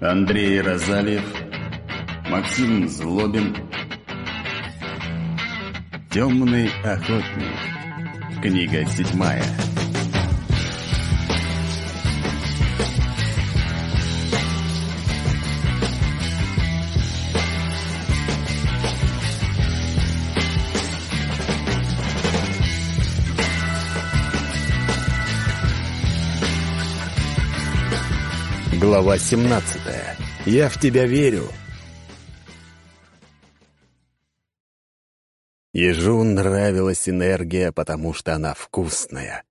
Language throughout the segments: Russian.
Андрей Розалиев, Максим Злобин. «Темный охотник». Книга седьмая. Глава 17. Я в тебя верю. Ежу нравилась энергия, потому что она вкусная.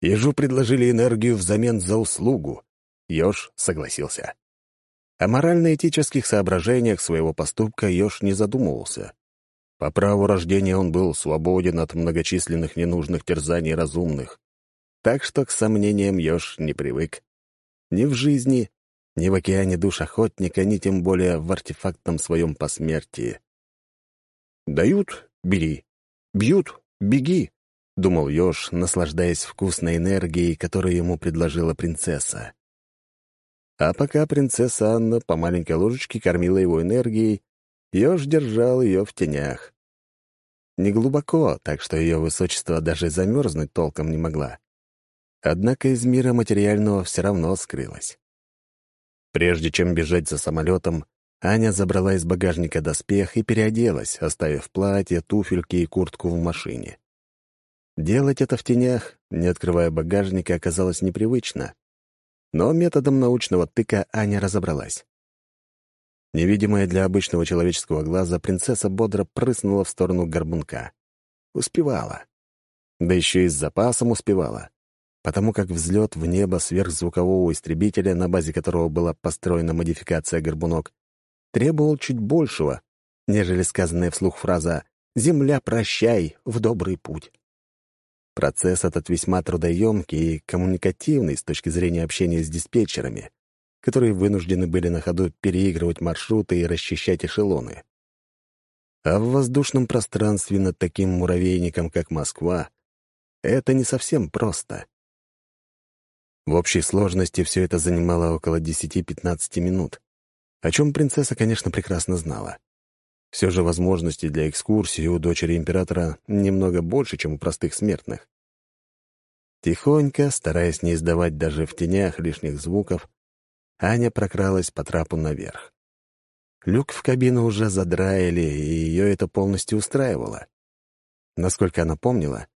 Ежу предложили энергию взамен за услугу. Ёж согласился. О морально-этических соображениях своего поступка Ёж не задумывался. По праву рождения он был свободен от многочисленных ненужных терзаний разумных. Так что к сомнениям Ёж не привык. Ни в жизни, ни в океане душ охотника, ни тем более в артефактном своем посмертии. «Дают — бери. Бьют — беги», — думал Ёж, наслаждаясь вкусной энергией, которую ему предложила принцесса. А пока принцесса Анна по маленькой ложечке кормила его энергией, Ёж держал ее в тенях. Не глубоко, так что ее высочество даже замерзнуть толком не могла однако из мира материального все равно скрылась. Прежде чем бежать за самолетом, Аня забрала из багажника доспех и переоделась, оставив платье, туфельки и куртку в машине. Делать это в тенях, не открывая багажника, оказалось непривычно. Но методом научного тыка Аня разобралась. Невидимая для обычного человеческого глаза, принцесса бодро прыснула в сторону горбунка. Успевала. Да еще и с запасом успевала потому как взлет в небо сверхзвукового истребителя, на базе которого была построена модификация «Горбунок», требовал чуть большего, нежели сказанная вслух фраза «Земля, прощай, в добрый путь». Процесс этот весьма трудоемкий и коммуникативный с точки зрения общения с диспетчерами, которые вынуждены были на ходу переигрывать маршруты и расчищать эшелоны. А в воздушном пространстве над таким муравейником, как Москва, это не совсем просто. В общей сложности все это занимало около 10-15 минут, о чем принцесса, конечно, прекрасно знала. Все же возможностей для экскурсии у дочери императора немного больше, чем у простых смертных. Тихонько, стараясь не издавать даже в тенях лишних звуков, Аня прокралась по трапу наверх. Люк в кабину уже задраили, и ее это полностью устраивало. Насколько она помнила,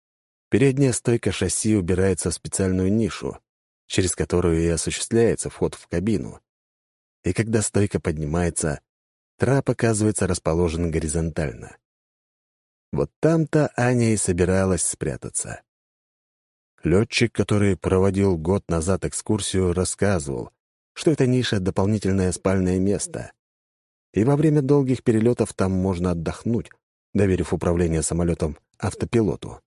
передняя стойка шасси убирается в специальную нишу, через которую и осуществляется вход в кабину. И когда стойка поднимается, трап оказывается расположен горизонтально. Вот там-то Аня и собиралась спрятаться. Летчик, который проводил год назад экскурсию, рассказывал, что эта ниша — дополнительное спальное место. И во время долгих перелетов там можно отдохнуть, доверив управление самолетом автопилоту.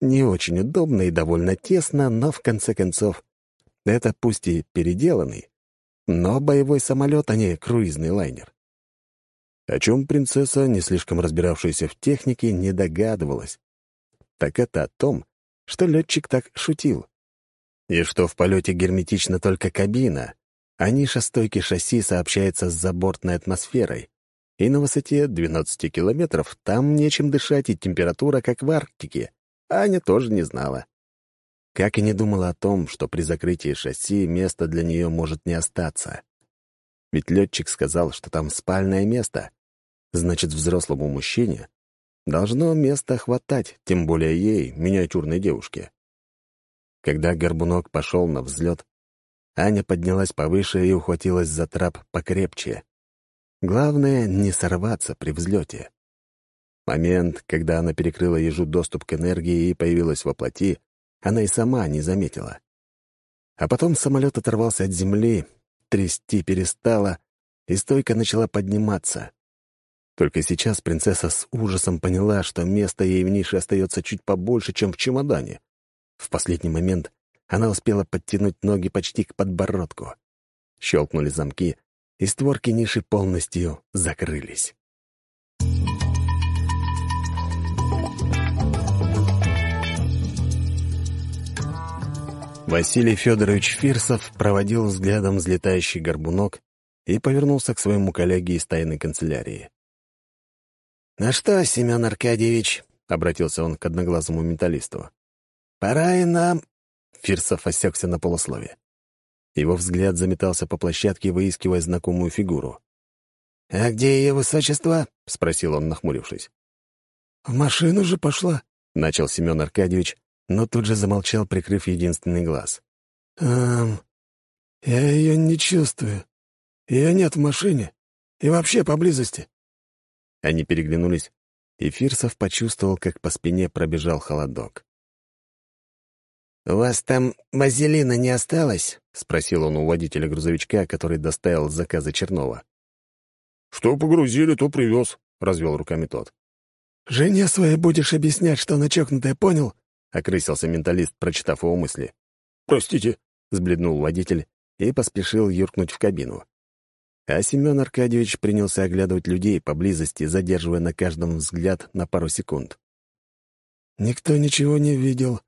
Не очень удобно и довольно тесно, но в конце концов это пусть и переделанный, но боевой самолет, а не круизный лайнер. О чем принцесса, не слишком разбиравшаяся в технике, не догадывалась. Так это о том, что летчик так шутил. И что в полете герметична только кабина, а ниша стойки шасси сообщается с забортной атмосферой. И на высоте 12 километров там нечем дышать, и температура, как в Арктике. Аня тоже не знала. Как и не думала о том, что при закрытии шасси место для нее может не остаться. Ведь летчик сказал, что там спальное место. Значит, взрослому мужчине должно места хватать, тем более ей, миниатюрной девушке. Когда горбунок пошел на взлет, Аня поднялась повыше и ухватилась за трап покрепче. Главное — не сорваться при взлете. Момент, когда она перекрыла ежу доступ к энергии и появилась во плоти, она и сама не заметила. А потом самолет оторвался от земли, трясти перестала, и стойка начала подниматься. Только сейчас принцесса с ужасом поняла, что место ей в нише остается чуть побольше, чем в чемодане. В последний момент она успела подтянуть ноги почти к подбородку. Щелкнули замки, и створки ниши полностью закрылись. Василий Федорович Фирсов проводил взглядом взлетающий горбунок и повернулся к своему коллеге из тайной канцелярии. «Ну что, Семен Аркадьевич?» — обратился он к одноглазому менталисту. «Пора и нам...» Фирсов осекся на полуслове. Его взгляд заметался по площадке, выискивая знакомую фигуру. «А где ее высочество?» — спросил он, нахмурившись. «В машину же пошла», — начал Семен Аркадьевич, но тут же замолчал, прикрыв единственный глаз. «Эм, я ее не чувствую. Ее нет в машине. И вообще поблизости». Они переглянулись, и Фирсов почувствовал, как по спине пробежал холодок. «У вас там вазелина не осталось?» — спросил он у водителя грузовичка, который доставил заказы Чернова. «Что погрузили, то привез», — развел руками тот. «Жене своей будешь объяснять, что она чокнутая, понял?» — окрысился менталист, прочитав его мысли. «Простите», — сбледнул водитель и поспешил юркнуть в кабину. А Семен Аркадьевич принялся оглядывать людей поблизости, задерживая на каждом взгляд на пару секунд. «Никто ничего не видел.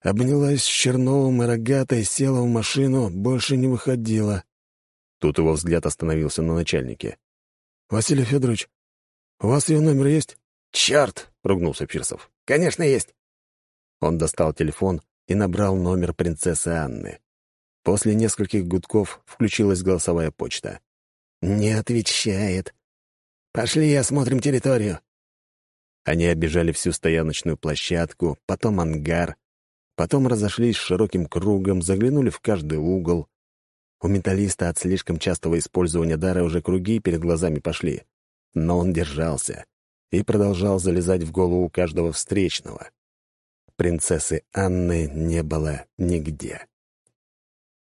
Обнялась с Черновым и рогатой, села в машину, больше не выходила». Тут его взгляд остановился на начальнике. «Василий Федорович, у вас ее номер есть?» «Черт!» — ругнулся Фирсов. «Конечно, есть!» Он достал телефон и набрал номер принцессы Анны. После нескольких гудков включилась голосовая почта. «Не отвечает. Пошли осмотрим территорию». Они оббежали всю стояночную площадку, потом ангар, потом разошлись широким кругом, заглянули в каждый угол. У менталиста от слишком частого использования дара уже круги перед глазами пошли. Но он держался и продолжал залезать в голову каждого встречного. Принцессы Анны не было нигде.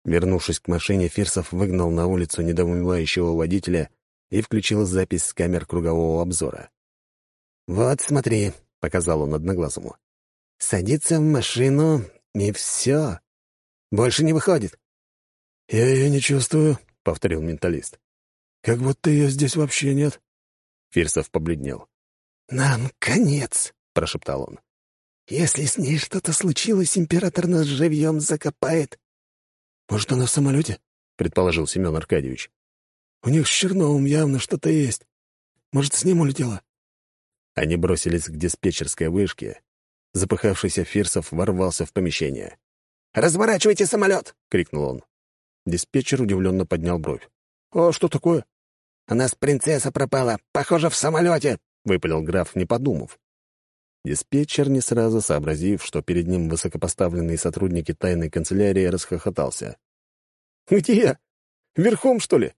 Вернувшись к машине, Фирсов выгнал на улицу недоумевающего водителя и включил запись с камер кругового обзора. «Вот, смотри», — показал он одноглазому. «Садится в машину, и все. Больше не выходит». «Я ее не чувствую», — повторил менталист. «Как будто ее здесь вообще нет». Фирсов побледнел. «Нам конец», — прошептал он. «Если с ней что-то случилось, император нас живьем закопает». «Может, она в самолете?» — предположил Семен Аркадьевич. «У них с Черновым явно что-то есть. Может, с ним улетела?» Они бросились к диспетчерской вышке. Запыхавшийся Фирсов ворвался в помещение. «Разворачивайте самолет!» — крикнул он. Диспетчер удивленно поднял бровь. «А что такое?» «У нас принцесса пропала. Похоже, в самолете!» — выпалил граф, не подумав. Диспетчер, не сразу сообразив, что перед ним высокопоставленные сотрудники тайной канцелярии, расхохотался. «Где? Верхом, что ли?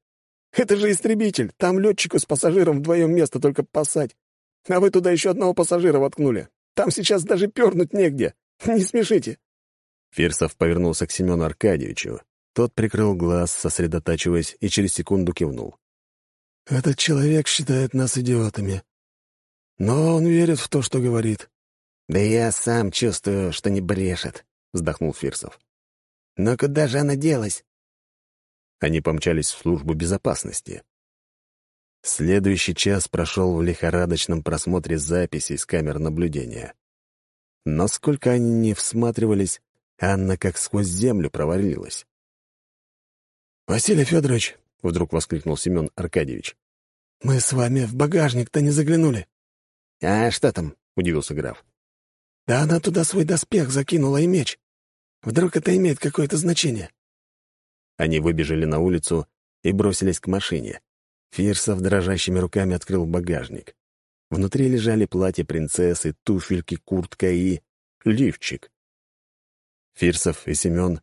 Это же истребитель. Там летчику с пассажиром вдвоем место только посадь. А вы туда еще одного пассажира воткнули. Там сейчас даже пернуть негде. Не смешите». Фирсов повернулся к Семену Аркадьевичу. Тот прикрыл глаз, сосредотачиваясь, и через секунду кивнул. «Этот человек считает нас идиотами. Но он верит в то, что говорит. «Да я сам чувствую, что не брешет», — вздохнул Фирсов. «Но куда же она делась?» Они помчались в службу безопасности. Следующий час прошел в лихорадочном просмотре записей с камер наблюдения. Но сколько они не всматривались, Анна как сквозь землю провалилась. «Василий Федорович!» — вдруг воскликнул Семен Аркадьевич. «Мы с вами в багажник-то не заглянули». «А что там?» — удивился граф. «Да она туда свой доспех закинула и меч. Вдруг это имеет какое-то значение?» Они выбежали на улицу и бросились к машине. Фирсов дрожащими руками открыл багажник. Внутри лежали платье принцессы, туфельки, куртка и... лифчик. Фирсов и Семен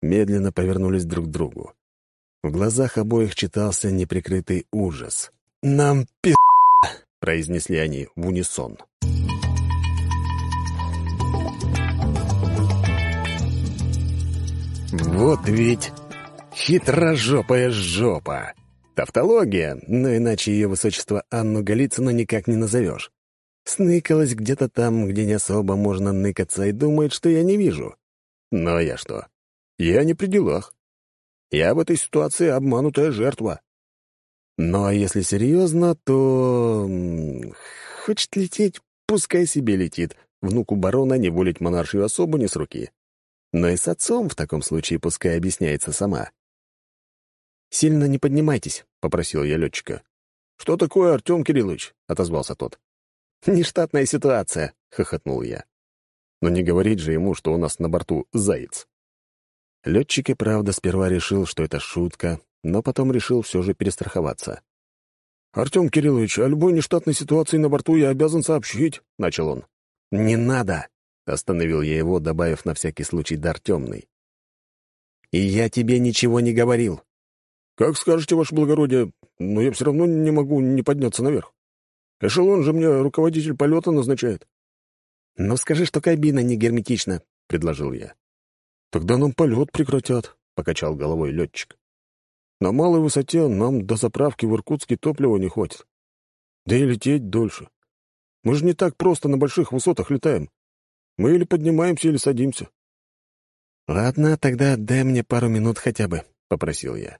медленно повернулись друг к другу. В глазах обоих читался неприкрытый ужас. «Нам пи***!» — произнесли они в унисон. Вот ведь хитрожопая жопа. Тавтология, но иначе ее высочество Анну Голицыну никак не назовешь. Сныкалась где-то там, где не особо можно ныкаться, и думает, что я не вижу. Но я что? Я не при делах. Я в этой ситуации обманутая жертва. Ну а если серьезно, то... Хочет лететь, пускай себе летит. Внуку барона не волить монаршию особу не с руки. Но и с отцом в таком случае пускай объясняется сама. «Сильно не поднимайтесь», — попросил я летчика. «Что такое, Артем Кириллович?» — отозвался тот. «Нештатная ситуация», — хохотнул я. Но не говорить же ему, что у нас на борту заяц. Летчик и правда сперва решил, что это шутка, но потом решил все же перестраховаться. «Артем Кириллович, о любой нештатной ситуации на борту я обязан сообщить», — начал он. «Не надо!» — остановил я его, добавив на всякий случай дар темный. «И я тебе ничего не говорил». «Как скажете, ваше благородие, но я все равно не могу не подняться наверх. Эшелон же мне руководитель полета назначает». «Ну скажи, что кабина не герметична», — предложил я. «Тогда нам полет прекратят», — покачал головой летчик. «На малой высоте нам до заправки в Иркутске топлива не хватит. Да и лететь дольше. Мы же не так просто на больших высотах летаем. Мы или поднимаемся, или садимся». «Ладно, тогда дай мне пару минут хотя бы», — попросил я.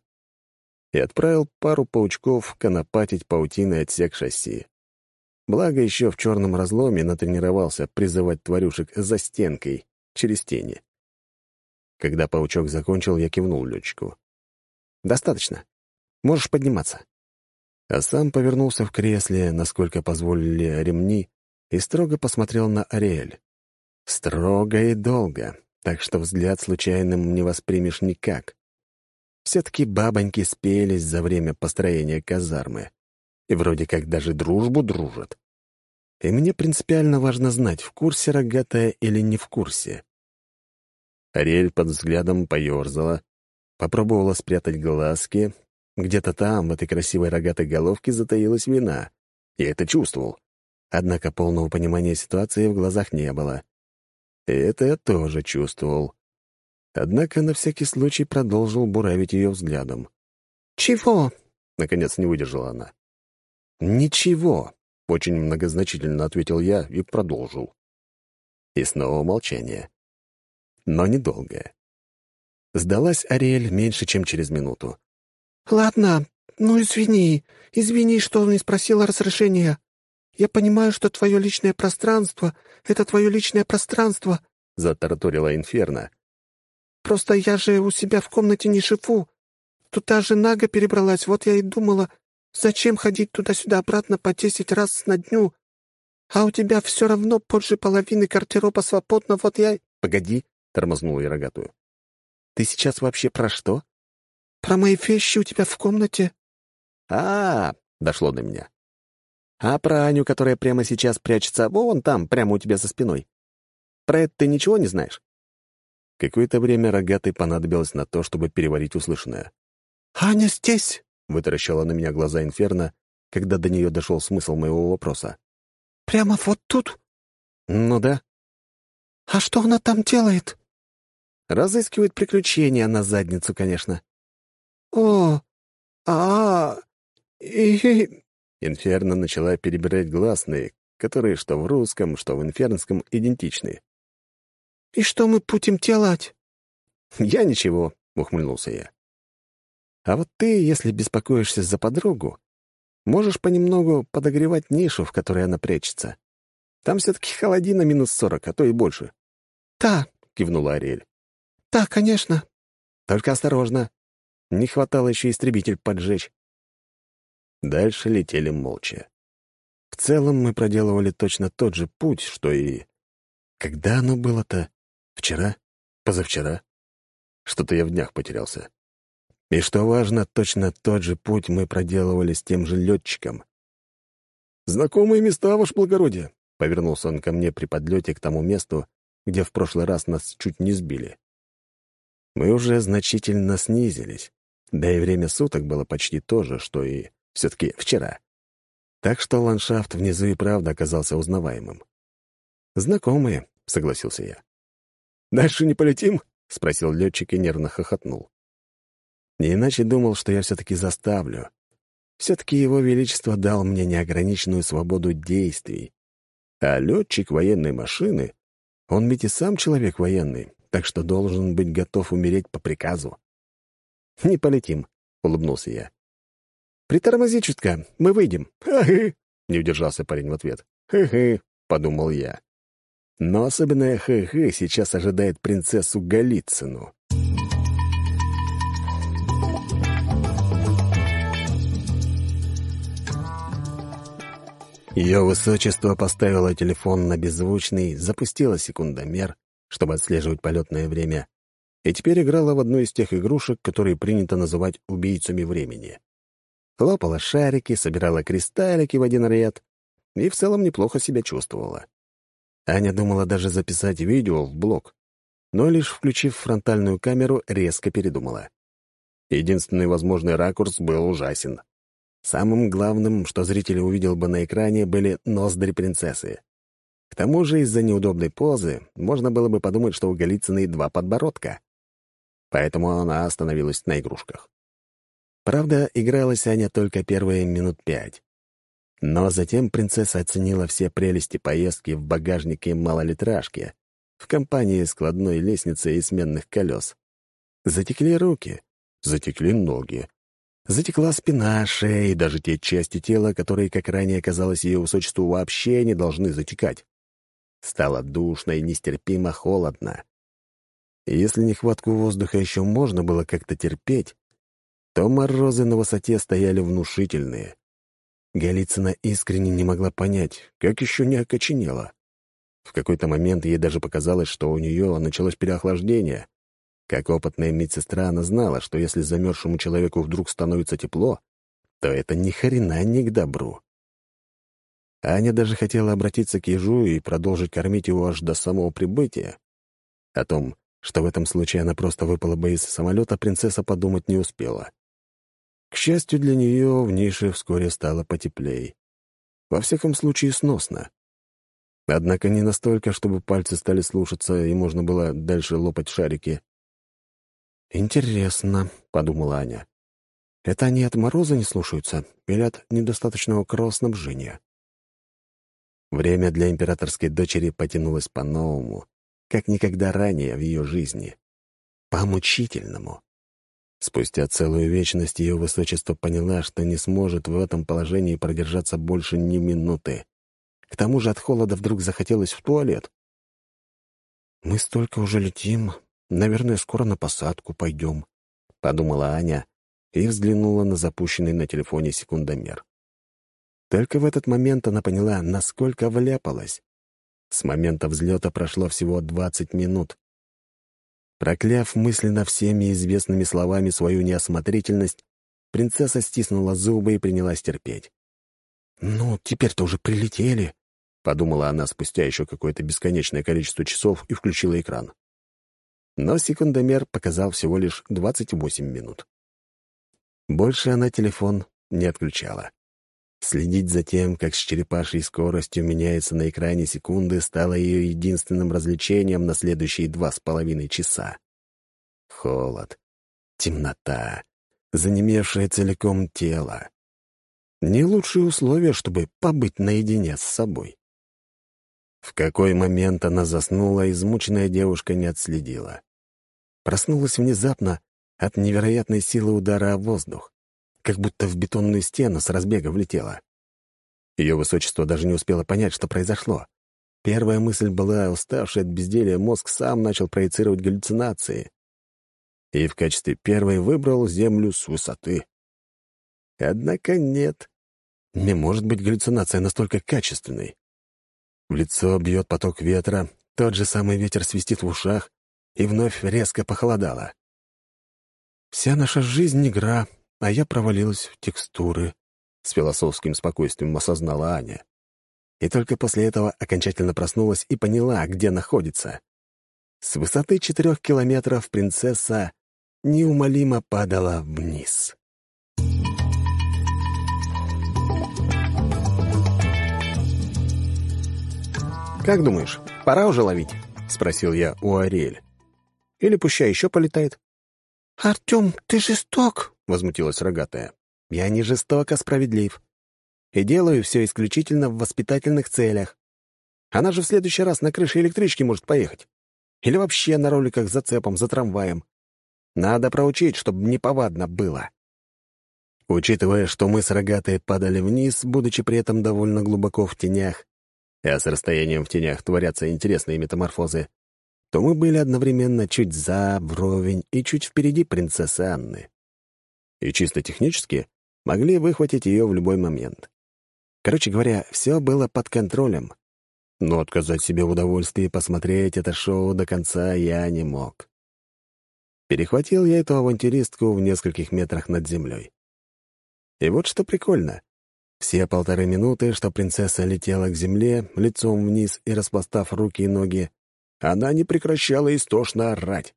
И отправил пару паучков конопатить паутиной отсек шасси. Благо, еще в черном разломе натренировался призывать тварюшек за стенкой, через тени. Когда паучок закончил, я кивнул летчику. «Достаточно. Можешь подниматься». А сам повернулся в кресле, насколько позволили ремни, и строго посмотрел на Ариэль. Строго и долго, так что взгляд случайным не воспримешь никак. Все-таки бабоньки спелись за время построения казармы и вроде как даже дружбу дружат. И мне принципиально важно знать, в курсе рогатая или не в курсе. Ариэль под взглядом поерзала, попробовала спрятать глазки. Где-то там, в этой красивой рогатой головке, затаилась вина. Я это чувствовал. Однако полного понимания ситуации в глазах не было. И это я тоже чувствовал. Однако на всякий случай продолжил буравить ее взглядом. «Чего?» — наконец не выдержала она. «Ничего», — очень многозначительно ответил я и продолжил. И снова молчание. Но недолгое. Сдалась Ариэль меньше, чем через минуту. «Ладно, ну извини, извини, что не спросила разрешения. Я понимаю, что твое личное пространство — это твое личное пространство», — затараторила Инферно. «Просто я же у себя в комнате не шифу. Туда же Нага перебралась, вот я и думала, Зачем ходить туда-сюда обратно по десять раз на дню? А у тебя все равно позже половины гардероба свободно, вот я...» «Погоди», — тормознул я рогатую. «Ты сейчас вообще про что?» «Про мои вещи у тебя в комнате». А, -а, -а дошло до меня. «А про Аню, которая прямо сейчас прячется вон там, прямо у тебя за спиной? Про это ты ничего не знаешь?» Какое-то время рогатой понадобилось на то, чтобы переварить услышанное. «Аня здесь!» — вытаращила на меня глаза Инферно, когда до нее дошел смысл моего вопроса. «Прямо вот тут?» «Ну да». «А что она там делает?» «Разыскивает приключения на задницу, конечно». «О, а, и...» Инферно начала перебирать гласные, которые что в русском, что в инфернском идентичны. «И что мы будем делать?» «Я ничего», — ухмыльнулся я. А вот ты, если беспокоишься за подругу, можешь понемногу подогревать нишу, в которой она прячется. Там все-таки холодина минус сорок, а то и больше. «Да», — кивнула Ариэль. «Да, конечно». «Только осторожно. Не хватало еще истребитель поджечь». Дальше летели молча. В целом мы проделывали точно тот же путь, что и... Когда оно было-то? Вчера? Позавчера? Что-то я в днях потерялся. И что важно, точно тот же путь мы проделывали с тем же летчиком. «Знакомые места, ваше благородие», — повернулся он ко мне при подлете к тому месту, где в прошлый раз нас чуть не сбили. Мы уже значительно снизились, да и время суток было почти то же, что и все-таки вчера. Так что ландшафт внизу и правда оказался узнаваемым. «Знакомые», — согласился я. «Дальше не полетим?» — спросил летчик и нервно хохотнул. Не иначе думал, что я все-таки заставлю. Все-таки его величество дал мне неограниченную свободу действий. А летчик военной машины, он ведь и сам человек военный, так что должен быть готов умереть по приказу. «Не полетим», — улыбнулся я. «Притормози чутка, мы выйдем». «Ха-хы!» — не удержался парень в ответ. «Хы-хы!» — подумал я. Но особенное «хы-хы» сейчас ожидает принцессу Голицыну. Ее высочество поставило телефон на беззвучный, запустило секундомер, чтобы отслеживать полетное время, и теперь играла в одну из тех игрушек, которые принято называть убийцами времени. Хлопала шарики, собирала кристаллики в один ряд и в целом неплохо себя чувствовала. Аня думала даже записать видео в блог, но лишь включив фронтальную камеру, резко передумала. Единственный возможный ракурс был ужасен. Самым главным, что зритель увидел бы на экране, были ноздри принцессы. Тому же из-за неудобной позы можно было бы подумать, что у Голицыной два подбородка. Поэтому она остановилась на игрушках. Правда, игралась Аня только первые минут пять. Но затем принцесса оценила все прелести поездки в багажнике малолитражки в компании складной лестницы и сменных колес. Затекли руки, затекли ноги, затекла спина, шея и даже те части тела, которые, как ранее казалось ее высочеству, вообще не должны затекать. Стало душно и нестерпимо холодно. И если нехватку воздуха еще можно было как-то терпеть, то морозы на высоте стояли внушительные. Голицына искренне не могла понять, как еще не окоченела. В какой-то момент ей даже показалось, что у нее началось переохлаждение. Как опытная медсестра, она знала, что если замерзшему человеку вдруг становится тепло, то это ни хрена не к добру. Аня даже хотела обратиться к ежу и продолжить кормить его аж до самого прибытия. О том, что в этом случае она просто выпала бы из самолета, принцесса подумать не успела. К счастью для нее, в нише вскоре стало потеплей. Во всяком случае, сносно. Однако не настолько, чтобы пальцы стали слушаться, и можно было дальше лопать шарики. «Интересно», — подумала Аня. «Это они от мороза не слушаются или от недостаточного кровоснабжения?» Время для императорской дочери потянулось по-новому, как никогда ранее в ее жизни. По-мучительному. Спустя целую вечность ее высочество поняла, что не сможет в этом положении продержаться больше ни минуты. К тому же от холода вдруг захотелось в туалет. «Мы столько уже летим. Наверное, скоро на посадку пойдем», — подумала Аня и взглянула на запущенный на телефоне секундомер. Только в этот момент она поняла, насколько вляпалась. С момента взлета прошло всего 20 минут. Прокляв мысленно всеми известными словами свою неосмотрительность, принцесса стиснула зубы и принялась терпеть. «Ну, теперь-то уже прилетели», — подумала она спустя еще какое-то бесконечное количество часов и включила экран. Но секундомер показал всего лишь 28 минут. Больше она телефон не отключала. Следить за тем, как с черепашьей скоростью меняется на экране секунды, стало ее единственным развлечением на следующие два с половиной часа. Холод, темнота, занемевшее целиком тело. Не лучшие условия, чтобы побыть наедине с собой. В какой момент она заснула, измученная девушка не отследила. Проснулась внезапно от невероятной силы удара о воздух как будто в бетонную стену с разбега влетела. Ее высочество даже не успело понять, что произошло. Первая мысль была, уставший от безделия мозг сам начал проецировать галлюцинации. И в качестве первой выбрал Землю с высоты. Однако нет. Не может быть галлюцинация настолько качественной. В лицо бьет поток ветра, тот же самый ветер свистит в ушах, и вновь резко похолодало. Вся наша жизнь — игра, а я провалилась в текстуры», — с философским спокойствием осознала Аня. И только после этого окончательно проснулась и поняла, где находится. С высоты четырех километров принцесса неумолимо падала вниз. «Как думаешь, пора уже ловить?» — спросил я у Ариэль. «Или пущай еще полетает?» «Артем, ты жесток!» — возмутилась рогатая. «Я не жесток, а справедлив. И делаю все исключительно в воспитательных целях. Она же в следующий раз на крыше электрички может поехать. Или вообще на роликах за цепом, за трамваем. Надо проучить, чтобы неповадно было». Учитывая, что мы с рогатой падали вниз, будучи при этом довольно глубоко в тенях, а с расстоянием в тенях творятся интересные метаморфозы, то мы были одновременно чуть за, вровень и чуть впереди принцессы Анны и чисто технически могли выхватить ее в любой момент. Короче говоря, все было под контролем. Но отказать себе в удовольствии посмотреть это шоу до конца я не мог. Перехватил я эту авантюристку в нескольких метрах над землей. И вот что прикольно. Все полторы минуты, что принцесса летела к земле, лицом вниз и распластав руки и ноги, она не прекращала истошно орать.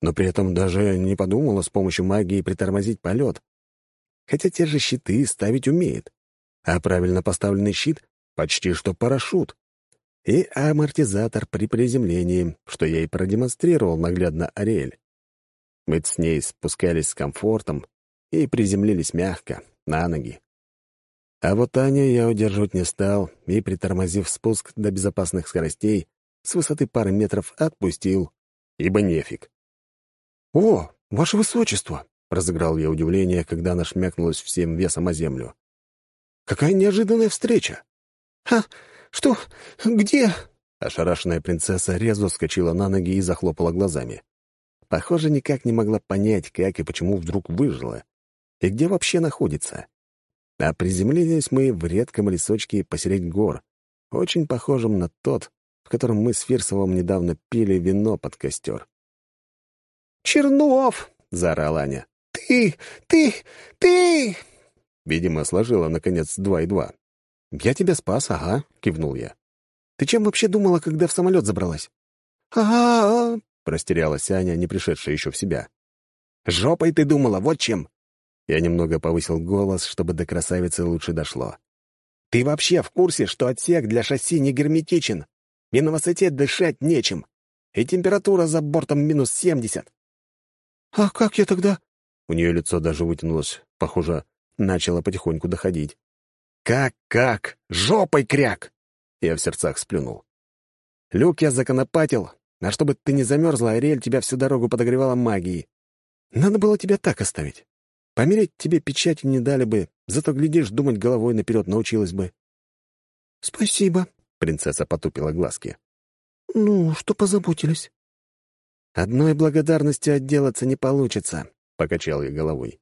Но при этом даже не подумала с помощью магии притормозить полет. Хотя те же щиты ставить умеет. А правильно поставленный щит — почти что парашют. И амортизатор при приземлении, что я и продемонстрировал наглядно Ариэль. Мы с ней спускались с комфортом и приземлились мягко, на ноги. А вот Аню я удерживать не стал и, притормозив спуск до безопасных скоростей, с высоты пары метров отпустил, ибо нефиг. «О, ваше высочество!» — разыграл я удивление, когда она шмякнулась всем весом о землю. «Какая неожиданная встреча!» «А, что? Где?» Ошарашенная принцесса резво вскочила на ноги и захлопала глазами. Похоже, никак не могла понять, как и почему вдруг выжила, и где вообще находится. А приземлились мы в редком лесочке посередине гор, очень похожем на тот, в котором мы с Фирсовым недавно пили вино под костер. «Чернов!» — заорала Аня. «Ты! Ты! Ты!» Видимо, сложила, наконец, два и два. «Я тебя спас, ага», — кивнул я. «Ты чем вообще думала, когда в самолет забралась?» «Ага», — растерялась Аня, не пришедшая еще в себя. «Жопой ты думала, вот чем!» Я немного повысил голос, чтобы до красавицы лучше дошло. «Ты вообще в курсе, что отсек для шасси не герметичен? И на высоте дышать нечем. И температура за бортом минус семьдесят». «А как я тогда?» У нее лицо даже вытянулось. Похоже, начало потихоньку доходить. «Как-как? Жопой кряк!» Я в сердцах сплюнул. «Люк я законопатил, а чтобы ты не замерзла, Ариэль тебя всю дорогу подогревала магией. Надо было тебя так оставить. Помереть тебе печати не дали бы, зато, глядишь, думать головой наперед научилась бы». «Спасибо», — принцесса потупила глазки. «Ну, что позаботились?» «Одной благодарностью отделаться не получится», — покачал я головой.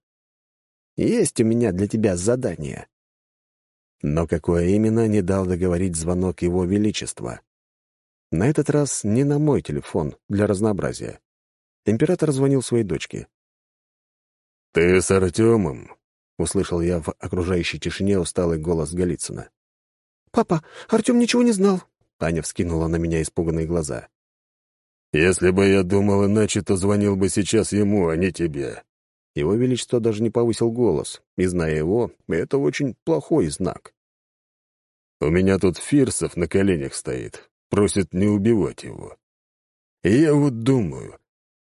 «Есть у меня для тебя задание». Но какое именно, не дал договорить звонок Его Величества. На этот раз не на мой телефон, для разнообразия. Император звонил своей дочке. «Ты с Артемом?» — услышал я в окружающей тишине усталый голос Голицына. «Папа, Артем ничего не знал». Таня вскинула на меня испуганные глаза. «Если бы я думал иначе, то звонил бы сейчас ему, а не тебе». Его Величество даже не повысил голос, и, зная его, это очень плохой знак. «У меня тут Фирсов на коленях стоит, просит не убивать его. И я вот думаю,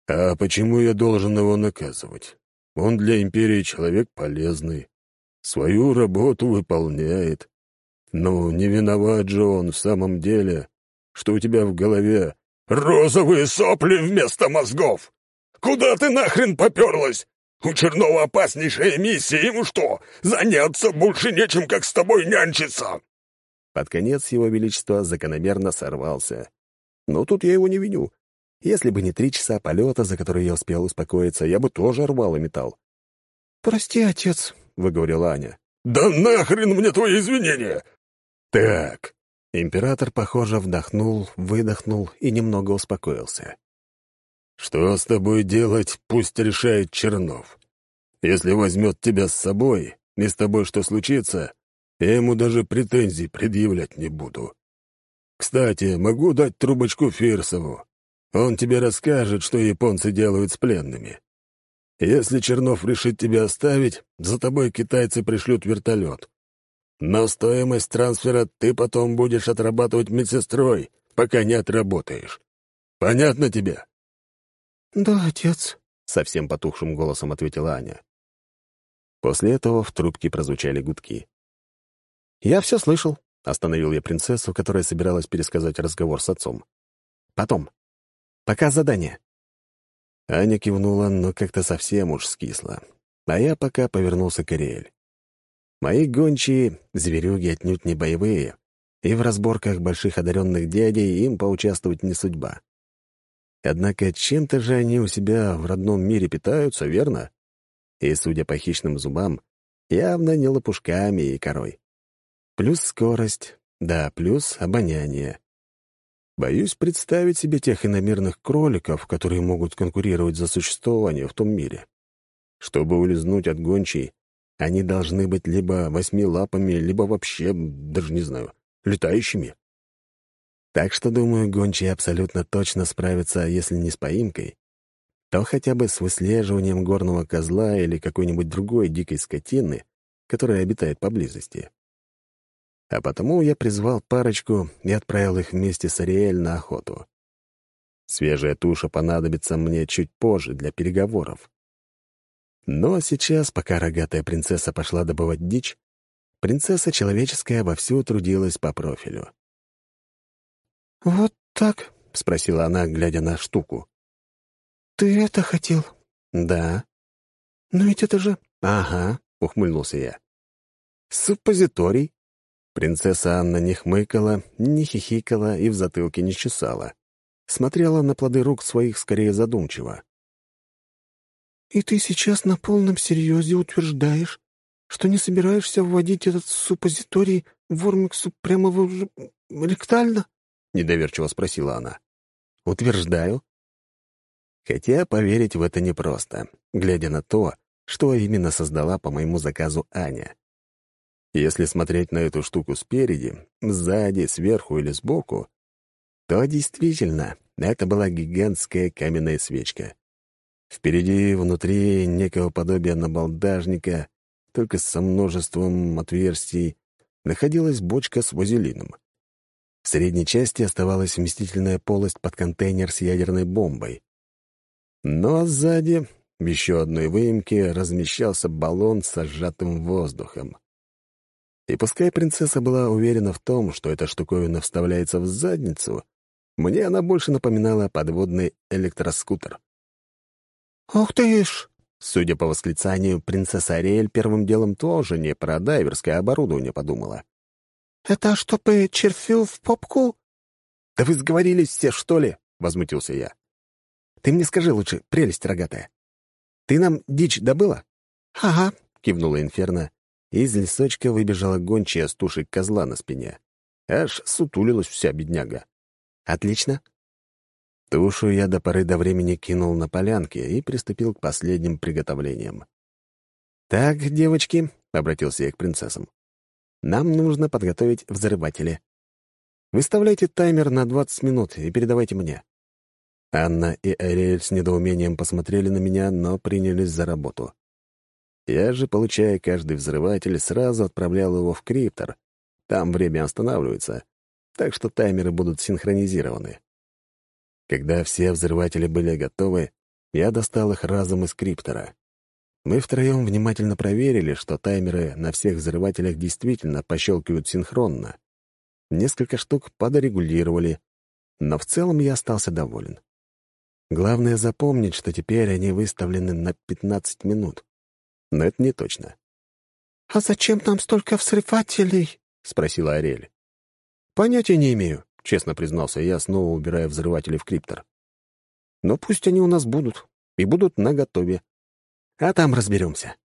а почему я должен его наказывать? Он для империи человек полезный, свою работу выполняет. Но не виноват же он в самом деле, что у тебя в голове розовые сопли вместо мозгов. Куда ты нахрен поперлась? У Чернова опаснейшая миссия, ему что, заняться больше нечем, как с тобой нянчиться?» Под конец его величество закономерно сорвался. Но тут я его не виню. Если бы не три часа полета, за которые я успел успокоиться, я бы тоже рвал и металл. «Прости, отец», — выговорила Аня. «Да нахрен мне твои извинения!» «Так...» Император, похоже, вдохнул, выдохнул и немного успокоился. «Что с тобой делать, пусть решает Чернов. Если возьмет тебя с собой, и с тобой что случится, я ему даже претензий предъявлять не буду. Кстати, могу дать трубочку Фирсову. Он тебе расскажет, что японцы делают с пленными. Если Чернов решит тебя оставить, за тобой китайцы пришлют вертолет. Но стоимость трансфера ты потом будешь отрабатывать медсестрой, пока не отработаешь. Понятно тебе?» «Да, отец», — совсем потухшим голосом ответила Аня. После этого в трубке прозвучали гудки. «Я все слышал», — остановил я принцессу, которая собиралась пересказать разговор с отцом. «Потом. Пока задание». Аня кивнула, но как-то совсем уж скисла. А я пока повернулся к Ариэль. Мои гончие — зверюги отнюдь не боевые, и в разборках больших одаренных дядей им поучаствовать не судьба. Однако чем-то же они у себя в родном мире питаются, верно? И, судя по хищным зубам, явно не лопушками и корой. Плюс скорость, да, плюс обоняние. Боюсь представить себе тех иномерных кроликов, которые могут конкурировать за существование в том мире. Чтобы улизнуть от гончей, они должны быть либо восьмилапами, либо вообще, даже не знаю, летающими. Так что, думаю, гончие абсолютно точно справятся, если не с поимкой, то хотя бы с выслеживанием горного козла или какой-нибудь другой дикой скотины, которая обитает поблизости. А потому я призвал парочку и отправил их вместе с Ариэль на охоту. Свежая туша понадобится мне чуть позже для переговоров. Но сейчас, пока рогатая принцесса пошла добывать дичь, принцесса человеческая вовсю трудилась по профилю. «Вот так?» — спросила она, глядя на штуку. «Ты это хотел?» «Да». «Но ведь это же...» «Ага», — ухмыльнулся я. «Суппозиторий». Принцесса Анна не хмыкала, не хихикала и в затылке не чесала. Смотрела на плоды рук своих скорее задумчиво. «И ты сейчас на полном серьезе утверждаешь, что не собираешься вводить этот суппозиторий Вормиксу прямо в... ректально?» — недоверчиво спросила она. «Утверждаю». Хотя поверить в это непросто, глядя на то, что именно создала по моему заказу Аня. Если смотреть на эту штуку спереди, сзади, сверху или сбоку, то действительно это была гигантская каменная свечка. Впереди, внутри некого подобия набалдажника, только со множеством отверстий, находилась бочка с вазелином. В средней части оставалась вместительная полость под контейнер с ядерной бомбой. Но сзади, в еще одной выемке, размещался баллон с сжатым воздухом. И пускай принцесса была уверена в том, что эта штуковина вставляется в задницу, мне она больше напоминала подводный электроскутер. «Ух ты ж!» Судя по восклицанию, принцесса Ариэль первым делом тоже не про дайверское оборудование подумала. «Это чтобы черфю в попку?» «Да вы сговорились все, что ли?» — возмутился я. «Ты мне скажи лучше, прелесть рогатая. Ты нам дичь добыла?» «Ага», — кивнула Инферно, и из лесочка выбежала гончая с тушей козла на спине. Аж сутулилась вся бедняга. «Отлично. Тушу я до поры до времени кинул на полянке и приступил к последним приготовлениям. «Так, девочки», — обратился я к принцессам, — «нам нужно подготовить взрыватели. Выставляйте таймер на 20 минут и передавайте мне». Анна и Ариэль с недоумением посмотрели на меня, но принялись за работу. Я же, получая каждый взрыватель, сразу отправлял его в криптор. Там время останавливается, так что таймеры будут синхронизированы. Когда все взрыватели были готовы, я достал их разом из криптора. Мы втроем внимательно проверили, что таймеры на всех взрывателях действительно пощелкивают синхронно. Несколько штук подорегулировали, но в целом я остался доволен. Главное запомнить, что теперь они выставлены на 15 минут. Но это не точно. «А зачем нам столько взрывателей?» — спросила Ариэль. «Понятия не имею. — честно признался я, снова убирая взрыватели в криптор. «Но пусть они у нас будут, и будут наготове. А там разберемся».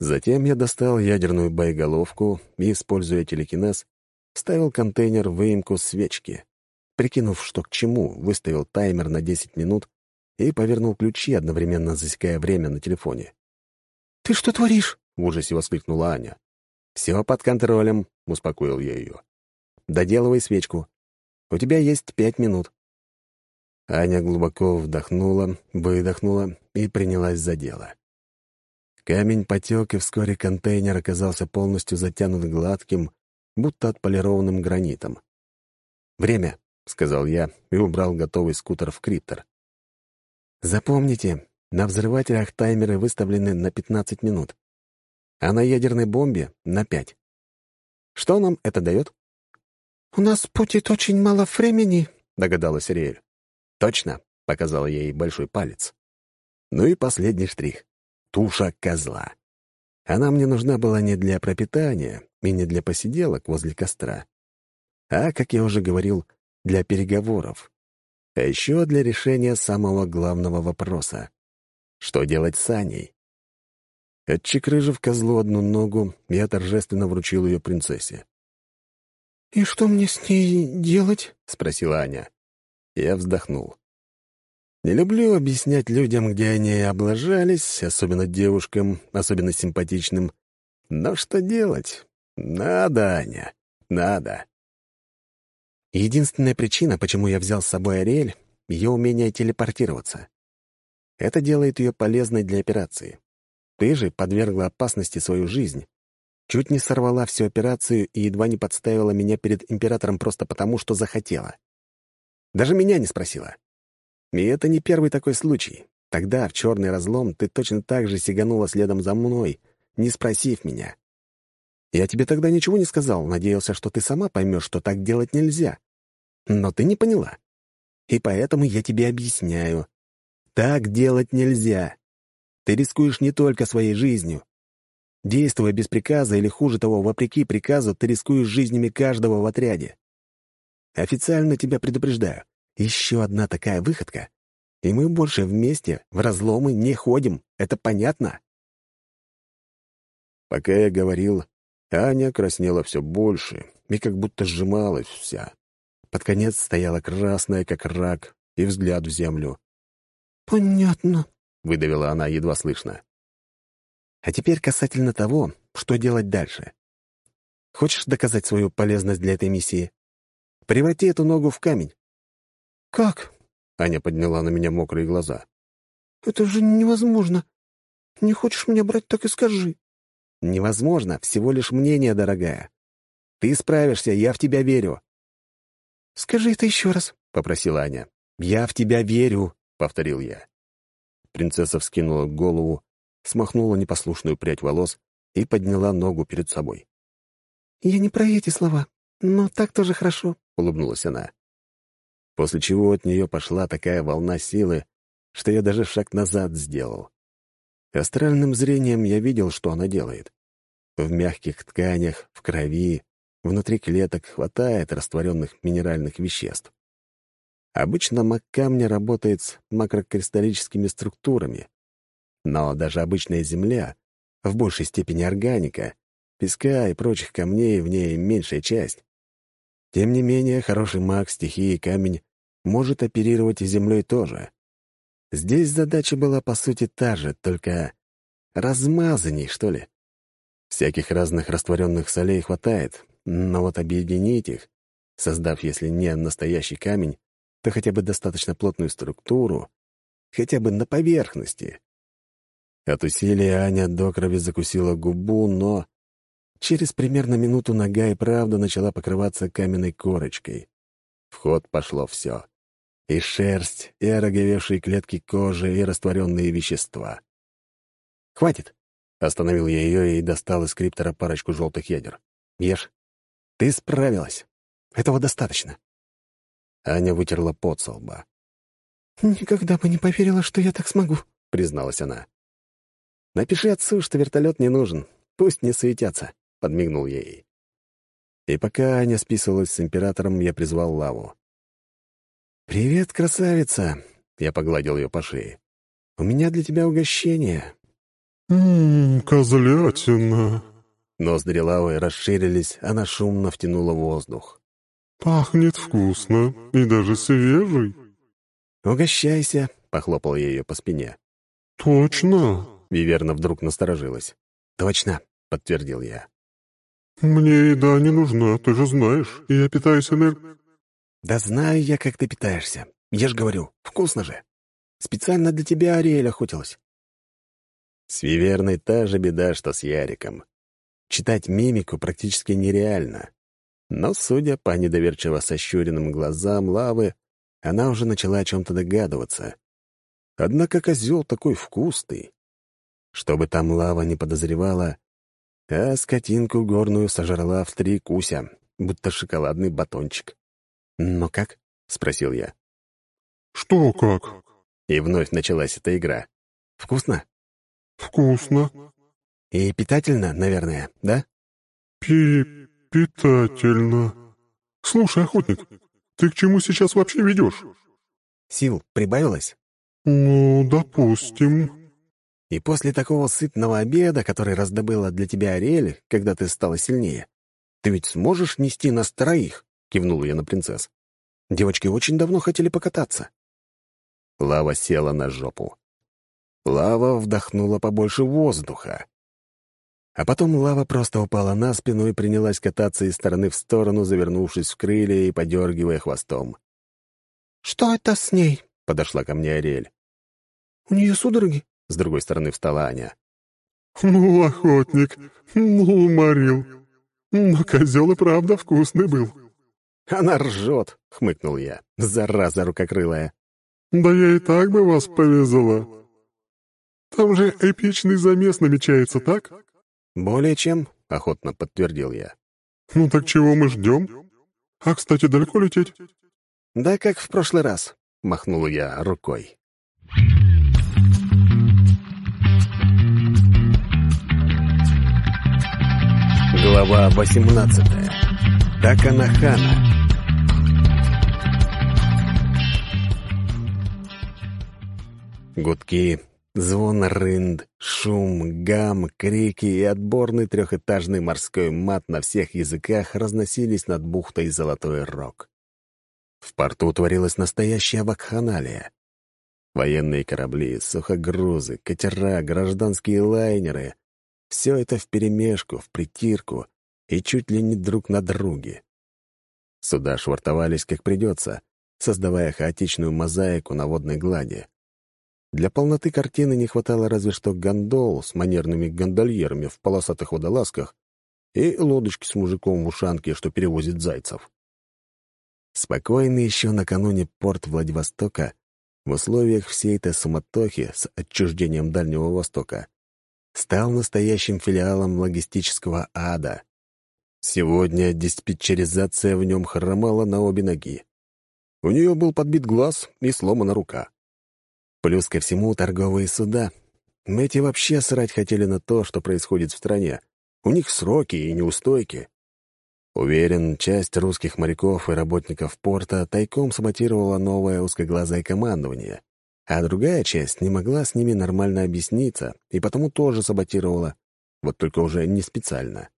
Затем я достал ядерную боеголовку и, используя телекинез, ставил контейнер в выемку свечки. Прикинув, что к чему, выставил таймер на 10 минут и повернул ключи, одновременно засекая время на телефоне. «Ты что творишь?» — в ужасе воскликнула Аня. «Все под контролем», — успокоил я ее. Доделывай свечку. У тебя есть пять минут». Аня глубоко вдохнула, выдохнула и принялась за дело. Камень потек, и вскоре контейнер оказался полностью затянут гладким, будто отполированным гранитом. «Время», — сказал я и убрал готовый скутер в криптор. «Запомните, на взрывателях таймеры выставлены на 15 минут, а на ядерной бомбе — на 5. Что нам это дает?» «У нас будет очень мало времени», — догадалась Риэль. «Точно», — показала ей большой палец. Ну и последний штрих — туша козла. Она мне нужна была не для пропитания и не для посиделок возле костра, а, как я уже говорил, для переговоров. А еще для решения самого главного вопроса — что делать с Аней? Отчекрыжив козлу одну ногу, я торжественно вручил ее принцессе. «И что мне с ней делать?» — спросила Аня. Я вздохнул. Не люблю объяснять людям, где они облажались, особенно девушкам, особенно симпатичным. Но что делать? Надо, Аня, надо. Единственная причина, почему я взял с собой Ариэль — ее умение телепортироваться. Это делает ее полезной для операции. Ты же подвергла опасности свою жизнь. Чуть не сорвала всю операцию и едва не подставила меня перед императором просто потому, что захотела. Даже меня не спросила. И это не первый такой случай. Тогда, в черный разлом, ты точно так же сиганула следом за мной, не спросив меня. Я тебе тогда ничего не сказал, надеялся, что ты сама поймешь, что так делать нельзя. Но ты не поняла. И поэтому я тебе объясняю. Так делать нельзя. Ты рискуешь не только своей жизнью. Действуя без приказа или, хуже того, вопреки приказу, ты рискуешь жизнями каждого в отряде. Официально тебя предупреждаю. Еще одна такая выходка, и мы больше вместе в разломы не ходим. Это понятно?» Пока я говорил, Аня краснела все больше и как будто сжималась вся. Под конец стояла красная, как рак, и взгляд в землю. «Понятно», — выдавила она едва слышно. «А теперь касательно того, что делать дальше. Хочешь доказать свою полезность для этой миссии? Преврати эту ногу в камень. «Как?» — Аня подняла на меня мокрые глаза. «Это же невозможно. Не хочешь меня брать, так и скажи». «Невозможно. Всего лишь мнение, дорогая. Ты справишься, я в тебя верю». «Скажи это еще раз», — попросила Аня. «Я в тебя верю», — повторил я. Принцесса вскинула голову, смахнула непослушную прядь волос и подняла ногу перед собой. «Я не про эти слова, но так тоже хорошо», — улыбнулась она после чего от нее пошла такая волна силы, что я даже шаг назад сделал. Астральным зрением я видел, что она делает. В мягких тканях, в крови, внутри клеток хватает растворенных минеральных веществ. Обычно маг камня работает с макрокристаллическими структурами, но даже обычная земля, в большей степени органика, песка и прочих камней в ней меньшая часть, тем не менее, хороший маг стихии камень может оперировать и землей тоже. Здесь задача была, по сути, та же, только размазанней, что ли. Всяких разных растворенных солей хватает, но вот объединить их, создав, если не настоящий камень, то хотя бы достаточно плотную структуру, хотя бы на поверхности. От усилия Аня до крови закусила губу, но Через примерно минуту нога и правда начала покрываться каменной корочкой. В ход пошло все. И шерсть, и ороговевшие клетки кожи, и растворенные вещества. «Хватит!» — остановил я ее и достал из криптора парочку желтых ядер. «Ешь. Ты справилась. Этого достаточно». Аня вытерла пот со лба. «Никогда бы не поверила, что я так смогу», — призналась она. «Напиши отцу, что вертолет не нужен. Пусть не суетятся подмигнул ей. И пока Аня списывалась с императором, я призвал Лаву. «Привет, красавица!» — я погладил ее по шее. «У меня для тебя угощение». «Ммм, козлятина!» Ноздри Лавы расширились, она шумно втянула воздух. «Пахнет вкусно и даже свежий». «Угощайся», — похлопал я ее по спине. «Точно?» — Виверна вдруг насторожилась. «Точно», — подтвердил я. «Мне еда не нужна, ты же знаешь. Я питаюсь энерг...» «Да знаю я, как ты питаешься. Я ж говорю, вкусно же. Специально для тебя Ариэль охотилась». С Виверной та же беда, что с Яриком. Читать мимику практически нереально. Но, судя по недоверчиво сощуренным глазам лавы, она уже начала о чем-то догадываться. Однако козел такой вкусный. Чтобы там лава не подозревала, а скотинку горную сожрала в три куся, будто шоколадный батончик. «Ну как?» — спросил я. «Что как?» И вновь началась эта игра. «Вкусно?» «Вкусно». «И питательно, наверное, да?» «Пи... питательно. Слушай, охотник, ты к чему сейчас вообще ведешь?» «Сил прибавилось?» «Ну, допустим». И после такого сытного обеда, который раздобыла для тебя Ариэль, когда ты стала сильнее, ты ведь сможешь нести нас троих?» — кивнула я на принцесс. «Девочки очень давно хотели покататься». Лава села на жопу. Лава вдохнула побольше воздуха. А потом лава просто упала на спину и принялась кататься из стороны в сторону, завернувшись в крылья и подергивая хвостом. «Что это с ней?» — подошла ко мне Ариэль. «У нее судороги?» — с другой стороны встала Аня. «Ну, охотник, ну, уморил. Но козел и правда вкусный был». «Она ржет!» — хмыкнул я. «Зараза рукокрылая!» «Да я и так бы вас повезла. Там же эпичный замес намечается, так?» «Более чем», — охотно подтвердил я. «Ну так чего мы ждем? А, кстати, далеко лететь?» «Да как в прошлый раз», — махнул я рукой. Глава 18. Таканахана. Гудки, звон рынд, шум, гам, крики и отборный трехэтажный морской мат на всех языках разносились над бухтой Золотой Рог. В порту творилась настоящая вакханалия. Военные корабли, сухогрузы, катера, гражданские лайнеры — все это вперемешку, притирку и чуть ли не друг на друге. Суда швартовались как придется, создавая хаотичную мозаику на водной глади. Для полноты картины не хватало разве что гондол с манерными гондольерами в полосатых водолазках и лодочки с мужиком в ушанке, что перевозит зайцев. Спокойный еще накануне порт Владивостока в условиях всей этой суматохи с отчуждением Дальнего Востока стал настоящим филиалом логистического ада. Сегодня диспетчеризация в нем хромала на обе ноги. У нее был подбит глаз и сломана рука. Плюс ко всему торговые суда. Эти вообще срать хотели на то, что происходит в стране. У них сроки и неустойки. Уверен, часть русских моряков и работников порта тайком саботировала новое узкоглазое командование, а другая часть не могла с ними нормально объясниться и потому тоже саботировала, вот только уже не специально.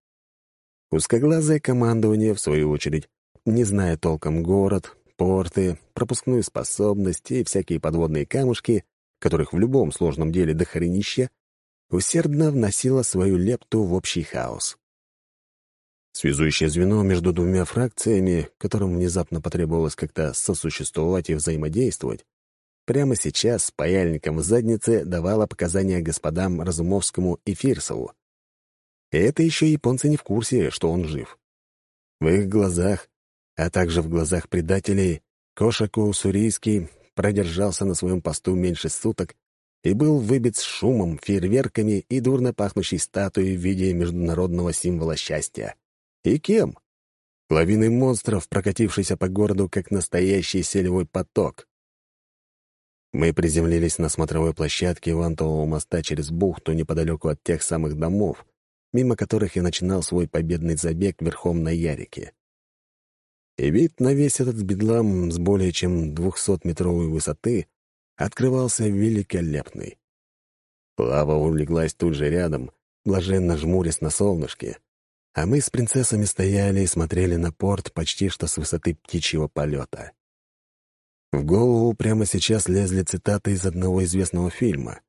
Узкоглазое командование, в свою очередь, не зная толком город, порты, пропускную способность и всякие подводные камушки, которых в любом сложном деле дохренища, усердно вносило свою лепту в общий хаос. Связующее звено между двумя фракциями, которым внезапно потребовалось как-то сосуществовать и взаимодействовать, прямо сейчас с паяльником в заднице давало показания господам Разумовскому и Фирсову. Это еще японцы не в курсе, что он жив. В их глазах, а также в глазах предателей, Кошаку Уссурийский продержался на своем посту меньше суток и был выбит с шумом, фейерверками и дурно пахнущей статуей в виде международного символа счастья. И кем? Лавиной монстров, прокатившейся по городу, как настоящий селевой поток. Мы приземлились на смотровой площадке вантового моста через бухту неподалеку от тех самых домов, мимо которых я начинал свой победный забег верхом на Ярике. И вид на весь этот бедлам с более чем двухсотметровой высоты открывался великолепный. Лава улеглась тут же рядом, блаженно жмурясь на солнышке, а мы с принцессами стояли и смотрели на порт почти что с высоты птичьего полета. В голову прямо сейчас лезли цитаты из одного известного фильма.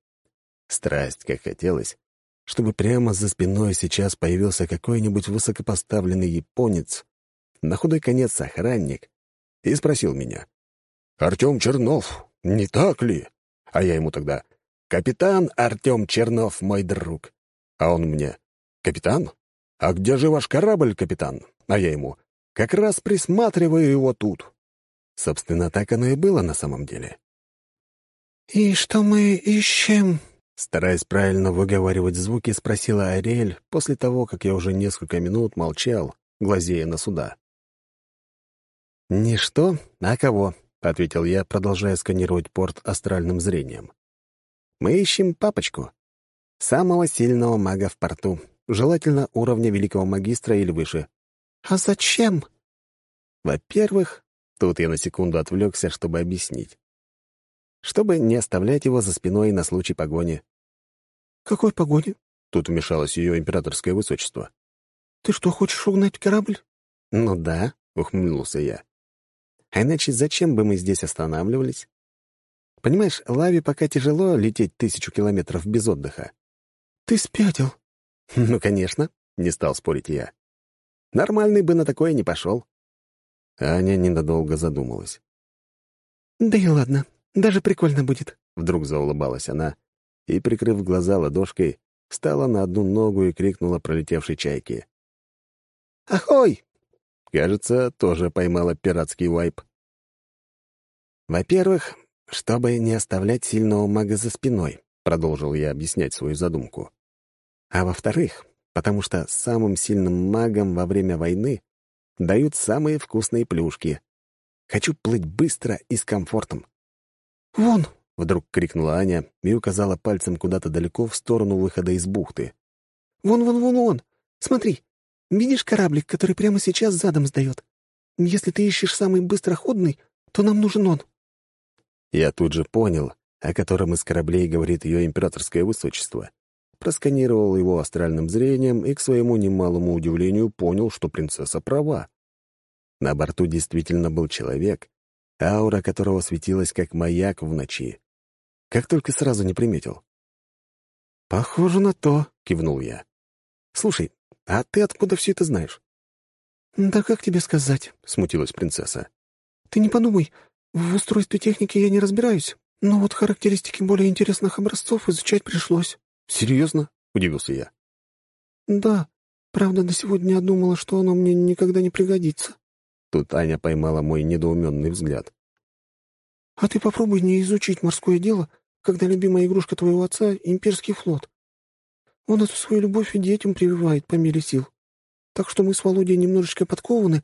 Страсть, как хотелось, чтобы прямо за спиной сейчас появился какой-нибудь высокопоставленный японец, на худой конец охранник, и спросил меня. «Артем Чернов, не так ли?» А я ему тогда «Капитан Артем Чернов, мой друг». А он мне «Капитан? «А где же ваш корабль, капитан?» А я ему «Как раз присматриваю его тут». Собственно, так оно и было на самом деле. «И что мы ищем?» Стараясь правильно выговаривать звуки, спросила Ариэль после того, как я уже несколько минут молчал, глазея на суда. «Не что, а кого?» — ответил я, продолжая сканировать порт астральным зрением. «Мы ищем папочку. Самого сильного мага в порту, желательно уровня великого магистра или выше. «А зачем?» «Во-первых, тут я на секунду отвлекся, чтобы объяснить. Чтобы не оставлять его за спиной на случай погони. «Какой погоде?» — тут вмешалось ее императорское высочество. «Ты что, хочешь угнать корабль?» «Ну да», — ухмыльнулся я. «А иначе зачем бы мы здесь останавливались? Понимаешь, Лаве пока тяжело лететь тысячу километров без отдыха». «Ты спятил». «Ну, конечно», — не стал спорить я. «Нормальный бы на такое не пошел». Аня ненадолго задумалась. «Да и ладно, даже прикольно будет», — вдруг заулыбалась она и, прикрыв глаза ладошкой, встала на одну ногу и крикнула пролетевшей чайке. «Ахой!» Кажется, тоже поймала пиратский вайп. «Во-первых, чтобы не оставлять сильного мага за спиной», — продолжил я объяснять свою задумку. «А во-вторых, потому что самым сильным магам во время войны дают самые вкусные плюшки. Хочу плыть быстро и с комфортом». «Вон!» — вдруг крикнула Аня и указала пальцем куда-то далеко в сторону выхода из бухты. «Вон, вон, вон, вон! Смотри! Видишь кораблик, который прямо сейчас задом сдает? Если ты ищешь самый быстроходный, то нам нужен он». Я тут же понял, о котором из кораблей говорит ее императорское высочество. Просканировал его астральным зрением и, к своему немалому удивлению, понял, что принцесса права. На борту действительно был человек, аура которого светилась как маяк в ночи. Как только сразу не приметил. «Похоже на то», — кивнул я. «Слушай, а ты откуда все это знаешь?» «Да как тебе сказать?» — смутилась принцесса. «Ты не подумай, в устройстве техники я не разбираюсь, но вот характеристики более интересных образцов изучать пришлось». «Серьезно?» — удивился я. «Да. Правда, до сегодня я думала, что оно мне никогда не пригодится». Тут Аня поймала мой недоуменный взгляд. «А ты попробуй не изучить морское дело, когда любимая игрушка твоего отца — имперский флот. Он эту свою любовь и детям прививает по мере сил. Так что мы с Володей немножечко подкованы,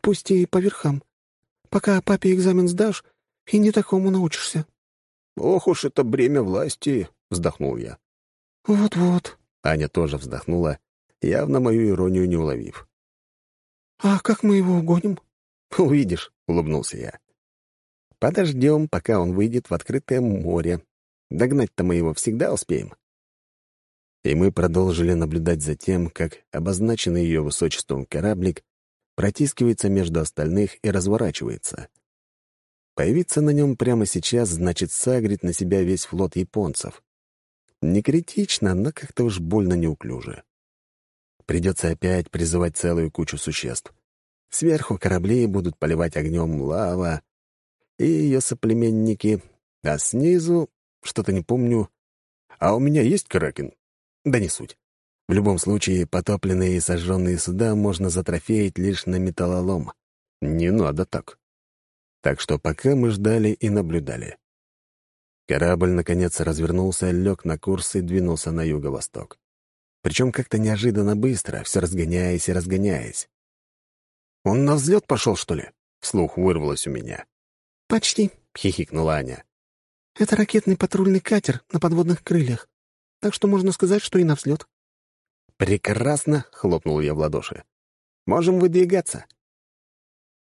пусть и по верхам. Пока папе экзамен сдашь, и не такому научишься». «Ох уж это бремя власти!» — вздохнул я. «Вот-вот». Аня тоже вздохнула, явно мою иронию не уловив. «А как мы его угоним?» «Увидишь», — улыбнулся я. «Подождем, пока он выйдет в открытое море. Догнать-то мы его всегда успеем» и мы продолжили наблюдать за тем, как обозначенный ее высочеством кораблик протискивается между остальных и разворачивается. Появиться на нем прямо сейчас значит сагрить на себя весь флот японцев. Не критично, но как-то уж больно неуклюже. Придется опять призывать целую кучу существ. Сверху корабли будут поливать огнем лава и ее соплеменники, а снизу, что-то не помню, а у меня есть Кракен? Да не суть. В любом случае, потопленные и сожженные суда можно затрофеить лишь на металлолом. Не надо так. Так что пока мы ждали и наблюдали. Корабль, наконец, развернулся, лег на курс и двинулся на юго-восток. Причем как-то неожиданно быстро, все разгоняясь и разгоняясь. «Он на взлет пошел, что ли?» — вслух вырвалось у меня. «Почти», — хихикнула Аня. «Это ракетный патрульный катер на подводных крыльях так что можно сказать, что и на взлет. «Прекрасно!» — хлопнул я в ладоши. «Можем выдвигаться».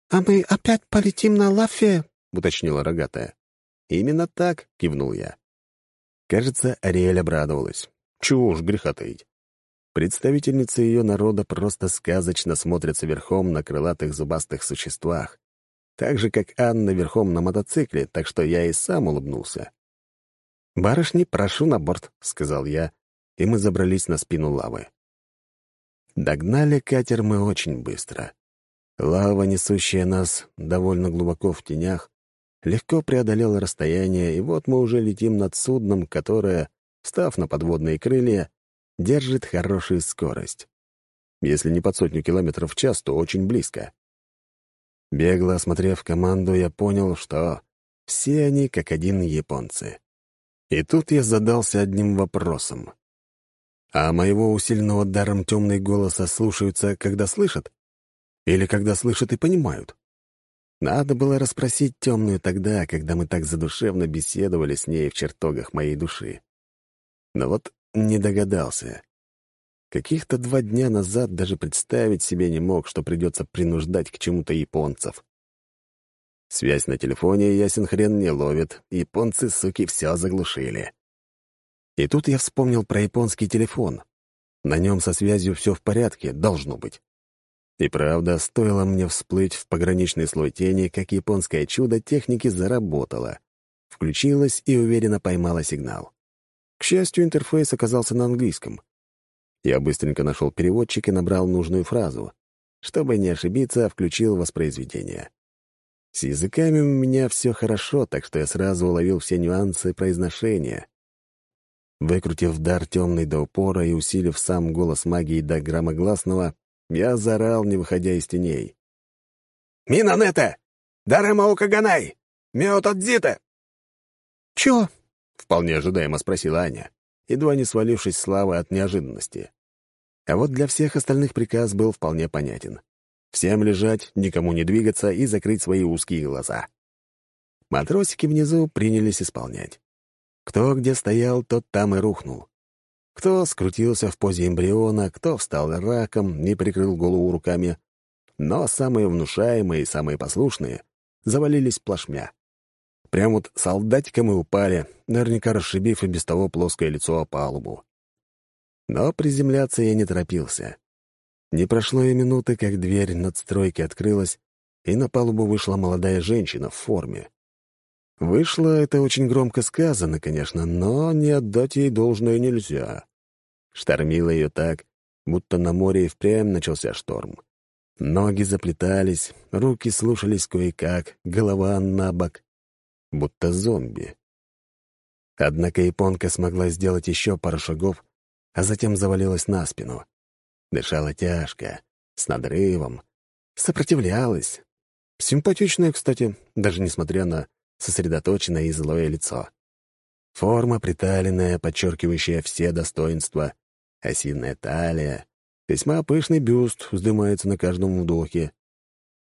«А мы опять полетим на Лафе?» — уточнила рогатая. «Именно так», — кивнул я. Кажется, Ариэль обрадовалась. Чего уж греха таить. Представительницы ее народа просто сказочно смотрятся верхом на крылатых зубастых существах. Так же, как Анна верхом на мотоцикле, так что я и сам улыбнулся. «Барышни, прошу на борт», — сказал я, и мы забрались на спину лавы. Догнали катер мы очень быстро. Лава, несущая нас довольно глубоко в тенях, легко преодолела расстояние, и вот мы уже летим над судном, которое, став на подводные крылья, держит хорошую скорость. Если не под сотню километров в час, то очень близко. Бегло осмотрев команду, я понял, что все они как один японцы. И тут я задался одним вопросом. А моего усиленного даром темный голоса слушаются, когда слышат? Или когда слышат и понимают? Надо было расспросить темную тогда, когда мы так задушевно беседовали с ней в чертогах моей души. Но вот не догадался. Каких-то два дня назад даже представить себе не мог, что придется принуждать к чему-то японцев. Связь на телефоне ясен хрен не ловит, японцы, суки, все заглушили. И тут я вспомнил про японский телефон. На нем со связью все в порядке, должно быть. И правда, стоило мне всплыть в пограничный слой тени, как японское чудо техники заработало. Включилась и уверенно поймала сигнал. К счастью, интерфейс оказался на английском. Я быстренько нашел переводчик и набрал нужную фразу. Чтобы не ошибиться, включил воспроизведение. С языками у меня все хорошо, так что я сразу уловил все нюансы произношения. Выкрутив дар темный до упора и усилив сам голос магии до громогласного, я заорал, не выходя из теней. «Минанета! Дарама Укаганай! Меотодзита!» «Чё?» — вполне ожидаемо спросила Аня, едва не свалившись славы от неожиданности. А вот для всех остальных приказ был вполне понятен. Всем лежать, никому не двигаться и закрыть свои узкие глаза. Матросики внизу принялись исполнять. Кто где стоял, тот там и рухнул. Кто скрутился в позе эмбриона, кто встал раком, не прикрыл голову руками. Но самые внушаемые и самые послушные завалились плашмя. Прям вот солдатиком и упали, наверняка расшибив и без того плоское лицо о палубу. Но приземляться я не торопился. Не прошло и минуты, как дверь надстройки открылась, и на палубу вышла молодая женщина в форме. Вышло это очень громко сказано, конечно, но не отдать ей должное нельзя. Штормило ее так, будто на море и впрямь начался шторм. Ноги заплетались, руки слушались кое-как, голова на бок, будто зомби. Однако японка смогла сделать еще пару шагов, а затем завалилась на спину. Дышала тяжко, с надрывом, сопротивлялась. Симпатичная, кстати, даже несмотря на сосредоточенное и злое лицо. Форма приталенная, подчеркивающая все достоинства, осиная талия, весьма пышный бюст вздымается на каждом вдохе.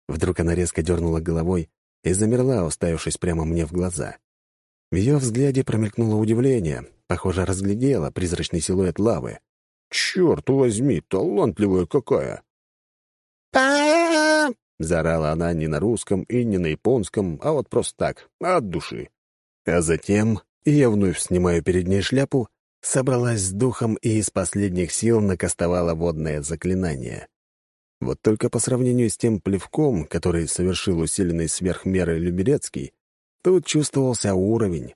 Вдруг она резко дернула головой и замерла, уставившись прямо мне в глаза. В ее взгляде промелькнуло удивление, похоже, разглядела призрачный силуэт лавы. «Черт возьми, талантливая какая!» па Заорала она не на русском и не на японском, а вот просто так, от души. А затем я вновь снимаю перед ней шляпу, собралась с духом и из последних сил накастовала водное заклинание. Вот только по сравнению с тем плевком, который совершил усиленный сверх меры Люберецкий, тут чувствовался уровень.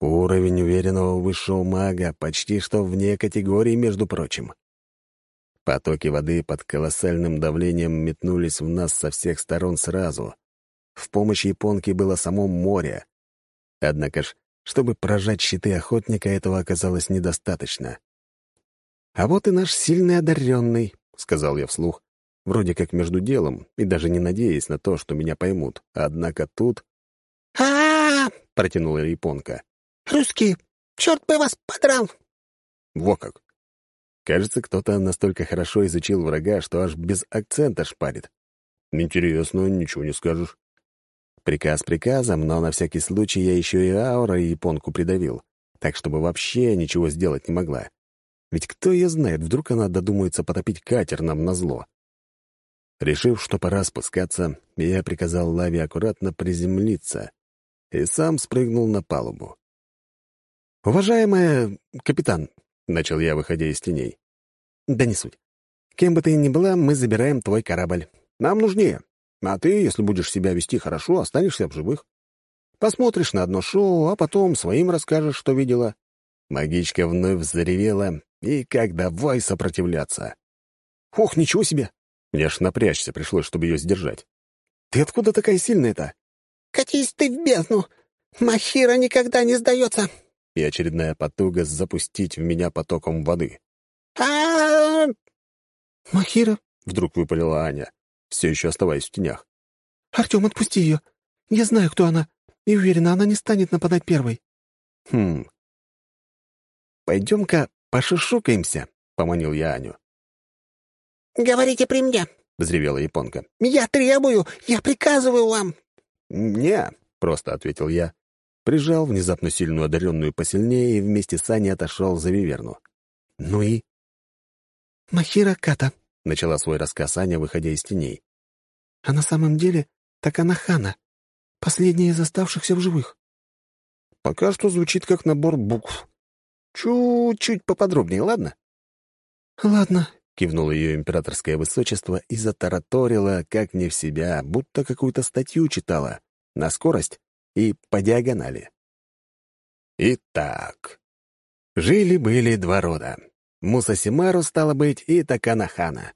Уровень уверенного высшего мага почти что вне категории, между прочим. Потоки воды под колоссальным давлением метнулись в нас со всех сторон сразу. В помощь японке было само море. Однако ж, чтобы прожать щиты охотника, этого оказалось недостаточно. «А вот и наш сильный одаренный», — сказал я вслух, вроде как между делом, и даже не надеясь на то, что меня поймут. Однако тут... а протянула японка. Русские! Черт бы вас подрал!» Во как! Кажется, кто-то настолько хорошо изучил врага, что аж без акцента шпарит. Интересно, ничего не скажешь. Приказ приказом, но на всякий случай я еще и аура и японку придавил, так чтобы вообще ничего сделать не могла. Ведь кто ее знает, вдруг она додумается потопить катер нам на зло. Решив, что пора спускаться, я приказал Лаве аккуратно приземлиться и сам спрыгнул на палубу. «Уважаемая капитан», — начал я, выходя из теней. «Да не суть. Кем бы ты ни была, мы забираем твой корабль. Нам нужнее. А ты, если будешь себя вести хорошо, останешься в живых. Посмотришь на одно шоу, а потом своим расскажешь, что видела». Магичка вновь заревела, и как давай сопротивляться. «Ох, ничего себе!» Мне аж напрячься пришлось, чтобы ее сдержать. «Ты откуда такая сильная-то?» «Катись ты в бездну! Махира никогда не сдается!» и очередная потуга запустить в меня потоком воды. а «Махира?» — вдруг выпалила Аня, все еще оставаясь в тенях. «Артем, отпусти ее. Я знаю, кто она, и уверена, она не станет нападать первой». «Хм. Пойдем-ка пошушукаемся», — поманил я Аню. «Говорите при мне», — взревела японка. «Я требую, я приказываю вам». «Не», — просто ответил я, прижал внезапно сильную одаренную посильнее и вместе с Аней отошел за Виверну. «Ну и?» «Махира Ката», — начала свой рассказ Аня, выходя из теней. «А на самом деле так она Хана, последняя из оставшихся в живых». «Пока что звучит как набор букв. Чуть-чуть поподробнее, ладно?» «Ладно», — кивнуло ее императорское высочество и затараторило, как не в себя, будто какую-то статью читала, на скорость и по диагонали. Итак, жили-были два рода. Мусасимару, стало быть, и Таканахана.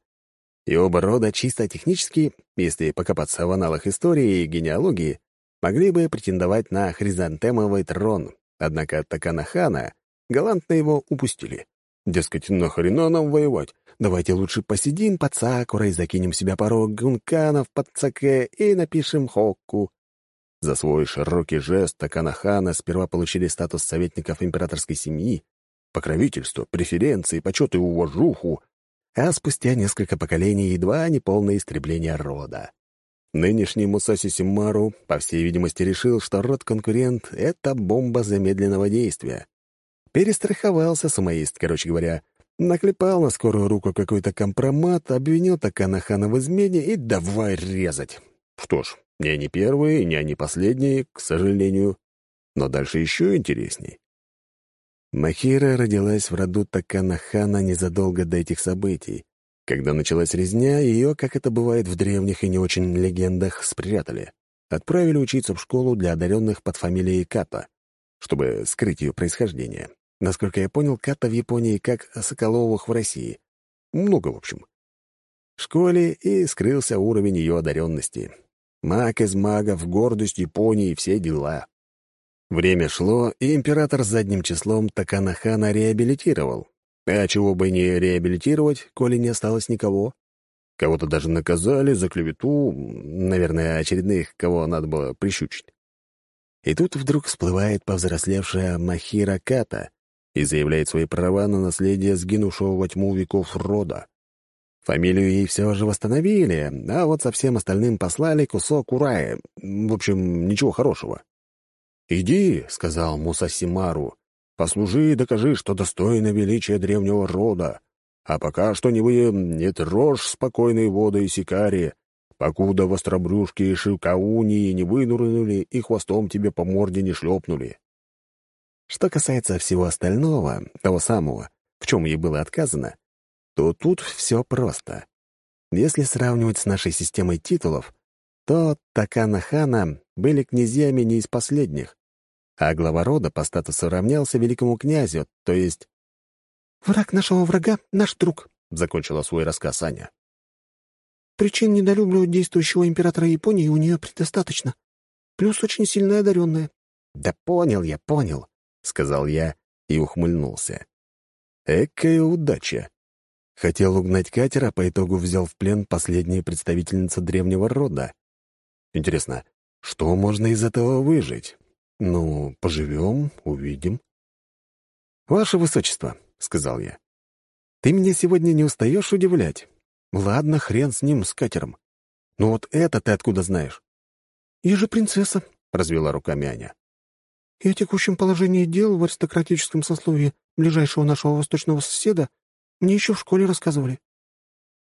И оба рода чисто технически, если покопаться в аналах истории и генеалогии, могли бы претендовать на хризантемовый трон, однако Таканахана галантно его упустили. Дескать, нахрена нам воевать? Давайте лучше посидим под сакурой, закинем себя пару гунканов под саке и напишем хокку. За свой широкий жест Таканахана сперва получили статус советников императорской семьи, покровительство, преференции, почет и уважуху, а спустя несколько поколений едва не полное истребление рода. Нынешний Мусаси Симару, по всей видимости, решил, что род-конкурент — это бомба замедленного действия. Перестраховался самоист, короче говоря, наклепал на скорую руку какой-то компромат, обвинил Таканахана в измене и давай резать. Что ж, не они первые, не они последние, к сожалению. Но дальше еще интересней. Махира родилась в роду Таканахана незадолго до этих событий. Когда началась резня, ее, как это бывает в древних и не очень легендах, спрятали. Отправили учиться в школу для одаренных под фамилией Ката, чтобы скрыть ее происхождение. Насколько я понял, Ката в Японии как Соколовых в России. Много, в общем. В школе и скрылся уровень ее одаренности. Маг из магов, гордость Японии все дела. Время шло, и император задним числом Таканахана реабилитировал. А чего бы не реабилитировать, коли не осталось никого? Кого-то даже наказали за клевету, наверное, очередных, кого надо было прищучить. И тут вдруг всплывает повзрослевшая Махира Ката и заявляет свои права на наследие сгинувшего во тьму веков рода. Фамилию ей все же восстановили, а вот со всем остальным послали кусок урая. В общем, ничего хорошего. «Иди», — сказал Мусасимару, — «послужи и докажи, что достойно величия древнего рода. А пока что не вы не трожь спокойные воды и сикари, покуда востробрюшки и шивкаунии не вынурнули и хвостом тебе по морде не шлепнули». Что касается всего остального, того самого, в чем ей было отказано, то тут все просто. Если сравнивать с нашей системой титулов, то Такана Хана были князьями не из последних а глава рода по статусу равнялся великому князю, то есть... «Враг нашего врага — наш друг», — закончила свой рассказ Аня. «Причин недолюбливать действующего императора Японии у нее предостаточно. Плюс очень сильная одаренная». «Да понял я, понял», — сказал я и ухмыльнулся. «Экая удача!» Хотел угнать катер, а по итогу взял в плен последнюю представительницу древнего рода. Интересно, что можно из этого выжить? «Ну, поживем, увидим». «Ваше Высочество», — сказал я, — «ты меня сегодня не устаешь удивлять? Ладно, хрен с ним, с катером. Но вот это ты откуда знаешь?» «Я же принцесса», — развела руками Аня. «И о текущем положении дел в аристократическом сословии ближайшего нашего восточного соседа мне еще в школе рассказывали».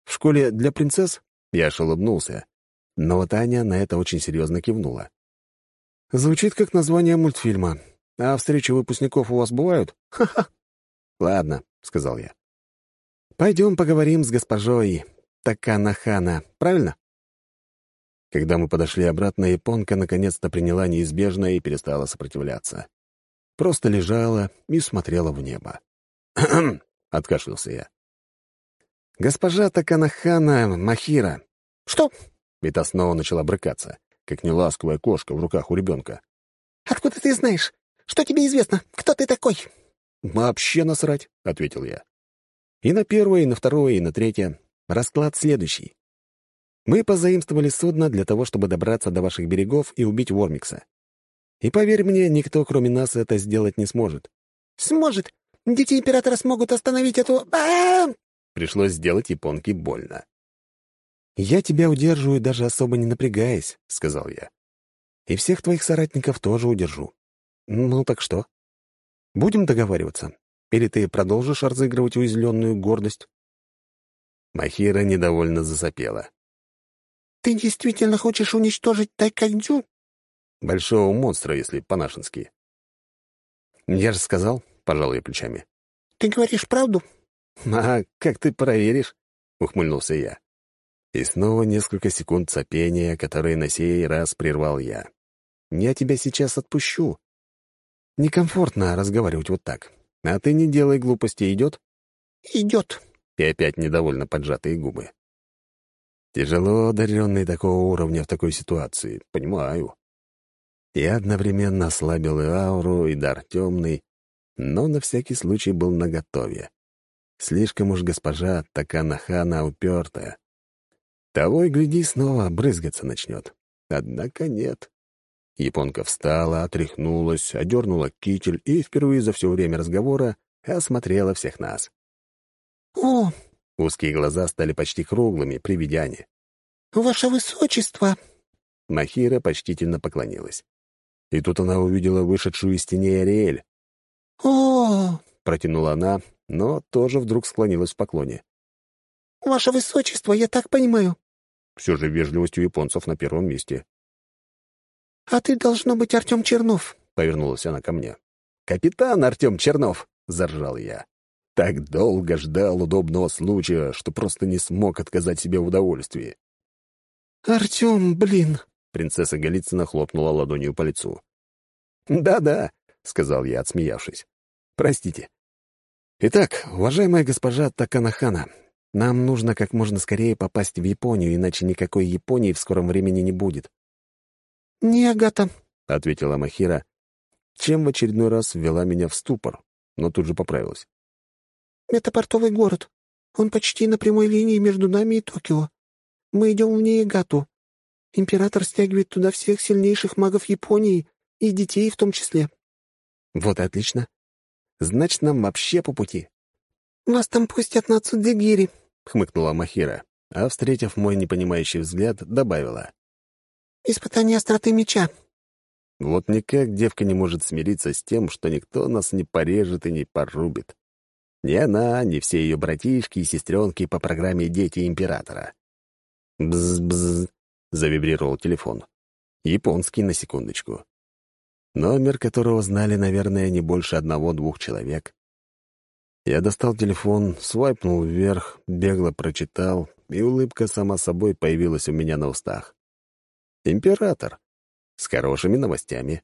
«В школе для принцесс?» Я аж. Но вот Аня на это очень серьезно кивнула. Звучит как название мультфильма. А встречи выпускников у вас бывают? Ха-ха. Ладно, сказал я. Пойдем поговорим с госпожой Таканахана, правильно? Когда мы подошли обратно, японка наконец-то приняла неизбежное и перестала сопротивляться. Просто лежала и смотрела в небо. «Кхм!» — откашлялся я. «Госпожа Таканахана Махира». «Что?» — Вита снова начала брыкаться как неласковая кошка в руках у ребенка. «Откуда ты знаешь? Что тебе известно? Кто ты такой?» «Вообще насрать», — ответил я. И на первое, и на второе, и на третье. Расклад следующий. Мы позаимствовали судно для того, чтобы добраться до ваших берегов и убить Вормикса. И поверь мне, никто, кроме нас, это сделать не сможет. «Сможет! Дети Императора смогут остановить эту... А Пришлось сделать японке больно. «Я тебя удерживаю, даже особо не напрягаясь», — сказал я. «И всех твоих соратников тоже удержу. Ну так что? Будем договариваться? Или ты продолжишь разыгрывать уязвленную гордость?» Махира недовольно засопела. «Ты действительно хочешь уничтожить Тайкандзю?» «Большого монстра, если по-нашенски». «Я же сказал, — пожал я плечами. «Ты говоришь правду?» «А как ты проверишь?» — ухмыльнулся я. И снова несколько секунд сопения, которые на сей раз прервал я. «Я тебя сейчас отпущу. Некомфортно разговаривать вот так. А ты не делай глупости, идет?» «Идет». И опять недовольно поджатые губы. Тяжело одаренный такого уровня в такой ситуации, понимаю. Я одновременно ослабил и ауру, и дар темный, но на всякий случай был наготове. Слишком уж госпожа Таканахана упертая. Того и гляди, снова брызгаться начнет. Однако нет. Японка встала, отряхнулась, одернула китель и впервые за все время разговора осмотрела всех нас. «О!» — узкие глаза стали почти круглыми при. «Ваше Высочество!» Махира почтительно поклонилась. И тут она увидела вышедшую из теней Ариэль. «О!» — протянула она, но тоже вдруг склонилась в поклоне. «Ваше Высочество, я так понимаю, все же вежливость у японцев на первом месте. «А ты, должно быть, Артем Чернов», — повернулась она ко мне. «Капитан Артем Чернов», — заржал я. Так долго ждал удобного случая, что просто не смог отказать себе в удовольствии. «Артем, блин!» — принцесса Голицына хлопнула ладонью по лицу. «Да-да», — сказал я, отсмеявшись. «Простите. Итак, уважаемая госпожа Таканахана, нам нужно как можно скорее попасть в Японию, иначе никакой Японии в скором времени не будет». «Не Агата», — ответила Махира, чем в очередной раз ввела меня в ступор, но тут же поправилась. «Это портовый город. Он почти на прямой линии между нами и Токио. Мы идем в Ниигату. Император стягивает туда всех сильнейших магов Японии и детей в том числе». «Вот и отлично. Значит, нам вообще по пути». «Вас там пустят на Цудзигири», — хмыкнула Махира, а, встретив мой непонимающий взгляд, добавила. «Испытание остроты меча». Вот никак девка не может смириться с тем, что никто нас не порежет и не порубит. Ни она, ни все ее братишки и сестренки по программе «Дети императора». «Бз-бз», — завибрировал телефон. Японский, на секундочку. Номер которого знали, наверное, не больше одного-двух человек. Я достал телефон, свайпнул вверх, бегло прочитал, и улыбка сама собой появилась у меня на устах. «Император. С хорошими новостями.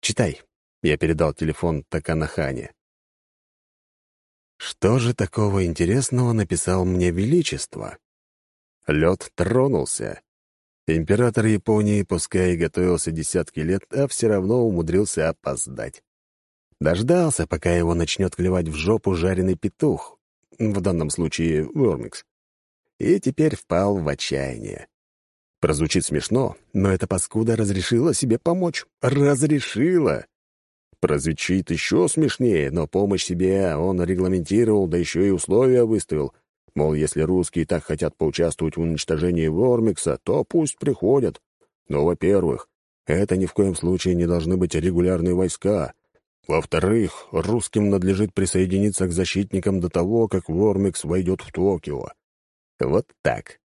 Читай». Я передал телефон Таканахане. Что же такого интересного написал мне Величество? Лед тронулся. Император Японии пускай и готовился десятки лет, а все равно умудрился опоздать. Дождался, пока его начнет клевать в жопу жареный петух, в данном случае Вормикс, и теперь впал в отчаяние. Прозвучит смешно, но эта паскуда разрешила себе помочь. Разрешила! Прозвучит еще смешнее, но помощь себе он регламентировал, да еще и условия выставил. Мол, если русские так хотят поучаствовать в уничтожении Вормикса, то пусть приходят. Но, во-первых, это ни в коем случае не должны быть регулярные войска, во-вторых, русским надлежит присоединиться к защитникам до того, как Вормикс войдет в Токио. Вот так.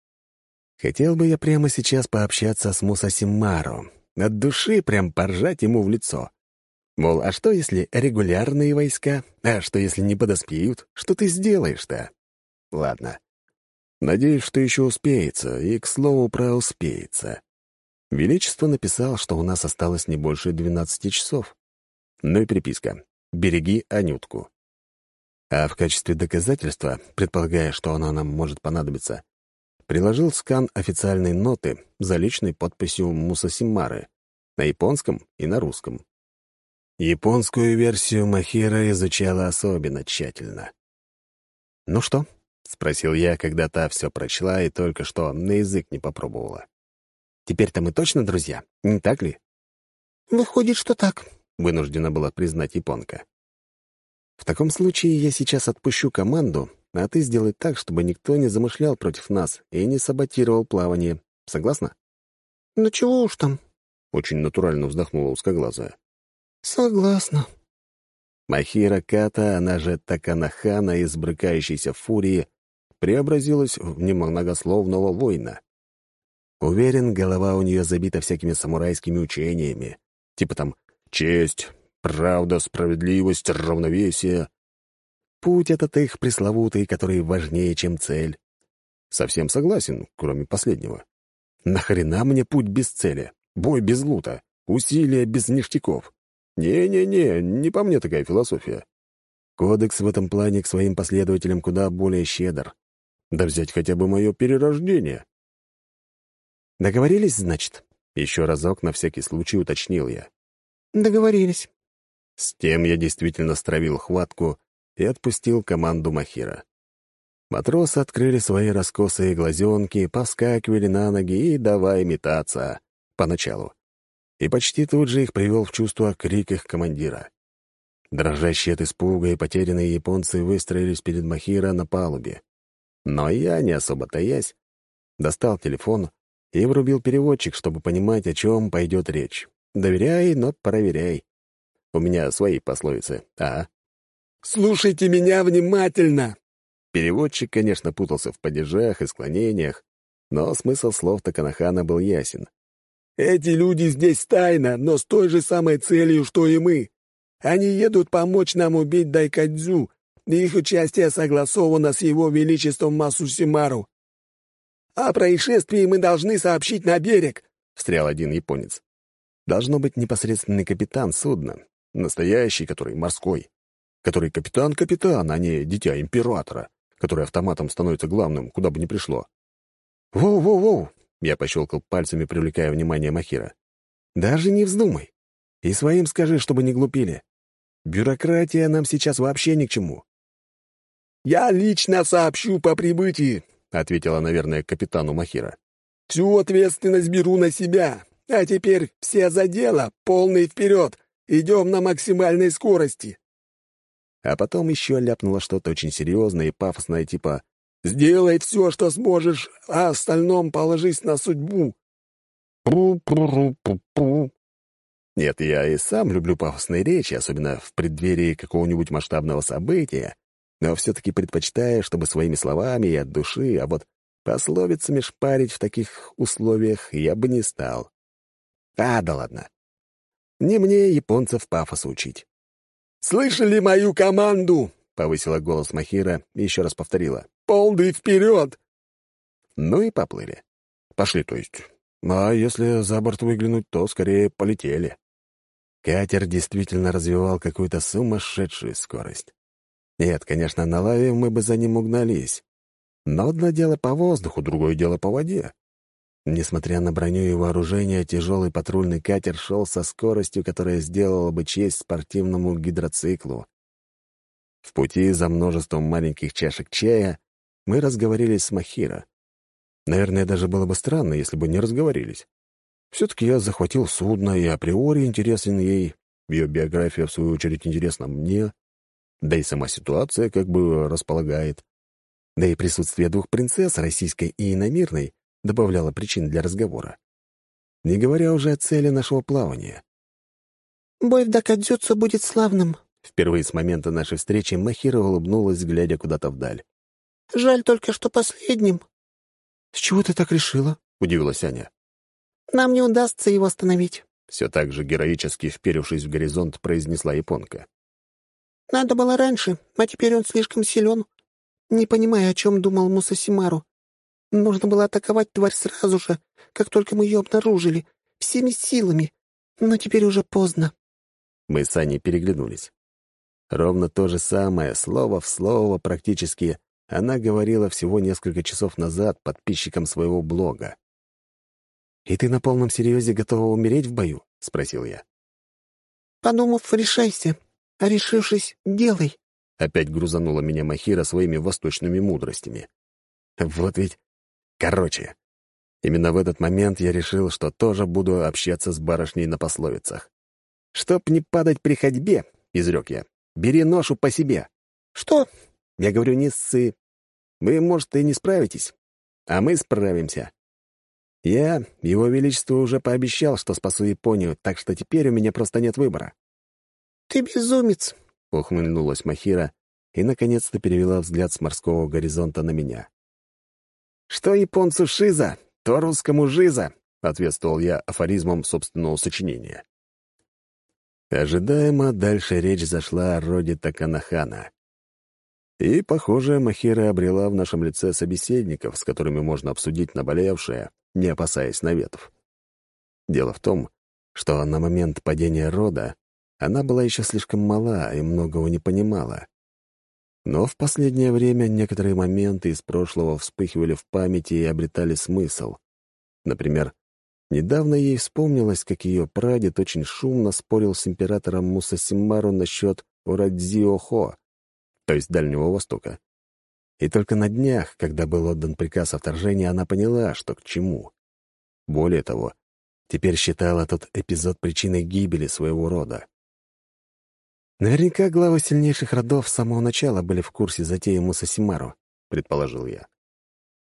Хотел бы я прямо сейчас пообщаться с Мусасимару. От души прям поржать ему в лицо. Мол, а что, если регулярные войска? А что, если не подоспеют? Что ты сделаешь-то? Ладно. Надеюсь, что еще успеется, и, к слову, про успеется. Величество написал, что у нас осталось не больше 12 часов. Ну и приписка «Береги Анютку». А в качестве доказательства, предполагая, что оно нам может понадобиться, приложил скан официальной ноты за личной подписью Мусасимары на японском и на русском. Японскую версию Махира изучала особенно тщательно. «Ну что?» — спросил я, когда та все прочла и только что на язык не попробовала. «Теперь-то мы точно друзья, не так ли?» «Выходит, что так», — вынуждена была признать японка. «В таком случае я сейчас отпущу команду, а ты сделай так, чтобы никто не замышлял против нас и не саботировал плавание. Согласна?» «Ну чего уж там?» — очень натурально вздохнула узкоглазая. «Согласна». Махира Ката, она же Таканахана из брыкающейся фурии, преобразилась в немногословного воина. Уверен, голова у нее забита всякими самурайскими учениями, типа там Честь, правда, справедливость, равновесие. Путь этот их пресловутый, который важнее, чем цель. Совсем согласен, кроме последнего. Нахрена мне путь без цели? Бой без лута? Усилия без ништяков? Не-не-не, не по мне такая философия. Кодекс в этом плане к своим последователям куда более щедр. Да взять хотя бы мое перерождение. Договорились, значит? Еще разок на всякий случай уточнил я. Договорились. С тем я действительно стравил хватку и отпустил команду Махира. Матросы открыли свои раскосые глазенки, поскакивали на ноги и давай метаться. Поначалу. И почти тут же их привел в чувство крик их командира. Дрожащие от испуга и потерянные японцы выстроились перед Махира на палубе. Но я, не особо таясь, достал телефон и врубил переводчик, чтобы понимать, о чем пойдет речь. Доверяй, но проверяй. У меня свои пословицы, а? «Слушайте меня внимательно!» Переводчик, конечно, путался в падежах и склонениях, но смысл слов Таканахана был ясен. «Эти люди здесь тайно, но с той же самой целью, что и мы. Они едут помочь нам убить Дайкадзю, и их участие согласовано с его величеством Масусимару. О происшествии мы должны сообщить на берег», — встрял один японец. Должно быть непосредственный капитан судна, настоящий, который морской, который капитан-капитан, а не дитя императора который автоматом становится главным, куда бы ни пришло. «Воу-воу-воу!» — я пощелкал пальцами, привлекая внимание Махира. «Даже не вздумай. И своим скажи, чтобы не глупили. Бюрократия нам сейчас вообще ни к чему». «Я лично сообщу по прибытии», — ответила, наверное, капитану Махира. «Всю ответственность беру на себя. А теперь все за дело, полный вперед. Идем на максимальной скорости» а потом еще ляпнула что-то очень серьезное и пафосное, типа «Сделай все, что сможешь, а остальном положись на судьбу». Пу-пу-пу-пу. Нет, я и сам люблю пафосные речи, особенно в преддверии какого-нибудь масштабного события, но все-таки предпочитаю, чтобы своими словами и от души, а вот пословицами шпарить в таких условиях я бы не стал. А, да ладно. Не мне японцев пафоса учить. «Слышали мою команду?» — повысила голос Махира и еще раз повторила. «Полный вперед!» Ну и поплыли. Пошли, то есть. А если за борт выглянуть, то скорее полетели. Катер действительно развивал какую-то сумасшедшую скорость. Нет, конечно, на лаве мы бы за ним угнались. Но одно дело по воздуху, другое дело по воде. Несмотря на броню и вооружение, тяжелый патрульный катер шел со скоростью, которая сделала бы честь спортивному гидроциклу. В пути за множеством маленьких чашек чая мы разговорились с Махира. Наверное, даже было бы странно, если бы не разговорились. Все-таки я захватил судно, и априори интересен ей, ее биография, в свою очередь, интересна мне, да и сама ситуация как бы располагает. Да и присутствие двух принцесс, российской и иномирной, добавляла причин для разговора. Не говоря уже о цели нашего плавания. «Бой в Дакадзюцу будет славным», — впервые с момента нашей встречи Махира улыбнулась, глядя куда-то вдаль. «Жаль только, что последним». «С чего ты так решила?» — удивилась Аня. «Нам не удастся его остановить», — все так же героически вперевшись в горизонт, произнесла японка. «Надо было раньше, а теперь он слишком силен. Не понимаю, о чем думал Мусасимару. Нужно было атаковать тварь сразу же, как только мы ее обнаружили, всеми силами. Но теперь уже поздно». Мы с Аней переглянулись. Ровно то же самое, слово в слово практически, она говорила всего несколько часов назад подписчикам своего блога. «И ты на полном серьезе готова умереть в бою?» — спросил я. «Подумав, решайся. А решившись, делай». Опять грузанула меня Махира своими восточными мудростями. Вот ведь Короче, именно в этот момент я решил, что тоже буду общаться с барышней на пословицах. «Чтоб не падать при ходьбе», — изрек я, — «бери ношу по себе». «Что?» Я говорю, не ссы. Вы, может, и не справитесь, а мы справимся. Я, Его Величество, уже пообещал, что спасу Японию, так что теперь у меня просто нет выбора. «Ты безумец!» — ухмыльнулась Махира и, наконец-то, перевела взгляд с морского горизонта на меня. «Что японцу шиза, то русскому жиза», — ответствовал я афоризмом собственного сочинения. Ожидаемо дальше речь зашла о роде Таканахана. И, похоже, Махира обрела в нашем лице собеседников, с которыми можно обсудить наболевшее, не опасаясь наветов. Дело в том, что на момент падения рода она была еще слишком мала и многого не понимала. Но в последнее время некоторые моменты из прошлого вспыхивали в памяти и обретали смысл. Например, недавно ей вспомнилось, как ее прадед очень шумно спорил с императором Мусасимару насчет Урадзиохо, то есть Дальнего Востока. И только на днях, когда был отдан приказ о вторжении, она поняла, что к чему. Более того, теперь считала тот эпизод причиной гибели своего рода. «Наверняка главы сильнейших родов с самого начала были в курсе затеи Мусасимару», — предположил я.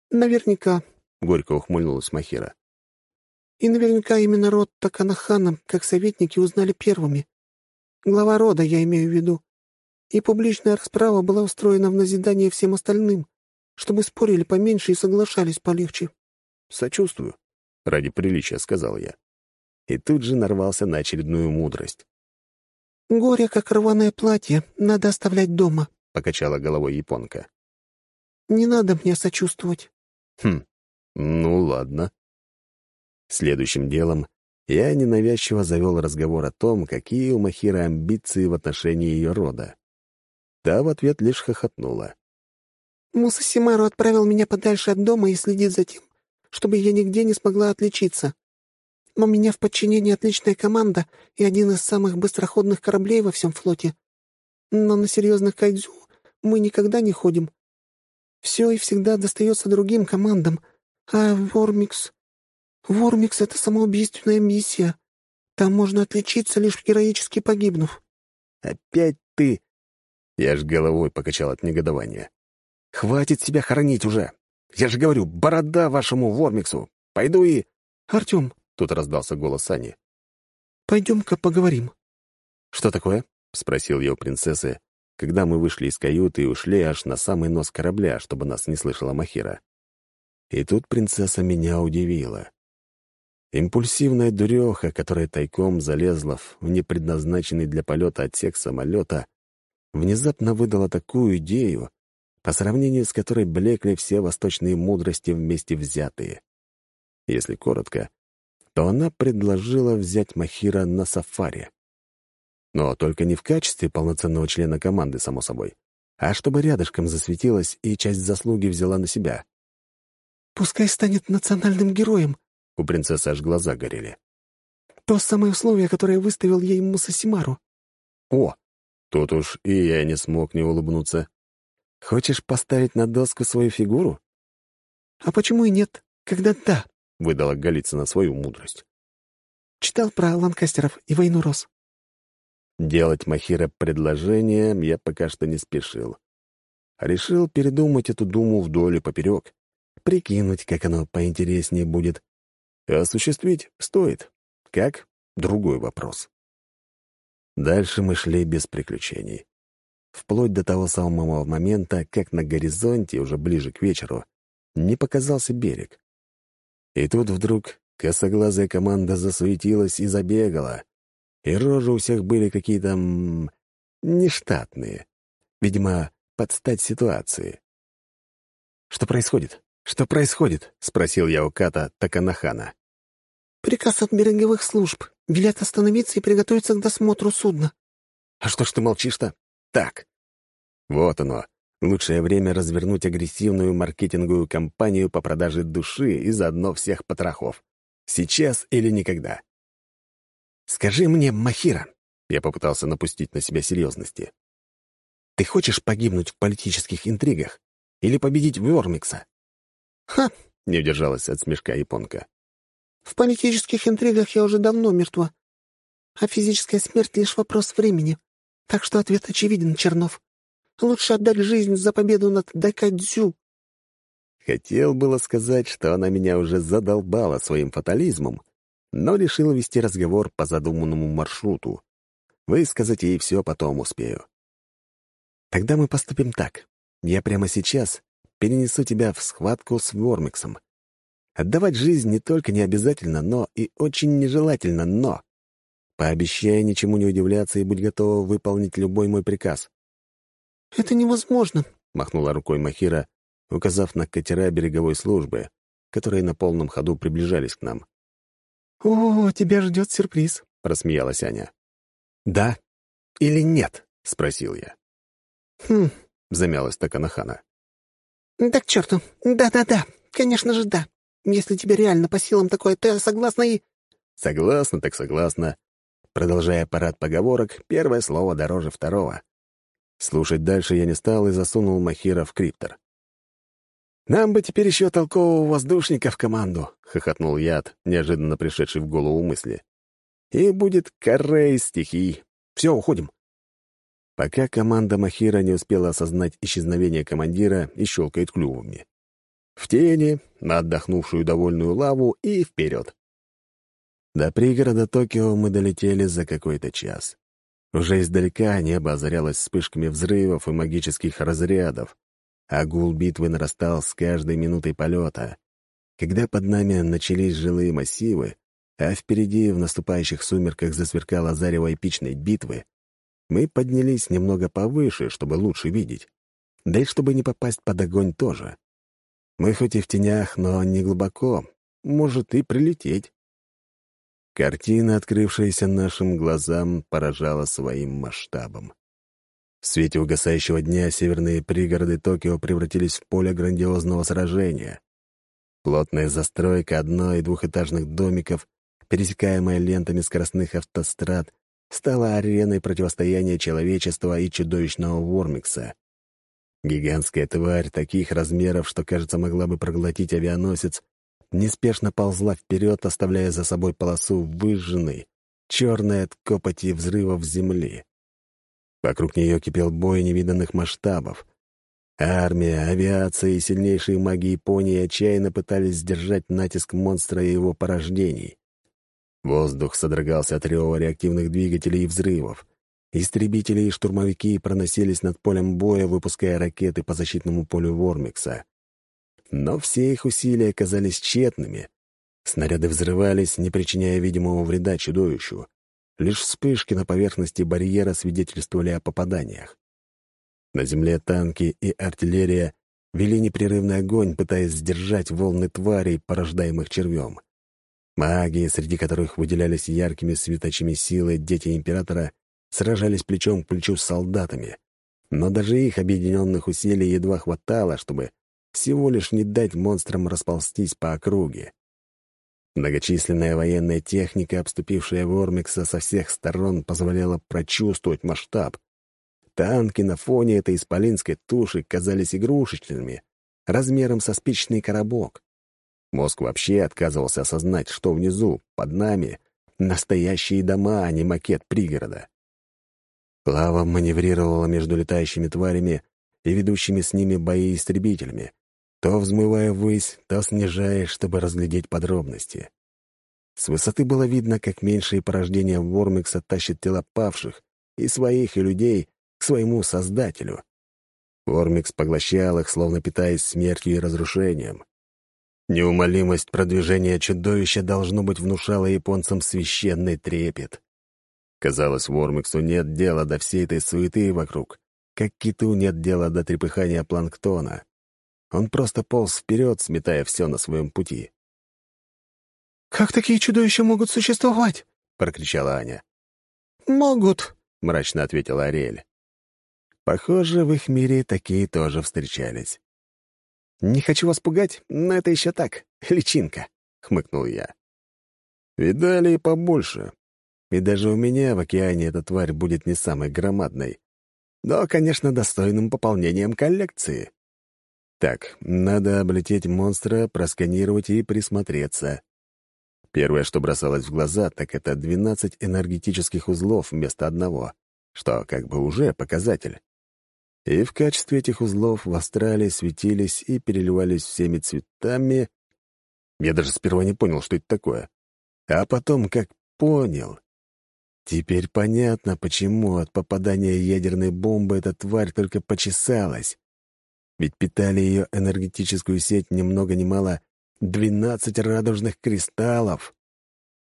«Наверняка», — горько ухмыльнулась Махира. «И наверняка именно род Таканахана, как советники, узнали первыми. Глава рода, я имею в виду. И публичная расправа была устроена в назидание всем остальным, чтобы спорили поменьше и соглашались полегче». «Сочувствую», — ради приличия сказал я. И тут же нарвался на очередную мудрость. «Горе, как рваное платье, надо оставлять дома», — покачала головой японка. «Не надо мне сочувствовать». «Хм, ну ладно». Следующим делом я ненавязчиво завел разговор о том, какие у Махира амбиции в отношении ее рода. Та в ответ лишь хохотнула. «Мусасимару отправил меня подальше от дома и следит за тем, чтобы я нигде не смогла отличиться. У меня в подчинении отличная команда и один из самых быстроходных кораблей во всем флоте. Но на серьезных кайдзю мы никогда не ходим. Все и всегда достается другим командам, а Вормикс... Вормикс — это самоубийственная миссия. Там можно отличиться, лишь героически погибнув». «Опять ты...» Я ж головой покачал от негодования. «Хватит себя хоронить уже! Я же говорю, борода вашему Вормиксу! Пойду и...» «Артем, Тут раздался голос Ани. «Пойдем-ка поговорим». «Что такое?» — спросил я у принцессы, когда мы вышли из каюты и ушли аж на самый нос корабля, чтобы нас не слышала Махира. И тут принцесса меня удивила. Импульсивная дуреха, которая тайком залезла в непредназначенный для полета отсек самолета, внезапно выдала такую идею, по сравнению с которой блекли все восточные мудрости вместе взятые. Если коротко, то она предложила взять Махира на сафари. Но только не в качестве полноценного члена команды, само собой, а чтобы рядышком засветилась и часть заслуги взяла на себя. «Пускай станет национальным героем», — у принцессы аж глаза горели. «То самое условие, которое выставил ей Мусасимару». «О, тут уж и я не смог не улыбнуться. Хочешь поставить на доску свою фигуру?» «А почему и нет, когда да?» — выдала Голицына свою мудрость. «Читал про ланкастеров и войну Рос». Делать Махира предложение я пока что не спешил. Решил передумать эту думу вдоль и поперек, прикинуть, как оно поинтереснее будет. И осуществить стоит. Как — другой вопрос. Дальше мы шли без приключений. Вплоть до того самого момента, как на горизонте, уже ближе к вечеру, не показался берег. И тут вдруг косоглазая команда засуетилась и забегала. И рожи у всех были какие-то... нештатные. Видимо, под стать ситуации. «Что происходит? Что происходит?» — спросил я у Ката Таканахана. «Приказ от береговых служб. Велят остановиться и приготовиться к досмотру судна». «А что ж ты молчишь-то?» «Так. Вот оно, Лучшее время развернуть агрессивную маркетинговую кампанию по продаже души и заодно всех потрохов. Сейчас или никогда. «Скажи мне, Махира», — я попытался напустить на себя серьезности, «ты хочешь погибнуть в политических интригах или победить Вормикса?» «Ха!» — не удержалась от смешка японка. «В политических интригах я уже давно мертва, а физическая смерть — лишь вопрос времени, так что ответ очевиден, Чернов. Лучше отдать жизнь за победу над Дайкадзю». Хотел было сказать, что она меня уже задолбала своим фатализмом, но решил вести разговор по задуманному маршруту. Высказать ей все потом успею. Тогда мы поступим так. Я прямо сейчас перенесу тебя в схватку с Вормиксом. Отдавать жизнь не только не обязательно, но и очень нежелательно, но... Пообещай ничему не удивляться и будь готова выполнить любой мой приказ». «Это невозможно», — махнула рукой Махира, указав на катера береговой службы, которые на полном ходу приближались к нам. «О, тебя ждет сюрприз», — рассмеялась Аня. «Да или нет?» — спросил я. «Хм», — замялась Таканахана. «Да к черту. Да-да-да. Конечно же, да. Если тебе реально по силам такое, то я согласна и...» «Согласна, так согласна». Продолжая парад поговорок, первое слово дороже второго. Слушать дальше я не стал и засунул Махира в криптор. «Нам бы теперь еще толкового воздушника в команду», — хохотнул яд, неожиданно пришедший в голову мысли. «И будет каре стихий. Все, уходим». Пока команда Махира не успела осознать исчезновение командира и щелкает клювами. В тени, на отдохнувшую довольную лаву и вперед. До пригорода Токио мы долетели за какой-то час. Уже издалека небо озарялось вспышками взрывов и магических разрядов, а гул битвы нарастал с каждой минутой полета. Когда под нами начались жилые массивы, а впереди в наступающих сумерках засверкала зарево эпичной битвы, мы поднялись немного повыше, чтобы лучше видеть. Да и чтобы не попасть под огонь тоже. Мы хоть и в тенях, но не глубоко. Может и прилететь. Картина, открывшаяся нашим глазам, поражала своим масштабом. В свете угасающего дня северные пригороды Токио превратились в поле грандиозного сражения. Плотная застройка одно- и двухэтажных домиков, пересекаемая лентами скоростных автострад, стала ареной противостояния человечества и чудовищного Вормикса. Гигантская тварь таких размеров, что, кажется, могла бы проглотить авианосец, неспешно ползла вперед, оставляя за собой полосу выжженной, черной от копоти взрывов земли. Вокруг нее кипел бой невиданных масштабов. Армия, авиация и сильнейшие маги Японии отчаянно пытались сдержать натиск монстра и его порождений. Воздух содрогался от рева реактивных двигателей и взрывов. Истребители и штурмовики проносились над полем боя, выпуская ракеты по защитному полю Вормикса. Но все их усилия оказались тщетными. Снаряды взрывались, не причиняя видимого вреда чудовищу. Лишь вспышки на поверхности барьера свидетельствовали о попаданиях. На земле танки и артиллерия вели непрерывный огонь, пытаясь сдержать волны тварей, порождаемых червем. Маги, среди которых выделялись яркими светочами силы дети Императора, сражались плечом к плечу с солдатами. Но даже их объединенных усилий едва хватало, чтобы всего лишь не дать монстрам расползтись по округе. Многочисленная военная техника, обступившая Вормикса со всех сторон, позволяла прочувствовать масштаб. Танки на фоне этой исполинской туши казались игрушечными, размером со спичный коробок. Мозг вообще отказывался осознать, что внизу, под нами, настоящие дома, а не макет пригорода. Лава маневрировала между летающими тварями и ведущими с ними бои истребителями, то взмывая ввысь, то снижаясь, чтобы разглядеть подробности. С высоты было видно, как меньшие порождения Вормикса тащат тела павших, и своих, и людей, к своему создателю. Вормикс поглощал их, словно питаясь смертью и разрушением. Неумолимость продвижения чудовища должно быть внушала японцам священный трепет. Казалось, Вормиксу нет дела до всей этой суеты вокруг, как киту нет дела до трепыхания планктона. Он просто полз вперед, сметая все на своем пути. «Как такие чудовища могут существовать?» — прокричала Аня. «Могут», — мрачно ответила Ариэль. Похоже, в их мире такие тоже встречались. «Не хочу вас пугать, но это еще так, личинка», — хмыкнул я. «Видали и побольше. И даже у меня в океане эта тварь будет не самой громадной, но, конечно, достойным пополнением коллекции. Так, надо облететь монстра, просканировать и присмотреться. Первое, что бросалось в глаза, так это 12 энергетических узлов вместо одного, что как бы уже показатель. И в качестве этих узлов в астрале светились и переливались всеми цветами. Я даже сперва не понял, что это такое. А потом как понял. Теперь понятно, почему от попадания ядерной бомбы эта тварь только почесалась ведь питали ее энергетическую сеть ни много ни мало двенадцать радужных кристаллов.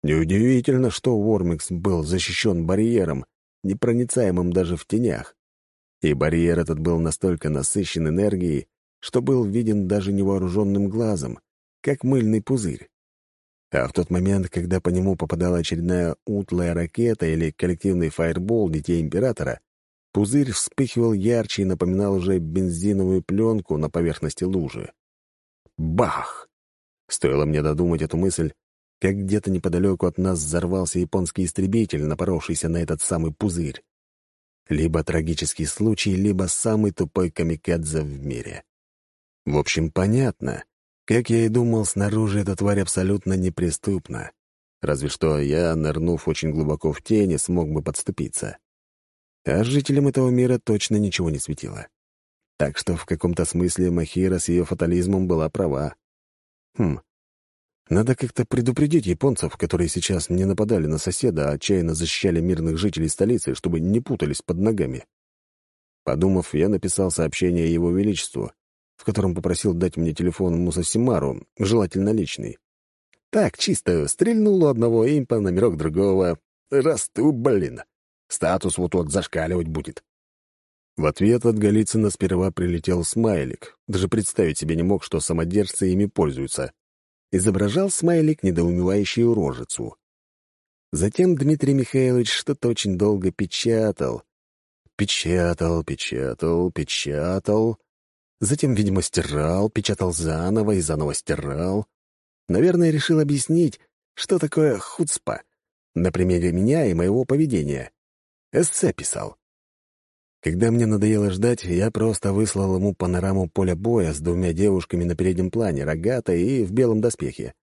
Неудивительно, что Вормикс был защищен барьером, непроницаемым даже в тенях. И барьер этот был настолько насыщен энергией, что был виден даже невооруженным глазом, как мыльный пузырь. А в тот момент, когда по нему попадала очередная утлая ракета или коллективный фаербол детей Императора, пузырь вспыхивал ярче и напоминал уже бензиновую пленку на поверхности лужи. Бах! Стоило мне додумать эту мысль, как где-то неподалеку от нас взорвался японский истребитель, напоровшийся на этот самый пузырь. Либо трагический случай, либо самый тупой камикадзе в мире. В общем, понятно. Как я и думал, снаружи эта тварь абсолютно неприступна. Разве что я, нырнув очень глубоко в тени, смог бы подступиться. А жителям этого мира точно ничего не светило. Так что в каком-то смысле Махира с ее фатализмом была права. Хм. Надо как-то предупредить японцев, которые сейчас не нападали на соседа, а отчаянно защищали мирных жителей столицы, чтобы не путались под ногами. Подумав, я написал сообщение Его Величеству, в котором попросил дать мне телефон Мусасимару, желательно личный. Так, чисто, стрельнул у одного импа, номерок другого. Расту, блин. Статус вот-вот зашкаливать будет. В ответ от Голицына сперва прилетел смайлик. Даже представить себе не мог, что самодержцы ими пользуются. Изображал смайлик недоумевающую рожицу. Затем Дмитрий Михайлович что-то очень долго печатал. Печатал, печатал, печатал. Затем, видимо, стирал, печатал заново и заново стирал. Наверное, решил объяснить, что такое хуцпа на примере меня и моего поведения. Эссе писал. Когда мне надоело ждать, я просто выслал ему панораму поля боя с двумя девушками на переднем плане, рогатой и в белом доспехе.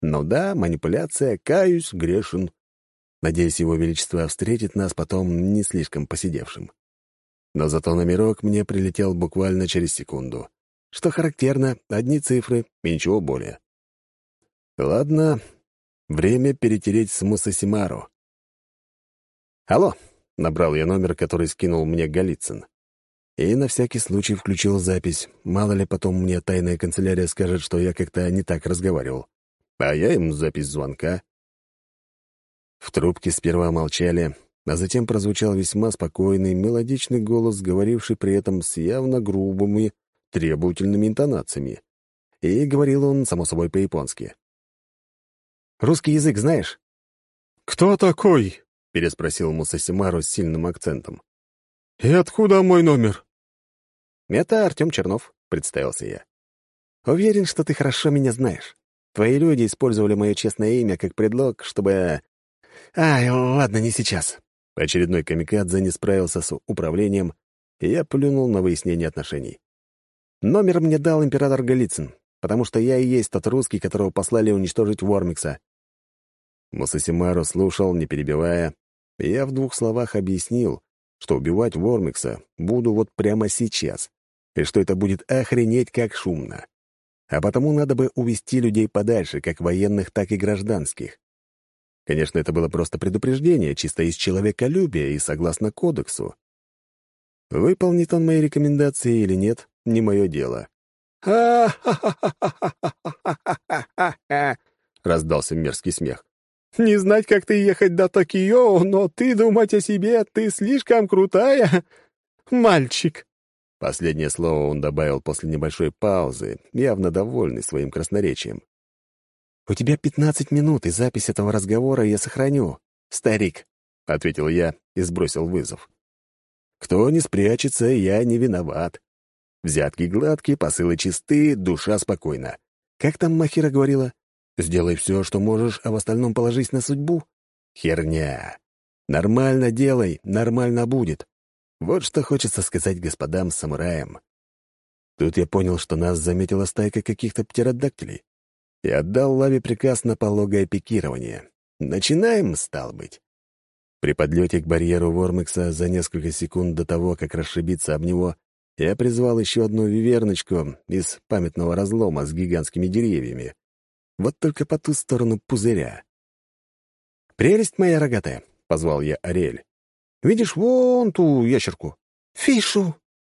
Ну да, манипуляция, каюсь, грешен. Надеюсь, его величество встретит нас потом не слишком посидевшим. Но зато номерок мне прилетел буквально через секунду. Что характерно, одни цифры и ничего более. Ладно, время перетереть с Мусасимару. «Алло», — набрал я номер, который скинул мне Голицын. И на всякий случай включил запись. Мало ли потом мне тайная канцелярия скажет, что я как-то не так разговаривал. А я им запись звонка. В трубке сперва молчали, а затем прозвучал весьма спокойный, мелодичный голос, говоривший при этом с явно грубыми, требовательными интонациями. И говорил он, само собой, по-японски. «Русский язык знаешь?» «Кто такой?» — переспросил Мусасимару с сильным акцентом. «И откуда мой номер?» «Это Артем Чернов», — представился я. «Уверен, что ты хорошо меня знаешь. Твои люди использовали мое честное имя как предлог, чтобы... Ай, ладно, не сейчас. Очередной камикадзе не справился с управлением, и я плюнул на выяснение отношений. Номер мне дал император Голицын, потому что я и есть тот русский, которого послали уничтожить Вормикса. Мусасимару слушал, не перебивая, я в двух словах объяснил, что убивать Вормикса буду вот прямо сейчас, и что это будет охренеть как шумно. А потому надо бы увести людей подальше, как военных, так и гражданских. Конечно, это было просто предупреждение, чисто из человеколюбия и согласно кодексу. Выполнит он мои рекомендации или нет, не мое дело. раздался мерзкий смех. «Не знать, как ты ехать до Токио, но ты думать о себе, ты слишком крутая, мальчик!» Последнее слово он добавил после небольшой паузы, явно довольный своим красноречием. «У тебя пятнадцать минут, и запись этого разговора я сохраню, старик», — ответил я и сбросил вызов. «Кто не спрячется, я не виноват. Взятки гладкие, посылы чистые, душа спокойна. Как там Махира говорила? Сделай все, что можешь, а в остальном положись на судьбу? Херня. Нормально делай, нормально будет. Вот что хочется сказать господам-самураям. Тут я понял, что нас заметила стайка каких-то птеродактилей и отдал Лаве приказ на пологое пикирование. Начинаем, стал быть. При подлете к барьеру Вормекса за несколько секунд до того, как расшибиться об него, я призвал еще одну виверночку из памятного разлома с гигантскими деревьями. Вот только по ту сторону пузыря. «Прелесть моя рогатая!» — позвал я Ариэль. «Видишь вон ту ящерку?» «Фишу!»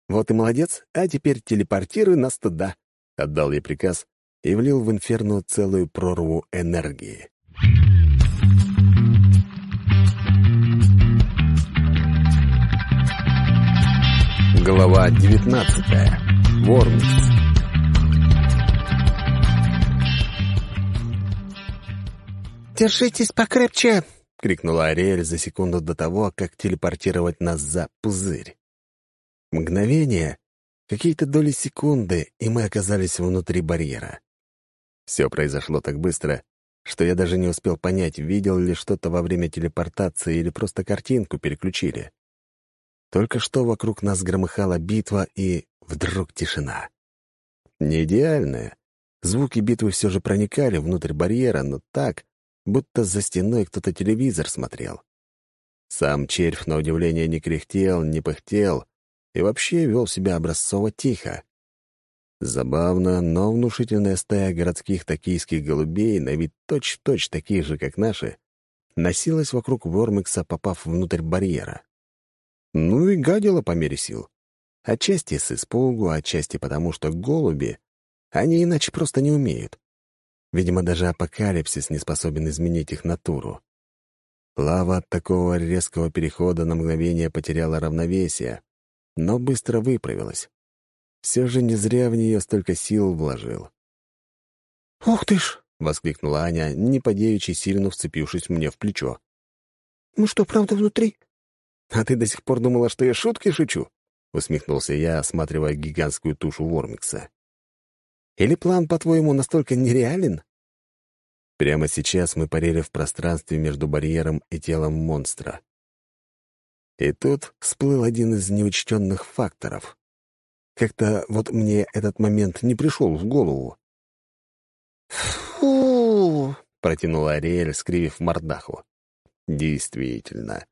«Вот и молодец, а теперь телепортируй нас туда!» — отдал я приказ и влил в инферну целую прорву энергии. Глава девятнадцатая. Вормс. «Держитесь покрепче!» — крикнула Ариэль за секунду до того, как телепортировать нас за пузырь. Мгновение, какие-то доли секунды, и мы оказались внутри барьера. Все произошло так быстро, что я даже не успел понять, видел ли что-то во время телепортации или просто картинку переключили. Только что вокруг нас громыхала битва, и вдруг тишина. Не идеальная. Звуки битвы все же проникали внутрь барьера, но так, будто за стеной кто-то телевизор смотрел. Сам червь, на удивление, не кряхтел, не пыхтел и вообще вел себя образцово тихо. Забавно, но внушительная стая городских токийских голубей, на вид точь-в-точь -точь таких же, как наши, носилась вокруг Вормикса, попав внутрь барьера. Ну и гадила по мере сил. Отчасти с испугу, отчасти потому, что голуби, они иначе просто не умеют. Видимо, даже апокалипсис не способен изменить их натуру. Лава от такого резкого перехода на мгновение потеряла равновесие, но быстро выправилась. Все же не зря в нее столько сил вложил. «Ух ты ж!» — воскликнула Аня, не подеючи сильно вцепившись мне в плечо. «Мы что, правда внутри?» «А ты до сих пор думала, что я шутки шучу?» — усмехнулся я, осматривая гигантскую тушу Вормикса. «Или план, по-твоему, настолько нереален?» Прямо сейчас мы парили в пространстве между барьером и телом монстра. И тут всплыл один из неучтенных факторов. Как-то вот мне этот момент не пришел в голову. «Фу!» — протянула Ариэль, скривив мордаху. «Действительно,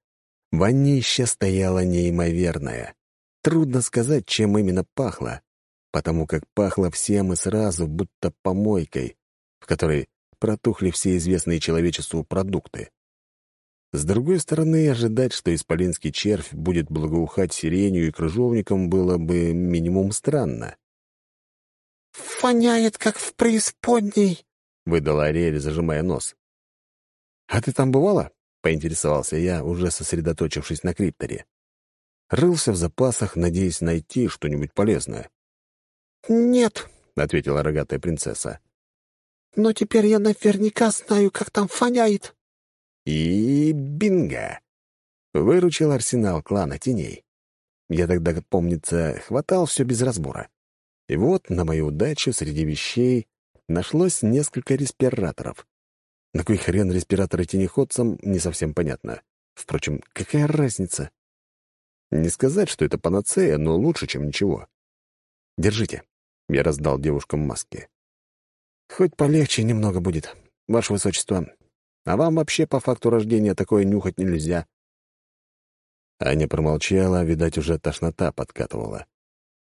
Вонища стояла неимоверная. Трудно сказать, чем именно пахло, потому как пахло всем и сразу, будто помойкой, в которой протухли все известные человечеству продукты. С другой стороны, ожидать, что исполинский червь будет благоухать сиренью и крыжовником, было бы минимум странно. «Воняет, как в преисподней», — выдала Ариэль, зажимая нос. «А ты там бывала?» — поинтересовался я, уже сосредоточившись на крипторе. Рылся в запасах, надеясь найти что-нибудь полезное. «Нет», — ответила рогатая принцесса. «Но теперь я наверняка знаю, как там фоняет». И бинго! Выручил арсенал клана теней. Я тогда, помнится, хватал все без разбора. И вот, на мою удачу, среди вещей нашлось несколько респираторов. На кой хрен респираторы тенеходцам, не совсем понятно. Впрочем, какая разница? Не сказать, что это панацея, но лучше, чем ничего. Держите. Я раздал девушкам маски. Хоть полегче немного будет, ваше высочество. А вам вообще по факту рождения такое нюхать нельзя. Аня промолчала, видать, уже тошнота подкатывала.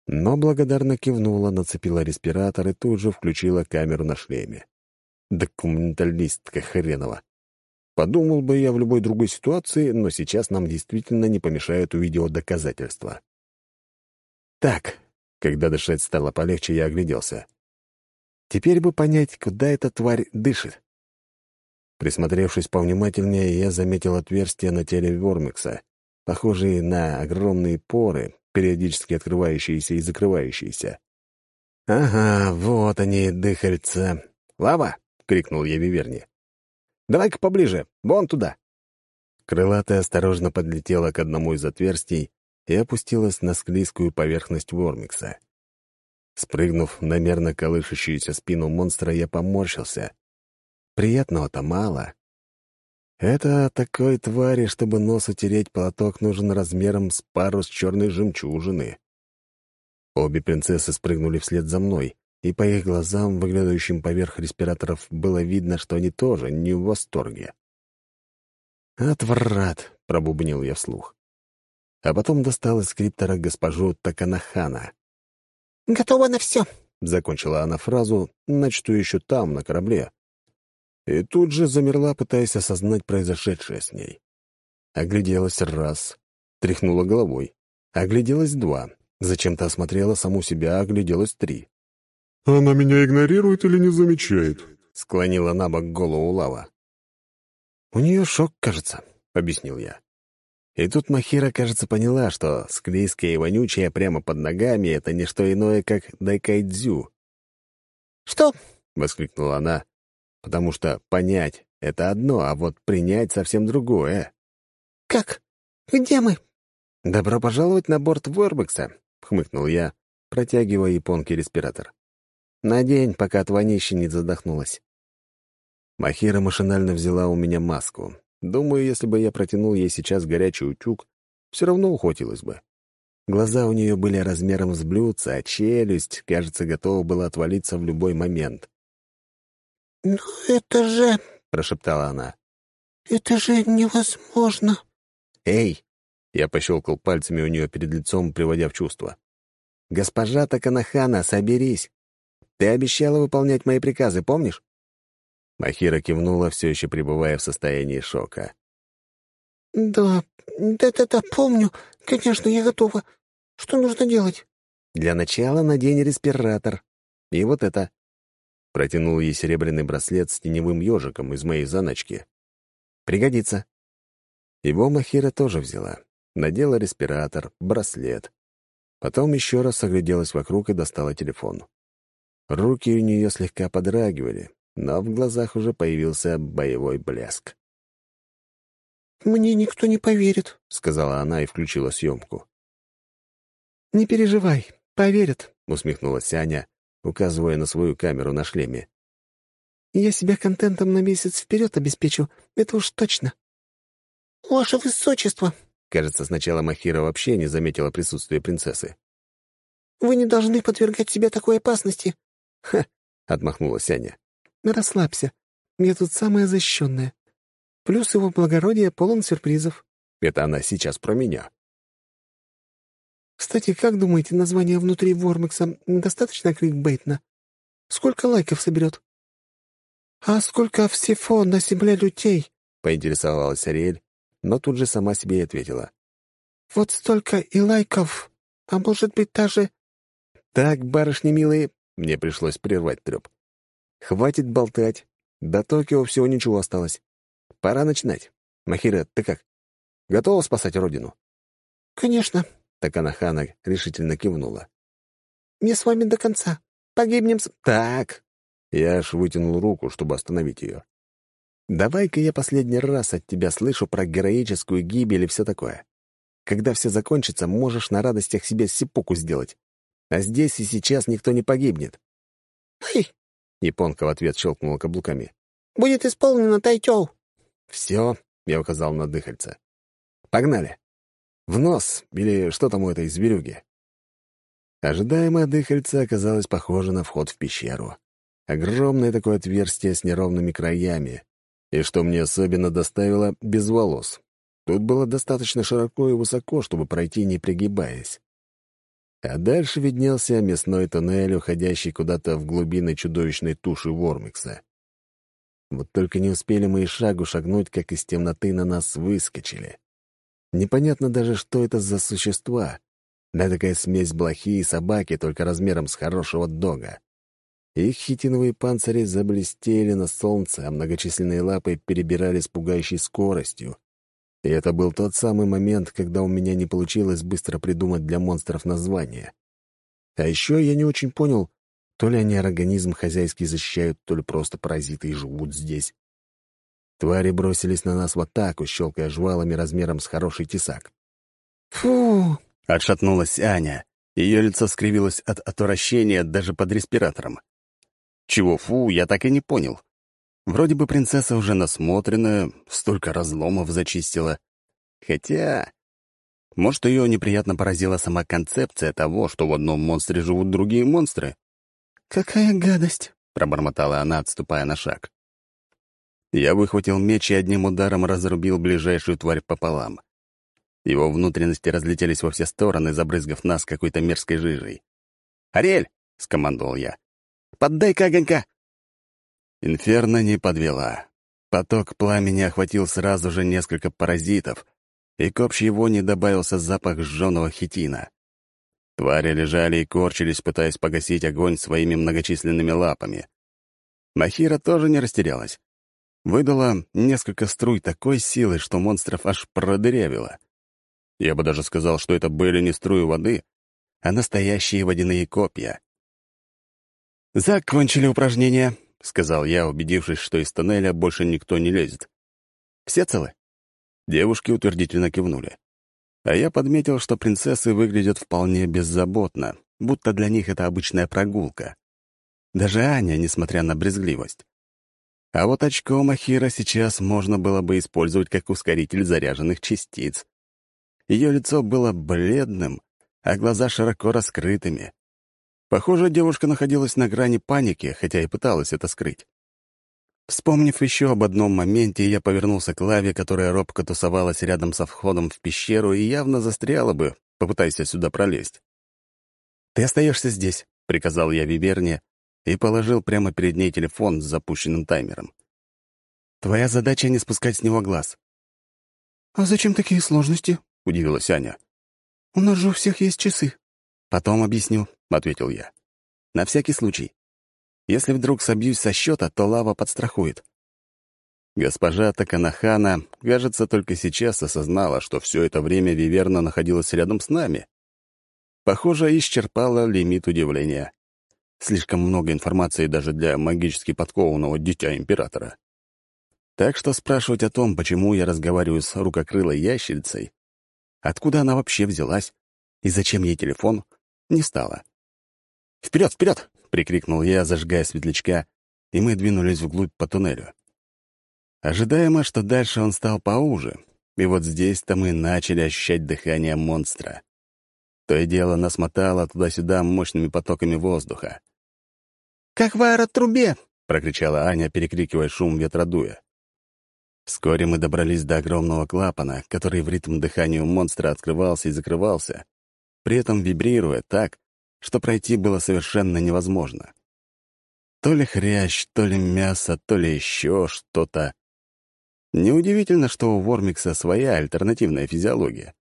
Но благодарно кивнула, нацепила респиратор и тут же включила камеру на шлеме. Документалистка хренова. Подумал бы я в любой другой ситуации, но сейчас нам действительно не помешают видеодоказательства. Так, когда дышать стало полегче, я огляделся. Теперь бы понять, куда эта тварь дышит. Присмотревшись повнимательнее, я заметил отверстия на теле Вормикса, похожие на огромные поры, периодически открывающиеся и закрывающиеся. Ага, вот они, дыхальца. Лава! — крикнул я Виверне. «Давай-ка поближе, вон туда!» Крылатая осторожно подлетела к одному из отверстий и опустилась на склизкую поверхность Вормикса. Спрыгнув на мерно колышущуюся спину монстра, я поморщился. Приятного-то мало. Это такой твари, чтобы нос утереть платок, нужен размером с пару с черной жемчужины. Обе принцессы спрыгнули вслед за мной, и по их глазам, выглядывающим поверх респираторов, было видно, что они тоже не в восторге. «Отврат!» — пробубнил я вслух. А потом достал из скриптора госпожу Таканахана. «Готова на все!» — закончила она фразу, начатую еще там, на корабле. И тут же замерла, пытаясь осознать произошедшее с ней. Огляделась раз, тряхнула головой. Огляделась два, зачем-то осмотрела саму себя, огляделась три. «Она меня игнорирует или не замечает?» — склонила на бок голову лава. «У нее шок, кажется», — объяснил я. И тут Махира, кажется, поняла, что склизкая и вонючая прямо под ногами — это не что иное, как дайкайдзю. «Что?» — воскликнула она, потому что понять — это одно, а вот принять — совсем другое. «Как? Где мы?» «Добро пожаловать на борт Ворбекса», — хмыкнул я, протягивая японке респиратор. «Надень, пока от вонища не задохнулась». Махира машинально взяла у меня маску. Думаю, если бы я протянул ей сейчас горячий утюг, все равно ухватилась бы. Глаза у нее были размером с блюдца, а челюсть, кажется, готова была отвалиться в любой момент. «Ну это же...» — прошептала она. «Это же невозможно!» «Эй!» — я пощелкал пальцами у нее перед лицом, приводя в чувство. «Госпожа Таканахана, соберись! Ты обещала выполнять мои приказы, помнишь?» Махира кивнула, все еще пребывая в состоянии шока. «Да, да-да-да, помню. Конечно, я готова. Что нужно делать?» «Для начала надень респиратор. И вот это». Протянул ей серебряный браслет с теневым ежиком из моей заначки. «Пригодится». Его Махира тоже взяла. Надела респиратор, браслет. Потом еще раз огляделась вокруг и достала телефон. Руки у нее слегка подрагивали, но в глазах уже появился боевой блеск. «Мне никто не поверит», — сказала она и включила съемку. «Не переживай, поверят», — усмехнулась Аня, указывая на свою камеру на шлеме. «Я себя контентом на месяц вперед обеспечу, это уж точно». «Ваше высочество!» Кажется, сначала Махира вообще не заметила присутствие принцессы. «Вы не должны подвергать себя такой опасности». «Ха!» — отмахнулась Аня. «Расслабься. Я тут самая защищенная. Плюс его благородие полон сюрпризов». Это она сейчас про меня. «Кстати, как думаете, название внутри Вормекса достаточно кликбейтно? Сколько лайков соберет?» «А сколько всего на земле людей?» — поинтересовалась Ариэль, но тут же сама себе и ответила. «Вот столько и лайков, а может быть даже...» «Так, барышни милые», — мне пришлось прервать треп. «Хватит болтать. До Токио всего ничего осталось. Пора начинать. Махира, ты как? Готова спасать родину?» «Конечно», — Таканахана решительно кивнула. «Не с вами до конца. Погибнем с...» «Так!» Я аж вытянул руку, чтобы остановить ее. «Давай-ка я последний раз от тебя слышу про героическую гибель и все такое. Когда все закончится, можешь на радостях себе сипуку сделать. А здесь и сейчас никто не погибнет». «Эй!» — японка в ответ щелкнула каблуками. «Будет исполнено, Тайтёу!» «Все», — я указал на дыхальце. «Погнали! В нос, или что там у этой зверюги?» Ожидаемое дыхальце оказалось похоже на вход в пещеру. Огромное такое отверстие с неровными краями. И что мне особенно доставило, без волос. Тут было достаточно широко и высоко, чтобы пройти, не пригибаясь. А дальше виднелся мясной туннель, уходящий куда-то в глубины чудовищной туши Вормикса. Вот только не успели мы и шагу шагнуть, как из темноты на нас выскочили. Непонятно даже, что это за существа. Да такая смесь блохи и собаки, только размером с хорошего дога. Их хитиновые панцири заблестели на солнце, а многочисленные лапы перебирали с пугающей скоростью. И это был тот самый момент, когда у меня не получилось быстро придумать для монстров название. А еще я не очень понял, то ли они организм хозяйский защищают, то ли просто паразиты и живут здесь. Твари бросились на нас в атаку, щелкая жвалами размером с хороший тесак. «Фу!» — отшатнулась Аня. Ее лицо скривилось от отвращения даже под респиратором. Чего фу, я так и не понял. Вроде бы принцесса уже насмотренная, столько разломов зачистила. Хотя... Может, ее неприятно поразила сама концепция того, что в одном монстре живут другие монстры? «Какая гадость!» — пробормотала она, отступая на шаг. Я выхватил меч и одним ударом разрубил ближайшую тварь пополам. Его внутренности разлетелись во все стороны, забрызгав нас какой-то мерзкой жижей. «Ариэль!» — скомандовал я. «Поддай-ка огонька!» Инферно не подвела. Поток пламени охватил сразу же несколько паразитов, и к общей вони добавился запах сжженного хитина. Твари лежали и корчились, пытаясь погасить огонь своими многочисленными лапами. Махира тоже не растерялась. Выдала несколько струй такой силы, что монстров аж продырявило. Я бы даже сказал, что это были не струи воды, а настоящие водяные копья. «Закончили упражнение», — сказал я, убедившись, что из тоннеля больше никто не лезет. «Все целы?» Девушки утвердительно кивнули. А я подметил, что принцессы выглядят вполне беззаботно, будто для них это обычная прогулка. Даже Аня, несмотря на брезгливость. А вот очко Махира сейчас можно было бы использовать как ускоритель заряженных частиц. Ее лицо было бледным, а глаза широко раскрытыми. Похоже, девушка находилась на грани паники, хотя и пыталась это скрыть. Вспомнив еще об одном моменте, я повернулся к лаве, которая робко тусовалась рядом со входом в пещеру и явно застряла бы, попытайся сюда пролезть. «Ты остаешься здесь», — приказал я Виверне и положил прямо перед ней телефон с запущенным таймером. «Твоя задача — не спускать с него глаз». «А зачем такие сложности?» — удивилась Аня. «У нас же у всех есть часы». «Потом объясню», — ответил я. «На всякий случай. Если вдруг собьюсь со счета, то лава подстрахует». Госпожа Таканахана, кажется, только сейчас осознала, что все это время Виверна находилась рядом с нами. Похоже, исчерпала лимит удивления. Слишком много информации даже для магически подкованного дитя императора. Так что спрашивать о том, почему я разговариваю с рукокрылой ящерицей, откуда она вообще взялась и зачем ей телефон, не стало. «Вперед, вперед!» — прикрикнул я, зажигая светлячка, и мы двинулись вглубь по туннелю. Ожидаемо, что дальше он стал поуже, и вот здесь-то мы начали ощущать дыхание монстра. То и дело нас мотало туда-сюда мощными потоками воздуха. «Как в аэротрубе!» — прокричала Аня, перекрикивая шум ветродуя. Вскоре мы добрались до огромного клапана, который в ритм дыханию монстра открывался и закрывался, при этом вибрируя так, что пройти было совершенно невозможно. То ли хрящ, то ли мясо, то ли еще что-то. Неудивительно, что у Вормикса своя альтернативная физиология.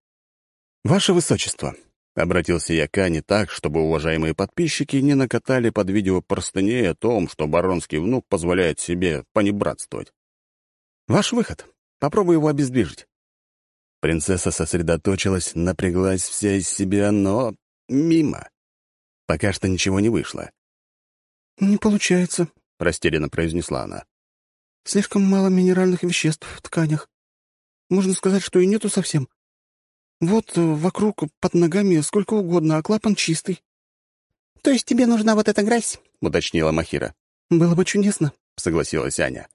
«Ваше Высочество», Обратился я к Ане так, чтобы уважаемые подписчики не накатали под видео простыней о том, что баронский внук позволяет себе понебратствовать. «Ваш выход. Попробуй его обездвижить». Принцесса сосредоточилась, напряглась вся из себя, но мимо. Пока что ничего не вышло. «Не получается», — растерянно произнесла она. «Слишком мало минеральных веществ в тканях. Можно сказать, что и нету совсем. Вот э, вокруг, под ногами сколько угодно, а клапан чистый. То есть тебе нужна вот эта грязь? — уточнила Махира. Было бы чудесно, — согласилась Аня.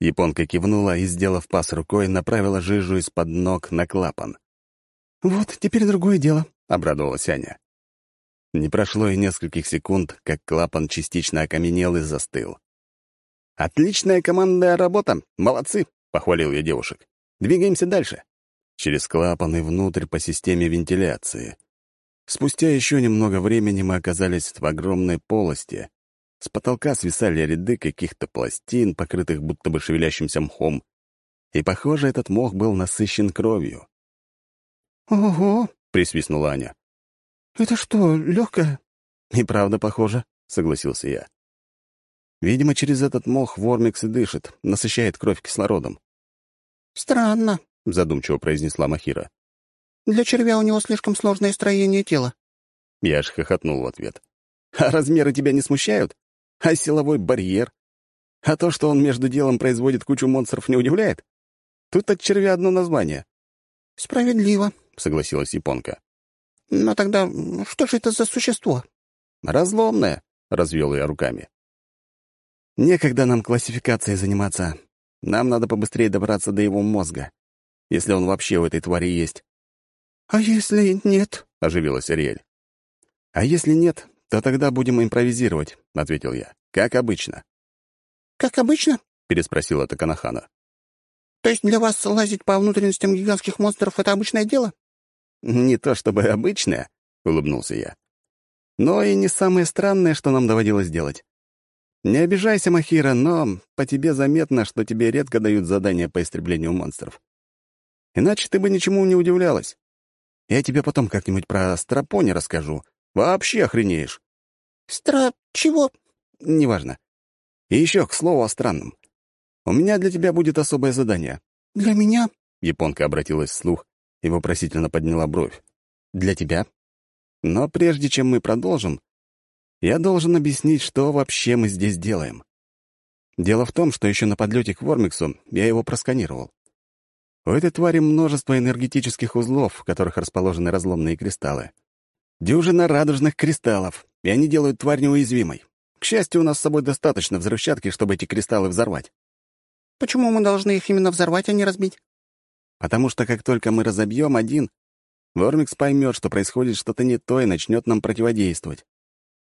Японка кивнула и, сделав пас рукой, направила жижу из-под ног на клапан. «Вот, теперь другое дело», — обрадовалась Аня. Не прошло и нескольких секунд, как клапан частично окаменел и застыл. «Отличная командная работа! Молодцы!» — похвалил я девушек. «Двигаемся дальше» через клапан и внутрь по системе вентиляции. Спустя еще немного времени мы оказались в огромной полости. С потолка свисали ряды каких-то пластин, покрытых будто бы шевелящимся мхом. И, похоже, этот мох был насыщен кровью. «Ого!» — присвистнула Аня. «Это что, легкое?» «И правда похоже», — согласился я. Видимо, через этот мох Вормикс и дышит, насыщает кровь кислородом. «Странно», — задумчиво произнесла Махира. «Для червя у него слишком сложное строение тела». Я аж хохотнул в ответ. «А размеры тебя не смущают? А силовой барьер? А то, что он между делом производит кучу монстров, не удивляет? Тут от червя одно название». «Справедливо», — согласилась японка. «Но тогда что же это за существо?» «Разломное», — развел я руками. «Некогда нам классификацией заниматься. Нам надо побыстрее добраться до его мозга если он вообще у этой твари есть. «А если нет?» — оживилась Ариэль. «А если нет, то тогда будем импровизировать», — ответил я. «Как обычно». «Как обычно?» — переспросила Таканахана. «То есть для вас лазить по внутренностям гигантских монстров — это обычное дело?» «Не то чтобы обычное», — улыбнулся я. «Но и не самое странное, что нам доводилось делать. Не обижайся, Махира, но по тебе заметно, что тебе редко дают задания по истреблению монстров. Иначе ты бы ничему не удивлялась. Я тебе потом как-нибудь про Страпони расскажу. Вообще охренеешь. Стра... чего? Неважно. И еще, к слову о странном. У меня для тебя будет особое задание. Для меня? Японка обратилась вслух и вопросительно подняла бровь. «Для тебя?» «Но прежде чем мы продолжим, я должен объяснить, что вообще мы здесь делаем. Дело в том, что еще на подлете к Вормиксу я его просканировал. У этой твари множество энергетических узлов, в которых расположены разломные кристаллы. Дюжина радужных кристаллов, и они делают тварь неуязвимой. К счастью, у нас с собой достаточно взрывчатки, чтобы эти кристаллы взорвать. Почему мы должны их именно взорвать, а не разбить? Потому что как только мы разобьем один, Вормикс поймет, что происходит что-то не то и начнет нам противодействовать.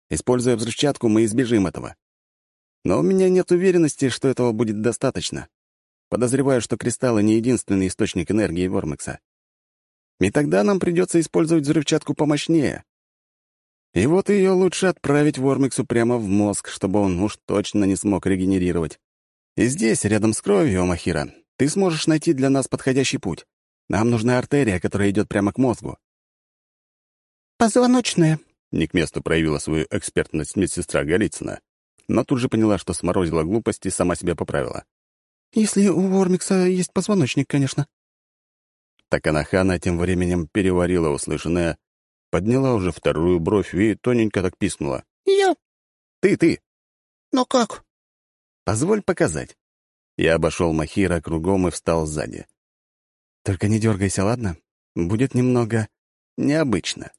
Используя взрывчатку, мы избежим этого. Но у меня нет уверенности, что этого будет достаточно. Подозреваю, что кристаллы — не единственный источник энергии Вормекса. И тогда нам придется использовать взрывчатку помощнее. И вот ее лучше отправить Вормексу прямо в мозг, чтобы он уж точно не смог регенерировать. И здесь, рядом с кровью, Махира, ты сможешь найти для нас подходящий путь. Нам нужна артерия, которая идет прямо к мозгу. «Позвоночная», — не к месту проявила свою экспертность медсестра Голицына, но тут же поняла, что сморозила глупость и сама себя поправила. «Если у Вормикса есть позвоночник, конечно». Таканахана тем временем переварила услышанное, подняла уже вторую бровь и тоненько так пискнула. «Я?» «Ты, ты!» «Но как?» «Позволь показать». Я обошел Махира кругом и встал сзади. «Только не дергайся, ладно? Будет немного необычно».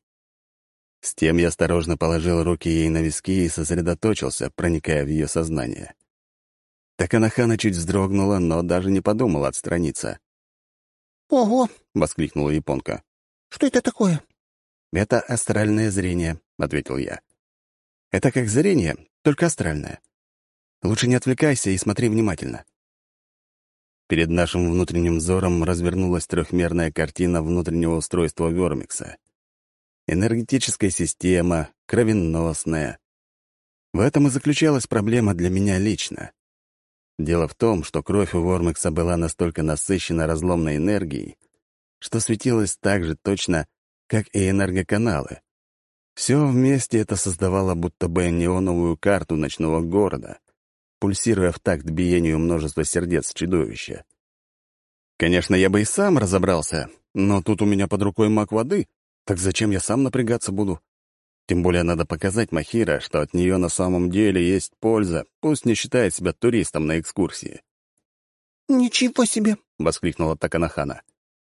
С тем я осторожно положил руки ей на виски и сосредоточился, проникая в ее сознание. Таканахана чуть вздрогнула, но даже не подумала отстраниться. «Ого!» — воскликнула японка. «Что это такое?» «Это астральное зрение», — ответил я. «Это как зрение, только астральное. Лучше не отвлекайся и смотри внимательно». Перед нашим внутренним взором развернулась трехмерная картина внутреннего устройства Вермикса. Энергетическая система, кровеносная. В этом и заключалась проблема для меня лично. Дело в том, что кровь у Вормекса была настолько насыщена разломной энергией, что светилась так же точно, как и энергоканалы. Все вместе это создавало будто бы неоновую карту ночного города, пульсируя в такт биению множества сердец чудовища. Конечно, я бы и сам разобрался, но тут у меня под рукой маг воды, так зачем я сам напрягаться буду? Тем более надо показать Махира, что от нее на самом деле есть польза, пусть не считает себя туристом на экскурсии. «Ничего себе!» — воскликнула Таканахана.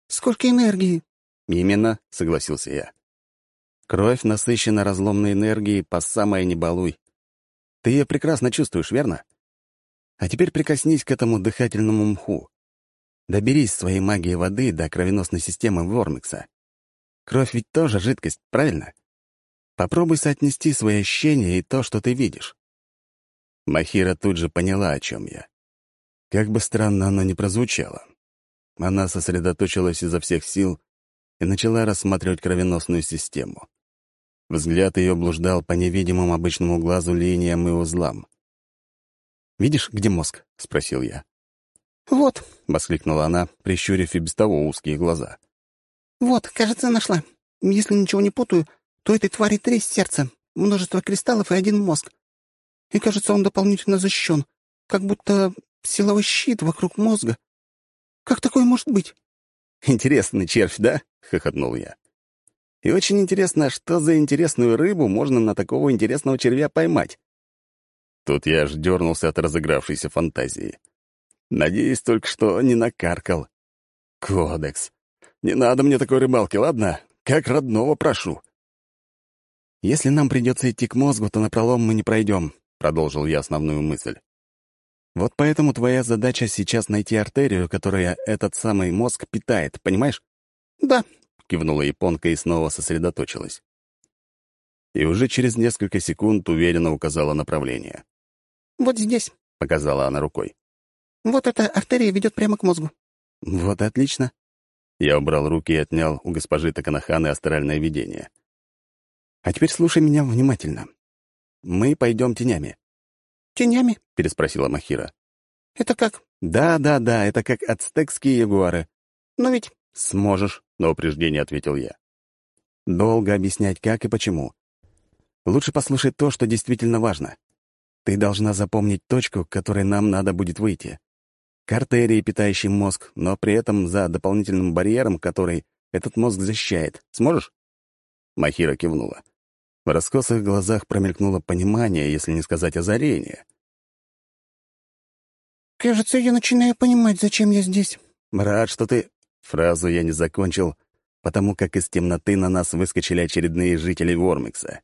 «Сколько энергии!» «Именно», — согласился я. «Кровь насыщена разломной энергией по самое не балуй. Ты ее прекрасно чувствуешь, верно? А теперь прикоснись к этому дыхательному мху. Доберись своей магией воды до кровеносной системы Вормикса. Кровь ведь тоже жидкость, правильно? Попробуй соотнести свои ощущения и то, что ты видишь. Махира тут же поняла, о чем я. Как бы странно оно ни прозвучало. Она сосредоточилась изо всех сил и начала рассматривать кровеносную систему. Взгляд ее блуждал по невидимым обычному глазу линиям и узлам. «Видишь, где мозг?» — спросил я. «Вот», — воскликнула она, прищурив и без того узкие глаза. «Вот, кажется, нашла. Если ничего не путаю, то этой твари три сердца, множество кристаллов и один мозг. И, кажется, он дополнительно защищен, как будто силовой щит вокруг мозга. Как такое может быть?» «Интересный червь, да?» — хохотнул я. «И очень интересно, что за интересную рыбу можно на такого интересного червя поймать?» Тут я аж дернулся от разыгравшейся фантазии. Надеюсь только, что не накаркал. «Кодекс. Не надо мне такой рыбалки, ладно? Как родного прошу». «Если нам придется идти к мозгу, то напролом мы не пройдем», — продолжил я основную мысль. «Вот поэтому твоя задача сейчас найти артерию, которая этот самый мозг питает, понимаешь?» «Да», — кивнула японка и снова сосредоточилась. И уже через несколько секунд уверенно указала направление. «Вот здесь», — показала она рукой. «Вот эта артерия ведет прямо к мозгу». «Вот отлично». Я убрал руки и отнял у госпожи Таканаханы астральное видение. А теперь слушай меня внимательно. Мы пойдем тенями». «Тенями?» — переспросила Махира. «Это как?» «Да, да, да, это как ацтекские ягуары». «Но ведь...» «Сможешь», — на упреждение ответил я. «Долго объяснять, как и почему. Лучше послушай то, что действительно важно. Ты должна запомнить точку, к которой нам надо будет выйти. К артерии, питающей мозг, но при этом за дополнительным барьером, который этот мозг защищает. Сможешь?» Махира кивнула. В раскосых глазах промелькнуло понимание, если не сказать озарение. «Кажется, я начинаю понимать, зачем я здесь». «Рад, что ты...» Фразу я не закончил, потому как из темноты на нас выскочили очередные жители Вормикса.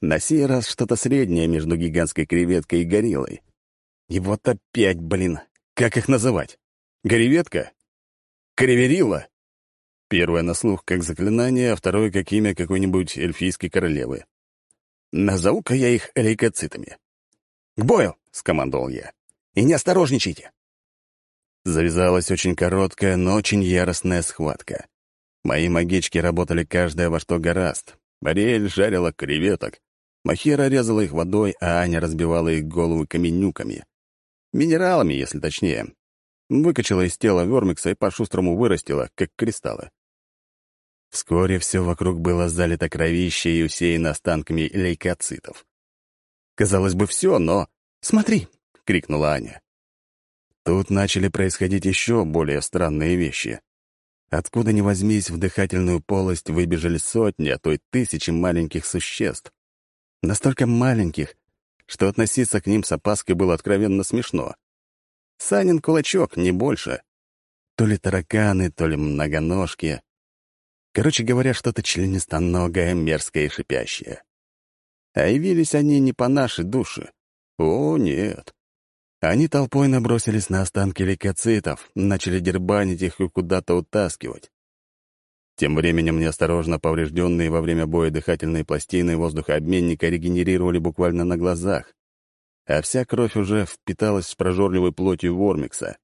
На сей раз что-то среднее между гигантской креветкой и гориллой. И вот опять, блин, как их называть? Гореветка? Креверила? Первое на слух как заклинание, а второе как имя какой-нибудь эльфийской королевы. Назову-ка я их лейкоцитами. «К бою!» — скомандовал я. «И не осторожничайте!» Завязалась очень короткая, но очень яростная схватка. Мои магички работали каждая во что гораст. Ариэль жарила креветок, Махера резала их водой, а Аня разбивала их головы каменюками. Минералами, если точнее. Выкачала из тела Вормикса и по-шустрому вырастила, как кристаллы. Вскоре все вокруг было залито кровищей и усеяно останками лейкоцитов. Казалось бы, все, но... «Смотри!» — крикнула Аня. Тут начали происходить еще более странные вещи. Откуда ни возьмись, в дыхательную полость выбежали сотни, а то и тысячи маленьких существ. Настолько маленьких, что относиться к ним с опаской было откровенно смешно. Санин кулачок, не больше. То ли тараканы, то ли многоножки. Короче говоря, что-то членистоногое, мерзкое и шипящее. А явились они не по нашей душе. О, нет. Они толпой набросились на останки лейкоцитов, начали дербанить их и куда-то утаскивать. Тем временем неосторожно поврежденные во время боя дыхательные пластины воздухообменника регенерировали буквально на глазах, а вся кровь уже впиталась с прожорливой плотью Вормикса.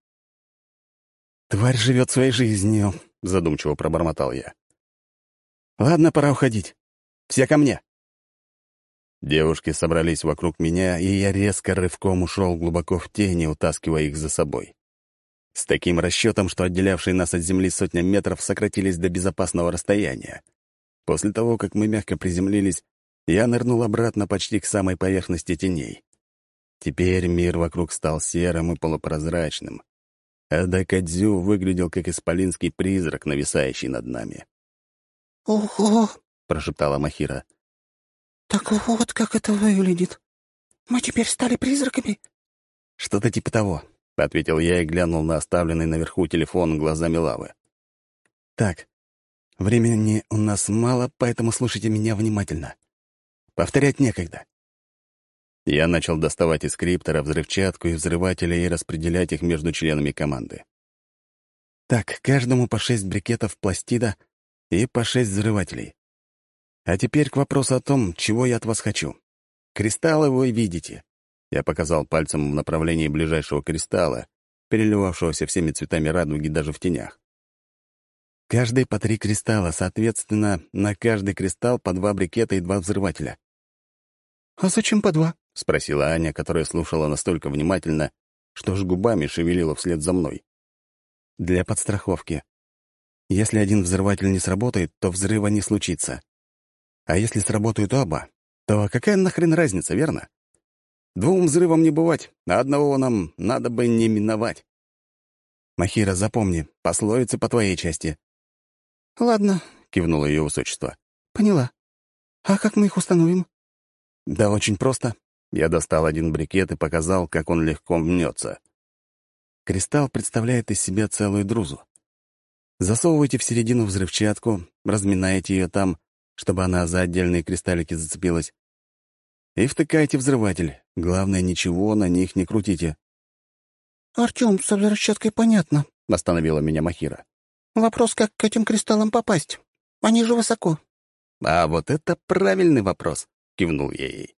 «Тварь живет своей жизнью», — задумчиво пробормотал я. «Ладно, пора уходить. Все ко мне». Девушки собрались вокруг меня, и я резко рывком ушел глубоко в тени, утаскивая их за собой. С таким расчетом, что отделявшие нас от земли сотня метров сократились до безопасного расстояния. После того, как мы мягко приземлились, я нырнул обратно почти к самой поверхности теней. Теперь мир вокруг стал серым и полупрозрачным, а Дакадзю выглядел как исполинский призрак, нависающий над нами. «Ого!» — прошептала Махира. «Так вот как это выглядит. Мы теперь стали призраками?» «Что-то типа того», — ответил я и глянул на оставленный наверху телефон глазами лавы. «Так, времени у нас мало, поэтому слушайте меня внимательно. Повторять некогда». Я начал доставать из криптора взрывчатку и взрыватели и распределять их между членами команды. Так, каждому по шесть брикетов пластида и по шесть взрывателей. А теперь к вопросу о том, чего я от вас хочу. Кристаллы вы видите. Я показал пальцем в направлении ближайшего кристалла, переливавшегося всеми цветами радуги даже в тенях. Каждый по три кристалла, соответственно, на каждый кристалл по два брикета и два взрывателя. «А зачем по два?» — спросила Аня, которая слушала настолько внимательно, что ж губами шевелила вслед за мной. «Для подстраховки. Если один взрыватель не сработает, то взрыва не случится. А если сработают оба, то какая нахрен разница, верно? Двум взрывам не бывать, а одного нам надо бы не миновать. Махира, запомни, пословица по твоей части. «Ладно», — кивнуло ее высочество. «Поняла. А как мы их установим?» «Да очень просто». Я достал один брикет и показал, как он легко мнется. Кристалл представляет из себя целую друзу. Засовывайте в середину взрывчатку, разминаете ее там, чтобы она за отдельные кристаллики зацепилась, и втыкайте взрыватель. Главное, ничего на них не крутите. «Артём, с взрывчаткой понятно», — остановила меня Махира. «Вопрос, как к этим кристаллам попасть? Они же высоко». «А вот это правильный вопрос», — кивнул я ей.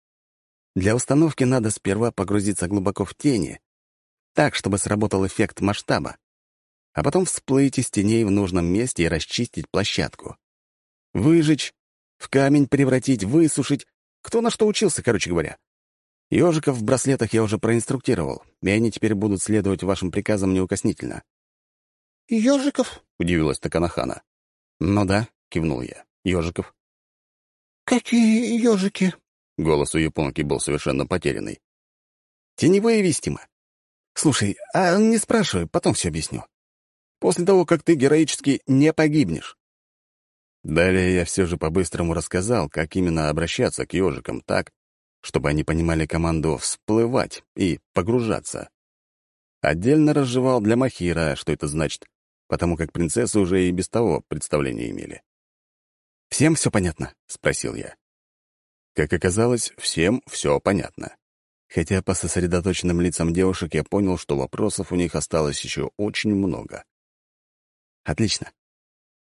«Для установки надо сперва погрузиться глубоко в тени, так, чтобы сработал эффект масштаба, а потом всплыть из теней в нужном месте и расчистить площадку. Выжечь, в камень превратить, высушить, кто на что учился, короче говоря. Ежиков в браслетах я уже проинструктировал, и они теперь будут следовать вашим приказам неукоснительно. «Ежиков?» — удивилась Таканахана. «Ну да», — кивнул я. «Ежиков». «Какие ежики?» — голос у японки был совершенно потерянный. «Теневые вестимо. Слушай, а не спрашивай, потом все объясню. После того, как ты героически не погибнешь. Далее я все же по-быстрому рассказал, как именно обращаться к ежикам так, чтобы они понимали команду «всплывать» и «погружаться». Отдельно разжевал для Махира, что это значит, потому как принцессы уже и без того представления имели. «Всем все понятно?» — спросил я. Как оказалось, всем все понятно. Хотя по сосредоточенным лицам девушек я понял, что вопросов у них осталось еще очень много. «Отлично.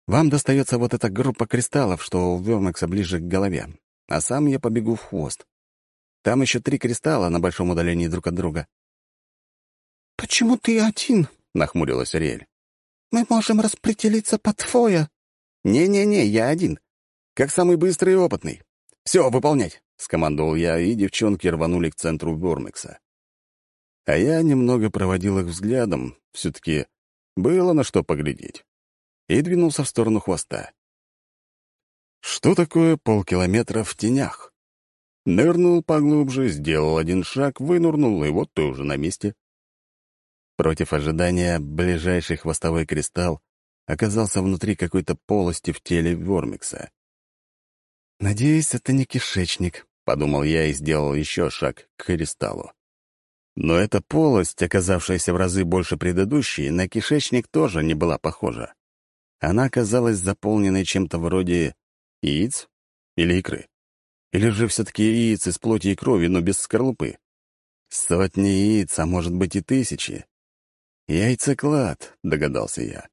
Вам достается вот эта группа кристаллов, что у Вермакса ближе к голове, а сам я побегу в хвост. Там еще три кристалла на большом удалении друг от друга». «Почему ты один?» — нахмурилась Ариэль. «Мы можем распределиться по твоя». «Не-не-не, я один. Как самый быстрый и опытный. Все, выполнять!» — скомандовал я, и девчонки рванули к центру Вормекса. А я немного проводил их взглядом, все-таки было на что поглядеть и двинулся в сторону хвоста. Что такое полкилометра в тенях? Нырнул поглубже, сделал один шаг, вынурнул, и вот ты уже на месте. Против ожидания ближайший хвостовой кристалл оказался внутри какой-то полости в теле Вормикса. «Надеюсь, это не кишечник», — подумал я и сделал еще шаг к кристаллу. Но эта полость, оказавшаяся в разы больше предыдущей, на кишечник тоже не была похожа. Она казалась заполненной чем-то вроде яиц или икры. Или же все-таки яиц из плоти и крови, но без скорлупы. Сотни яиц, а может быть и тысячи. Яйцеклад, догадался я.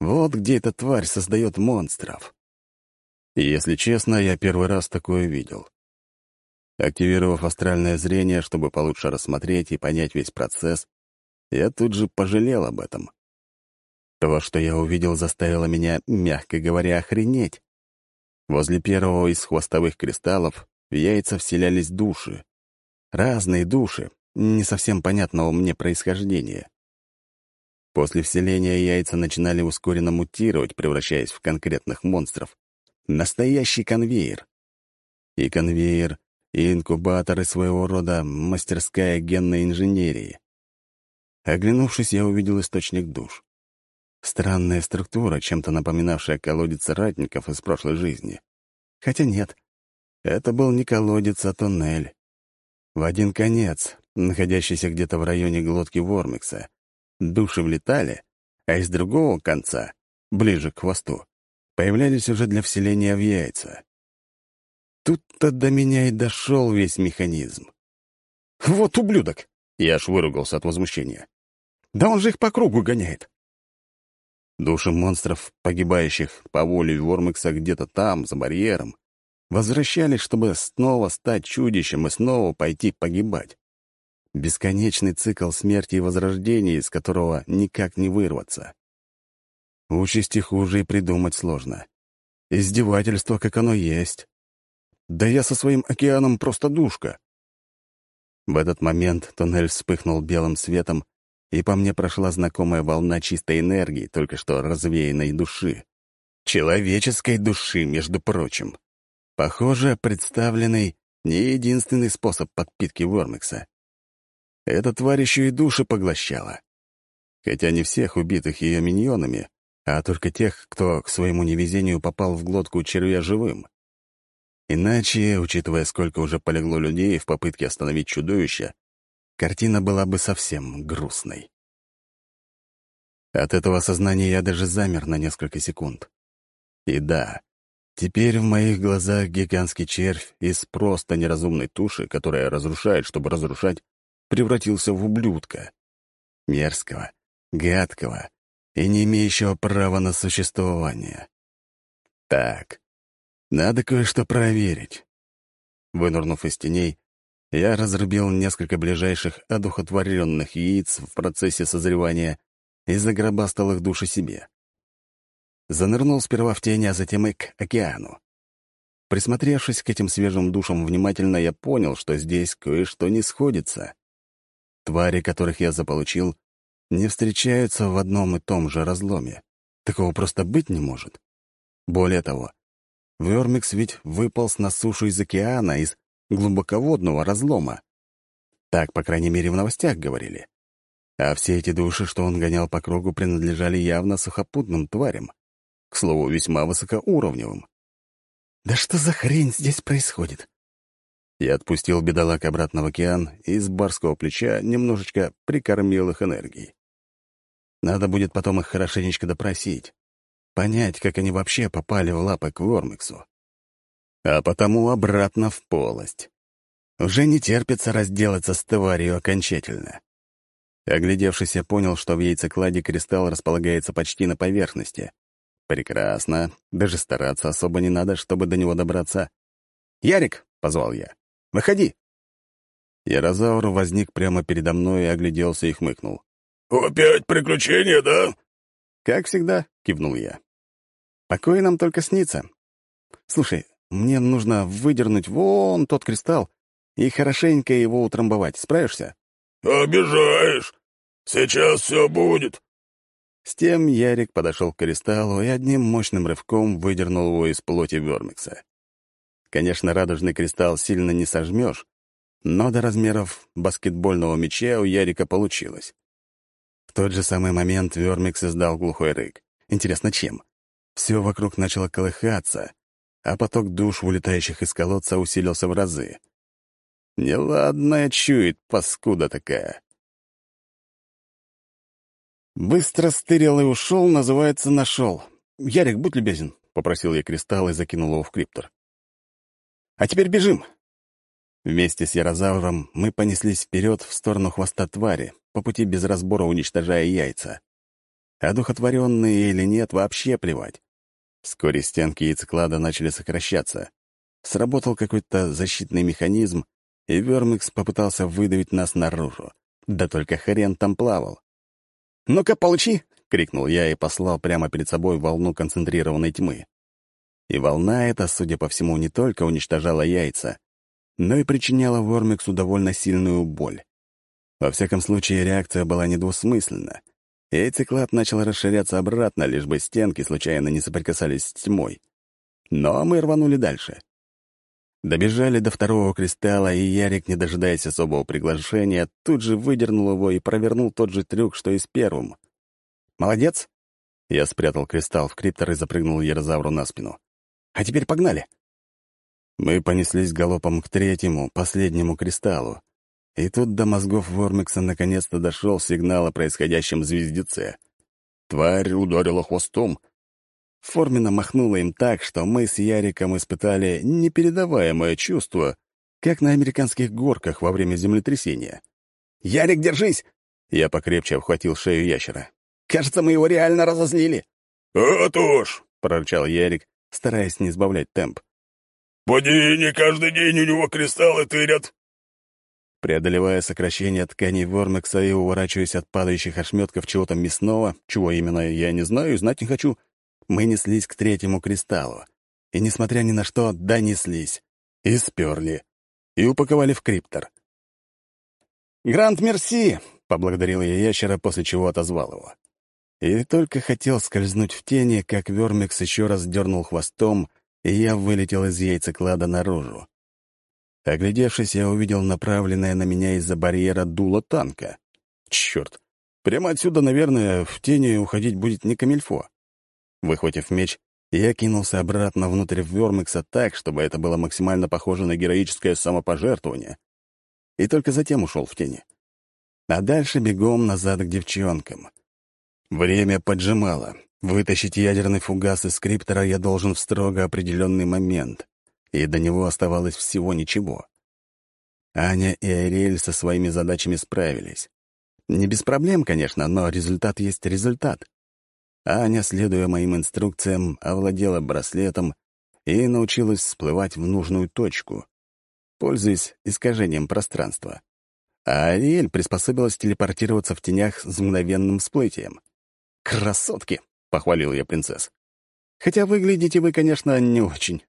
Вот где эта тварь создает монстров. И, если честно, я первый раз такое видел. Активировав астральное зрение, чтобы получше рассмотреть и понять весь процесс, я тут же пожалел об этом. То, что я увидел, заставило меня, мягко говоря, охренеть. Возле первого из хвостовых кристаллов в яйца вселялись души. Разные души, не совсем понятного мне происхождения. После вселения яйца начинали ускоренно мутировать, превращаясь в конкретных монстров. Настоящий конвейер. И конвейер, и инкубаторы своего рода мастерская генной инженерии. Оглянувшись, я увидел источник душ. Странная структура, чем-то напоминавшая колодец ратников из прошлой жизни. Хотя нет, это был не колодец, а туннель. В один конец, находящийся где-то в районе глотки Вормикса, души влетали, а из другого конца, ближе к хвосту, появлялись уже для вселения в яйца. Тут-то до меня и дошел весь механизм. «Вот ублюдок!» — я аж выругался от возмущения. «Да он же их по кругу гоняет!» Души монстров, погибающих по воле Вормекса где-то там, за барьером, возвращались, чтобы снова стать чудищем и снова пойти погибать. Бесконечный цикл смерти и возрождения, из которого никак не вырваться. Участи хуже и придумать сложно. Издевательство, как оно есть. Да я со своим океаном просто душка. В этот момент туннель вспыхнул белым светом, и по мне прошла знакомая волна чистой энергии, только что развеянной души. Человеческой души, между прочим. Похоже, представленный не единственный способ подпитки Вормикса. Эта тварь еще и души поглощала. Хотя не всех убитых ее миньонами, а только тех, кто к своему невезению попал в глотку червя живым. Иначе, учитывая, сколько уже полегло людей в попытке остановить чудовище, картина была бы совсем грустной. От этого осознания я даже замер на несколько секунд. И да, теперь в моих глазах гигантский червь из просто неразумной туши, которая разрушает, чтобы разрушать, превратился в ублюдка. Мерзкого, гадкого и не имеющего права на существование. Так, надо кое-что проверить. Вынурнув из теней, я разрубил несколько ближайших одухотворенных яиц в процессе созревания и загробастал их души себе. Занырнул сперва в тень, а затем и к океану. Присмотревшись к этим свежим душам внимательно, я понял, что здесь кое-что не сходится. Твари, которых я заполучил, не встречаются в одном и том же разломе. Такого просто быть не может. Более того, Вермикс ведь выполз на сушу из океана, из глубоководного разлома. Так, по крайней мере, в новостях говорили. А все эти души, что он гонял по кругу, принадлежали явно сухопутным тварям. к слову, весьма высокоуровневым. «Да что за хрень здесь происходит?» Я отпустил бедолаг обратно в океан и с барского плеча немножечко прикормил их энергией. Надо будет потом их хорошенечко допросить, понять, как они вообще попали в лапы к Вормиксу. А потому обратно в полость. Уже не терпится разделаться с тварью окончательно. Оглядевшись, я понял, что в яйцекладе кристалл располагается почти на поверхности. Прекрасно. Даже стараться особо не надо, чтобы до него добраться. «Ярик!» — позвал я. «Выходи!» Ярозавр возник прямо передо мной и огляделся и хмыкнул. «Опять приключения, да?» «Как всегда», — кивнул я. «Покой нам только снится. Слушай, мне нужно выдернуть вон тот кристалл и хорошенько его утрамбовать. Справишься?» «Обижаешь! Сейчас все будет!» С тем Ярик подошел к кристаллу и одним мощным рывком выдернул его из плоти Вермикса. Конечно, радужный кристалл сильно не сожмешь, но до размеров баскетбольного мяча у Ярика получилось. В тот же самый момент Вермикс издал глухой рык. Интересно, чем? Все вокруг начало колыхаться, а поток душ, вылетающих из колодца, усилился в разы. Неладная чует, паскуда такая. «Быстро стырил и ушел, называется, нашел. Ярик, будь любезен», — попросил я кристалл и закинул его в криптор. «А теперь бежим!» Вместе с ярозавром мы понеслись вперед в сторону хвоста твари, по пути без разбора уничтожая яйца. Одухотворенные или нет, вообще плевать. Вскоре стенки яйцеклада начали сокращаться. Сработал какой-то защитный механизм, и Вермикс попытался выдавить нас наружу. Да только хрен там плавал. «Ну-ка, получи!» — крикнул я и послал прямо перед собой волну концентрированной тьмы. И волна эта, судя по всему, не только уничтожала яйца, но и причиняла Вормиксу довольно сильную боль. Во всяком случае, реакция была недвусмысленна. Яйцеклад начал расширяться обратно, лишь бы стенки случайно не соприкасались с тьмой. Но мы рванули дальше. Добежали до второго кристалла, и Ярик, не дожидаясь особого приглашения, тут же выдернул его и провернул тот же трюк, что и с первым. «Молодец!» Я спрятал кристалл в криптор и запрыгнул Ярозавру на спину. «А теперь погнали!» Мы понеслись галопом к третьему, последнему кристаллу. И тут до мозгов Вормикса наконец-то дошел сигнал о происходящем звездеце. Тварь ударила хвостом — Формина махнула им так, что мы с Яриком испытали непередаваемое чувство, как на американских горках во время землетрясения. «Ярик, держись!» Я покрепче обхватил шею ящера. «Кажется, мы его реально разозлили». «А то ж!» — прорычал Ярик, стараясь не сбавлять темп. «Поди, не каждый день у него кристаллы тырят!» Преодолевая сокращение тканей Вормекса и уворачиваясь от падающих ошметков чего-то мясного, чего именно я не знаю и знать не хочу, — мы неслись к третьему кристаллу. И, несмотря ни на что, донеслись. И сперли. И упаковали в криптор. «Гранд Мерси!» — поблагодарил я ящера, после чего отозвал его. И только хотел скользнуть в тени, как Вермикс еще раз дернул хвостом, и я вылетел из яйцеклада наружу. Оглядевшись, я увидел направленное на меня из-за барьера дуло танка. Черт! Прямо отсюда, наверное, в тени уходить будет не камильфо. Выхватив меч, я кинулся обратно внутрь Вермикса так, чтобы это было максимально похоже на героическое самопожертвование. И только затем ушел в тени. А дальше бегом назад к девчонкам. Время поджимало. Вытащить ядерный фугас из скриптора я должен в строго определенный момент, и до него оставалось всего ничего. Аня и Ариэль со своими задачами справились. Не без проблем, конечно, но результат есть результат. Аня, следуя моим инструкциям, овладела браслетом и научилась всплывать в нужную точку, пользуясь искажением пространства. А Ариэль приспособилась телепортироваться в тенях с мгновенным всплытием. «Красотки!» — похвалил я принцесс. «Хотя выглядите вы, конечно, не очень».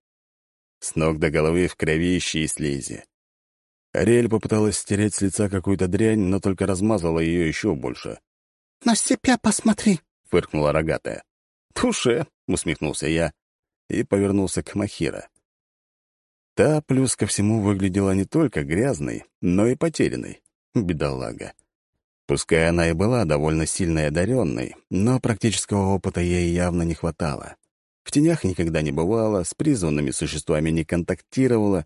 С ног до головы в кровище и слизи. Ариэль попыталась стереть с лица какую-то дрянь, но только размазала ее еще больше. «На себя посмотри!» фыркнула рогатая. «Туше!» — усмехнулся я и повернулся к Махира. Та, плюс ко всему, выглядела не только грязной, но и потерянной. Бедолага. Пускай она и была довольно сильной одаренной, но практического опыта ей явно не хватало. В тенях никогда не бывала, с призванными существами не контактировала,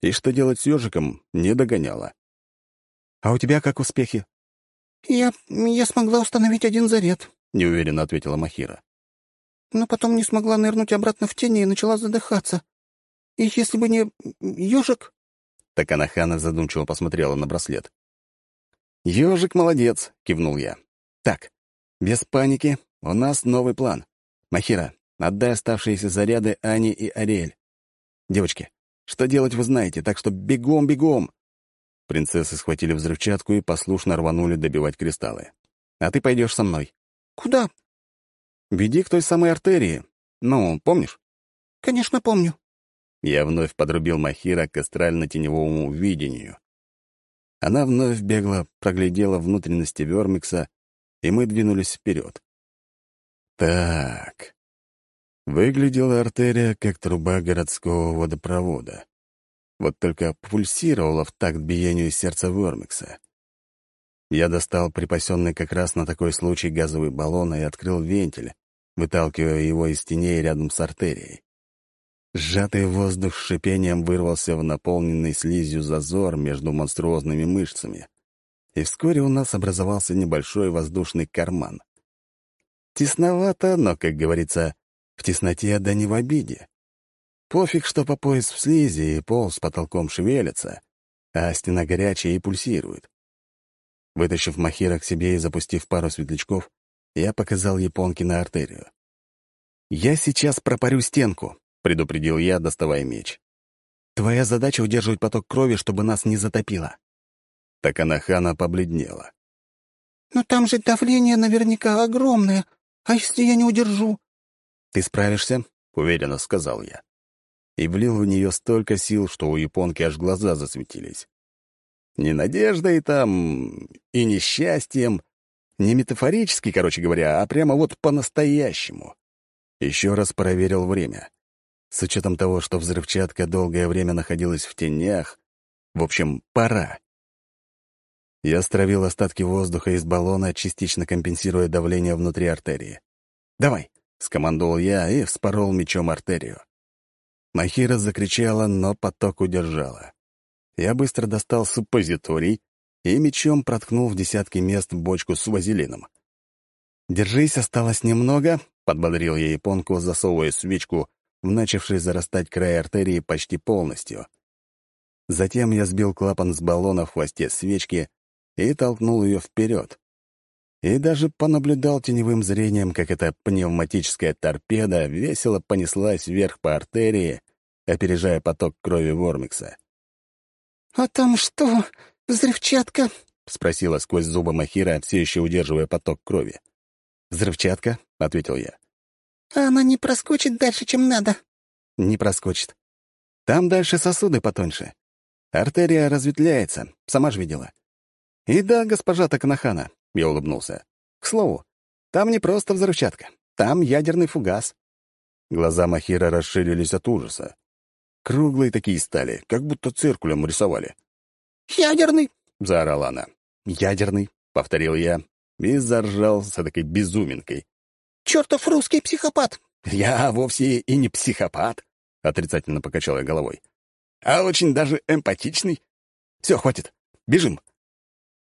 и что делать с ежиком, не догоняла. «А у тебя как успехи?» «Я... я смогла установить один заряд», — неуверенно ответила Махира. «Но потом не смогла нырнуть обратно в тени и начала задыхаться. И если бы не ежик...» Таканахана задумчиво посмотрела на браслет. «Ежик молодец», — кивнул я. «Так, без паники, у нас новый план. Махира, отдай оставшиеся заряды Ане и Ариэль. Девочки, что делать вы знаете, так что бегом-бегом!» Принцессы схватили взрывчатку и послушно рванули добивать кристаллы. «А ты пойдешь со мной». «Куда?» «Веди к той самой артерии. Ну, помнишь?» «Конечно, помню». Я вновь подрубил Махира к астрально-теневому видению. Она вновь бегла, проглядела внутренности Вермикса, и мы двинулись вперед. Так. Выглядела артерия как труба городского водопровода. Вот только пульсировала в такт биению сердца Вермикса. Я достал припасенный как раз на такой случай газовый баллон и открыл вентиль, выталкивая его из теней рядом с артерией. Сжатый воздух с шипением вырвался в наполненный слизью зазор между монструозными мышцами. И вскоре у нас образовался небольшой воздушный карман. Тесновато, но, как говорится, в тесноте да не в обиде. Пофиг, что по пояс в слизи и пол с потолком шевелится, а стена горячая и пульсирует. Вытащив Махира к себе и запустив пару светлячков, я показал японке на артерию. «Я сейчас пропарю стенку», — предупредил я, доставая меч. «Твоя задача — удерживать поток крови, чтобы нас не затопило». Таканахана побледнела. «Но там же давление наверняка огромное. А если я не удержу?» «Ты справишься?» — уверенно сказал я. И влил в нее столько сил, что у японки аж глаза засветились. Не надеждой там и несчастьем, не метафорически, короче говоря, а прямо вот по-настоящему. Еще раз проверил время. С учетом того, что взрывчатка долгое время находилась в тенях, в общем, пора. Я стравил остатки воздуха из баллона, частично компенсируя давление внутри артерии. «Давай!» — скомандовал я и вспорол мечом артерию. Махира закричала, но поток удержала. Я быстро достал суппозиторий и мечом проткнул в десятки мест бочку с вазелином. «Держись, осталось немного», — подбодрил я японку, засовывая свечку в начавший зарастать край артерии почти полностью. Затем я сбил клапан с баллона в хвосте свечки и толкнул ее вперед. И даже понаблюдал теневым зрением, как эта пневматическая торпеда весело понеслась вверх по артерии, опережая поток крови Вормикса. «А там что, взрывчатка?» — спросила сквозь зубы Махира, все еще удерживая поток крови. «Взрывчатка?» — ответил я. А она не проскочит дальше, чем надо. Не проскочит. Там дальше сосуды потоньше. Артерия разветвляется, сама ж видела. И да, госпожа Таканахана, я улыбнулся. К слову, там не просто взрывчатка, там ядерный фугас. Глаза Махира расширились от ужаса. Круглые такие стали, как будто циркулем рисовали. «Ядерный!» — заорала она. «Ядерный!» — повторил я и заржал с такой безуминкой. Чертов русский психопат!» «Я вовсе и не психопат», — отрицательно покачал я головой. «А очень даже эмпатичный. Все, хватит. Бежим».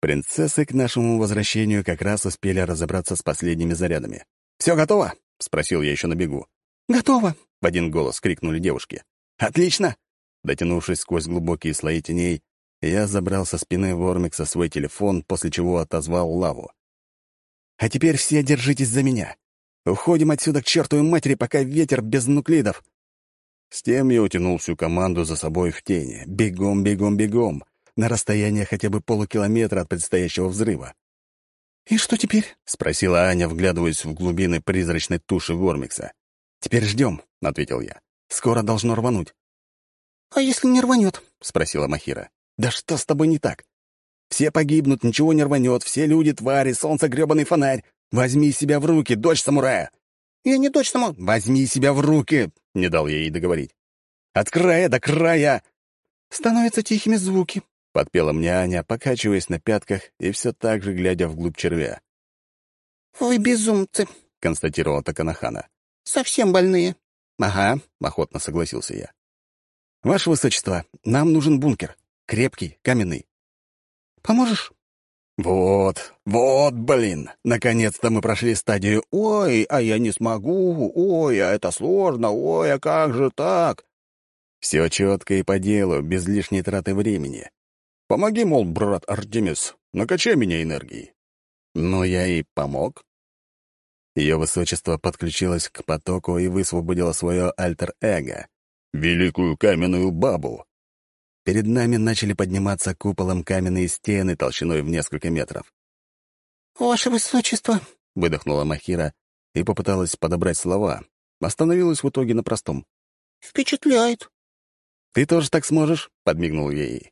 Принцессы к нашему возвращению как раз успели разобраться с последними зарядами. «Все готово?» — спросил я еще на бегу. «Готово!» — в один голос крикнули девушки. «Отлично!» Дотянувшись сквозь глубокие слои теней, я забрал со спины Вормикса свой телефон, после чего отозвал лаву. «А теперь все держитесь за меня. Уходим отсюда к чертовой матери, пока ветер без нуклидов. С тем я утянул всю команду за собой в тени. Бегом, бегом, бегом. На расстояние хотя бы полукилометра от предстоящего взрыва. «И что теперь?» — спросила Аня, вглядываясь в глубины призрачной туши Вормикса. «Теперь ждем», — ответил я. «Скоро должно рвануть». «А если не рванет?» — спросила Махира. «Да что с тобой не так? Все погибнут, ничего не рванет, все люди — твари, солнце — гребаный фонарь. «Возьми себя в руки, дочь самурая!» «Я не дочь самурая!» «Возьми себя в руки!» — не дал я ей договорить. «От края до края!» «Становятся тихими звуки», — подпела мне Аня, покачиваясь на пятках и все так же глядя вглубь червя. «Вы безумцы», — констатировала Таканахана. Совсем больные». «Ага», — охотно согласился я. «Ваше Высочество, нам нужен бункер. Крепкий, каменный». «Поможешь?» «Вот, вот, блин! Наконец-то мы прошли стадию «Ой, а я не смогу! Ой, а это сложно! Ой, а как же так?» Все четко и по делу, без лишней траты времени. Помоги, мол, брат Артемис, накачай меня энергией. Ну, я и помог. Ее высочество подключилось к потоку и высвободило свое альтер-эго — великую каменную бабу. Перед нами начали подниматься куполом каменные стены толщиной в несколько метров. «Ваше высочество», — выдохнула Махира и попыталась подобрать слова. Остановилась в итоге на простом. «Впечатляет». «Ты тоже так сможешь?» — подмигнул ей.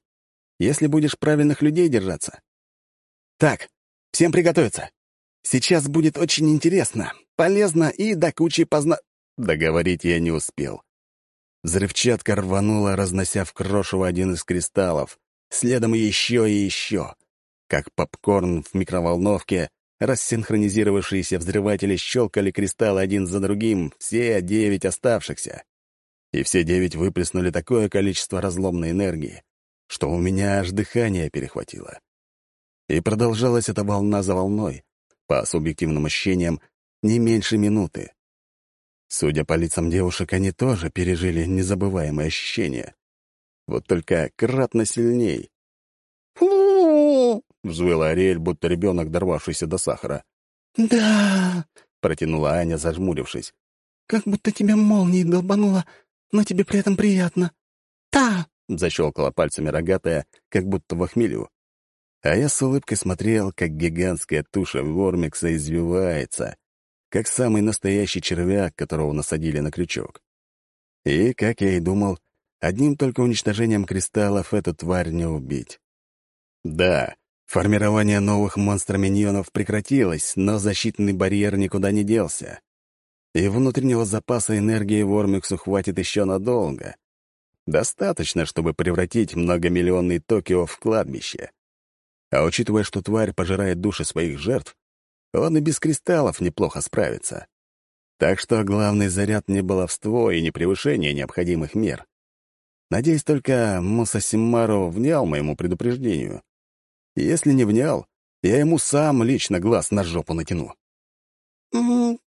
«Если будешь правильных людей держаться». «Так, всем приготовиться. Сейчас будет очень интересно, полезно и до кучи позна...» Договорить я не успел. Взрывчатка рванула, разнося в крошево один из кристаллов, следом еще и еще. Как попкорн в микроволновке, рассинхронизировавшиеся взрыватели щелкали кристаллы один за другим, все девять оставшихся. И все девять выплеснули такое количество разломной энергии, что у меня аж дыхание перехватило. И продолжалась эта волна за волной, по субъективным ощущениям, не меньше минуты. Судя по лицам девушек, они тоже пережили незабываемые ощущения. Вот только кратно сильней. Взвыла Ариэль, будто ребенок, дорвавшийся до сахара. «Да!» — протянула Аня, зажмурившись. «Как будто тебя молнией долбануло, но тебе при этом приятно. Та!» — защелкала пальцами рогатая, как будто в охмелю. А я с улыбкой смотрел, как гигантская туша Вормикса извивается, как самый настоящий червяк, которого насадили на крючок. И, как я и думал, одним только уничтожением кристаллов эту тварь не убить. Да, формирование новых монстроминьонов прекратилось, но защитный барьер никуда не делся. И внутреннего запаса энергии Вормиксу хватит еще надолго. Достаточно, чтобы превратить многомиллионный Токио в кладбище. А учитывая, что тварь пожирает души своих жертв, он и без кристаллов неплохо справится. Так что главный заряд не баловство и не превышение необходимых мер. Надеюсь, только Мусасимару внял моему предупреждению. Если не внял, я ему сам лично глаз на жопу натяну.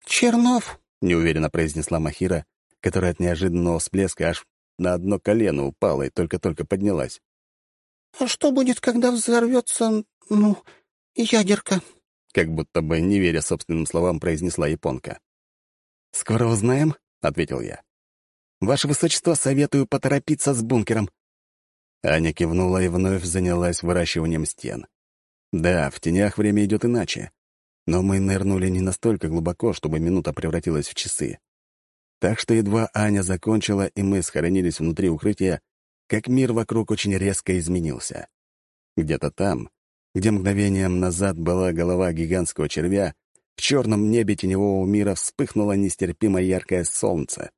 «Чернов», — неуверенно произнесла Махира, которая от неожиданного всплеска аж на одно колено упала и только-только поднялась. «А что будет, когда взорвется, ну, ядерка?» как будто бы, не веря собственным словам, произнесла японка. «Скоро узнаем», — ответил я. «Ваше Высочество, советую поторопиться с бункером». Аня кивнула и вновь занялась выращиванием стен. Да, в тенях время идет иначе, но мы нырнули не настолько глубоко, чтобы минута превратилась в часы. Так что едва Аня закончила, и мы схоронились внутри укрытия, как мир вокруг очень резко изменился. Где-то там, где мгновением назад была голова гигантского червя, в черном небе теневого мира вспыхнуло нестерпимо яркое солнце.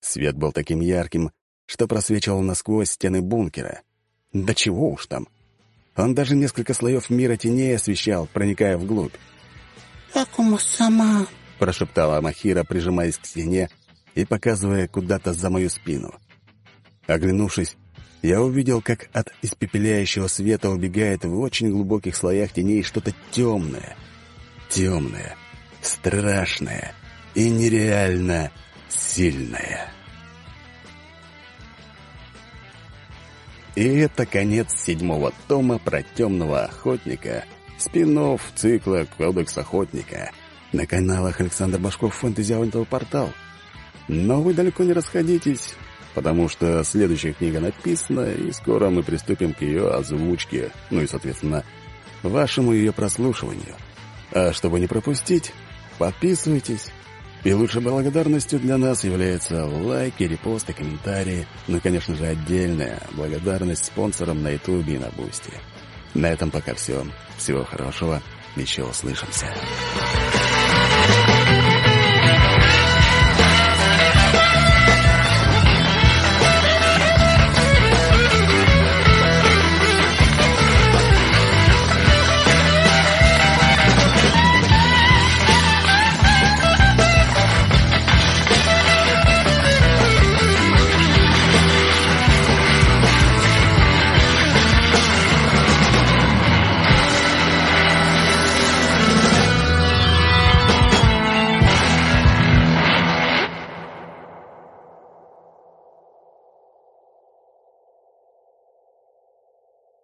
Свет был таким ярким, что просвечивал насквозь стены бункера. Да чего уж там. Он даже несколько слоев мира теней освещал, проникая вглубь. «Акума сама», — прошептала Махира, прижимаясь к стене и показывая куда-то за мою спину. Оглянувшись, я увидел, как от испепеляющего света убегает в очень глубоких слоях теней что-то темное. Темное, страшное и нереально сильное. И это конец седьмого тома про темного охотника, спин цикла «Кодекс охотника» на каналах Александр Башков «Фэнтези Портал». Но вы далеко не расходитесь, потому что следующая книга написана, и скоро мы приступим к ее озвучке, ну и, соответственно, вашему ее прослушиванию. А чтобы не пропустить, подписывайтесь. И лучшей благодарностью для нас являются лайки, репосты, комментарии, ну конечно же, отдельная благодарность спонсорам на Ютубе и на Boosty. На этом пока все. Всего хорошего. Еще услышимся.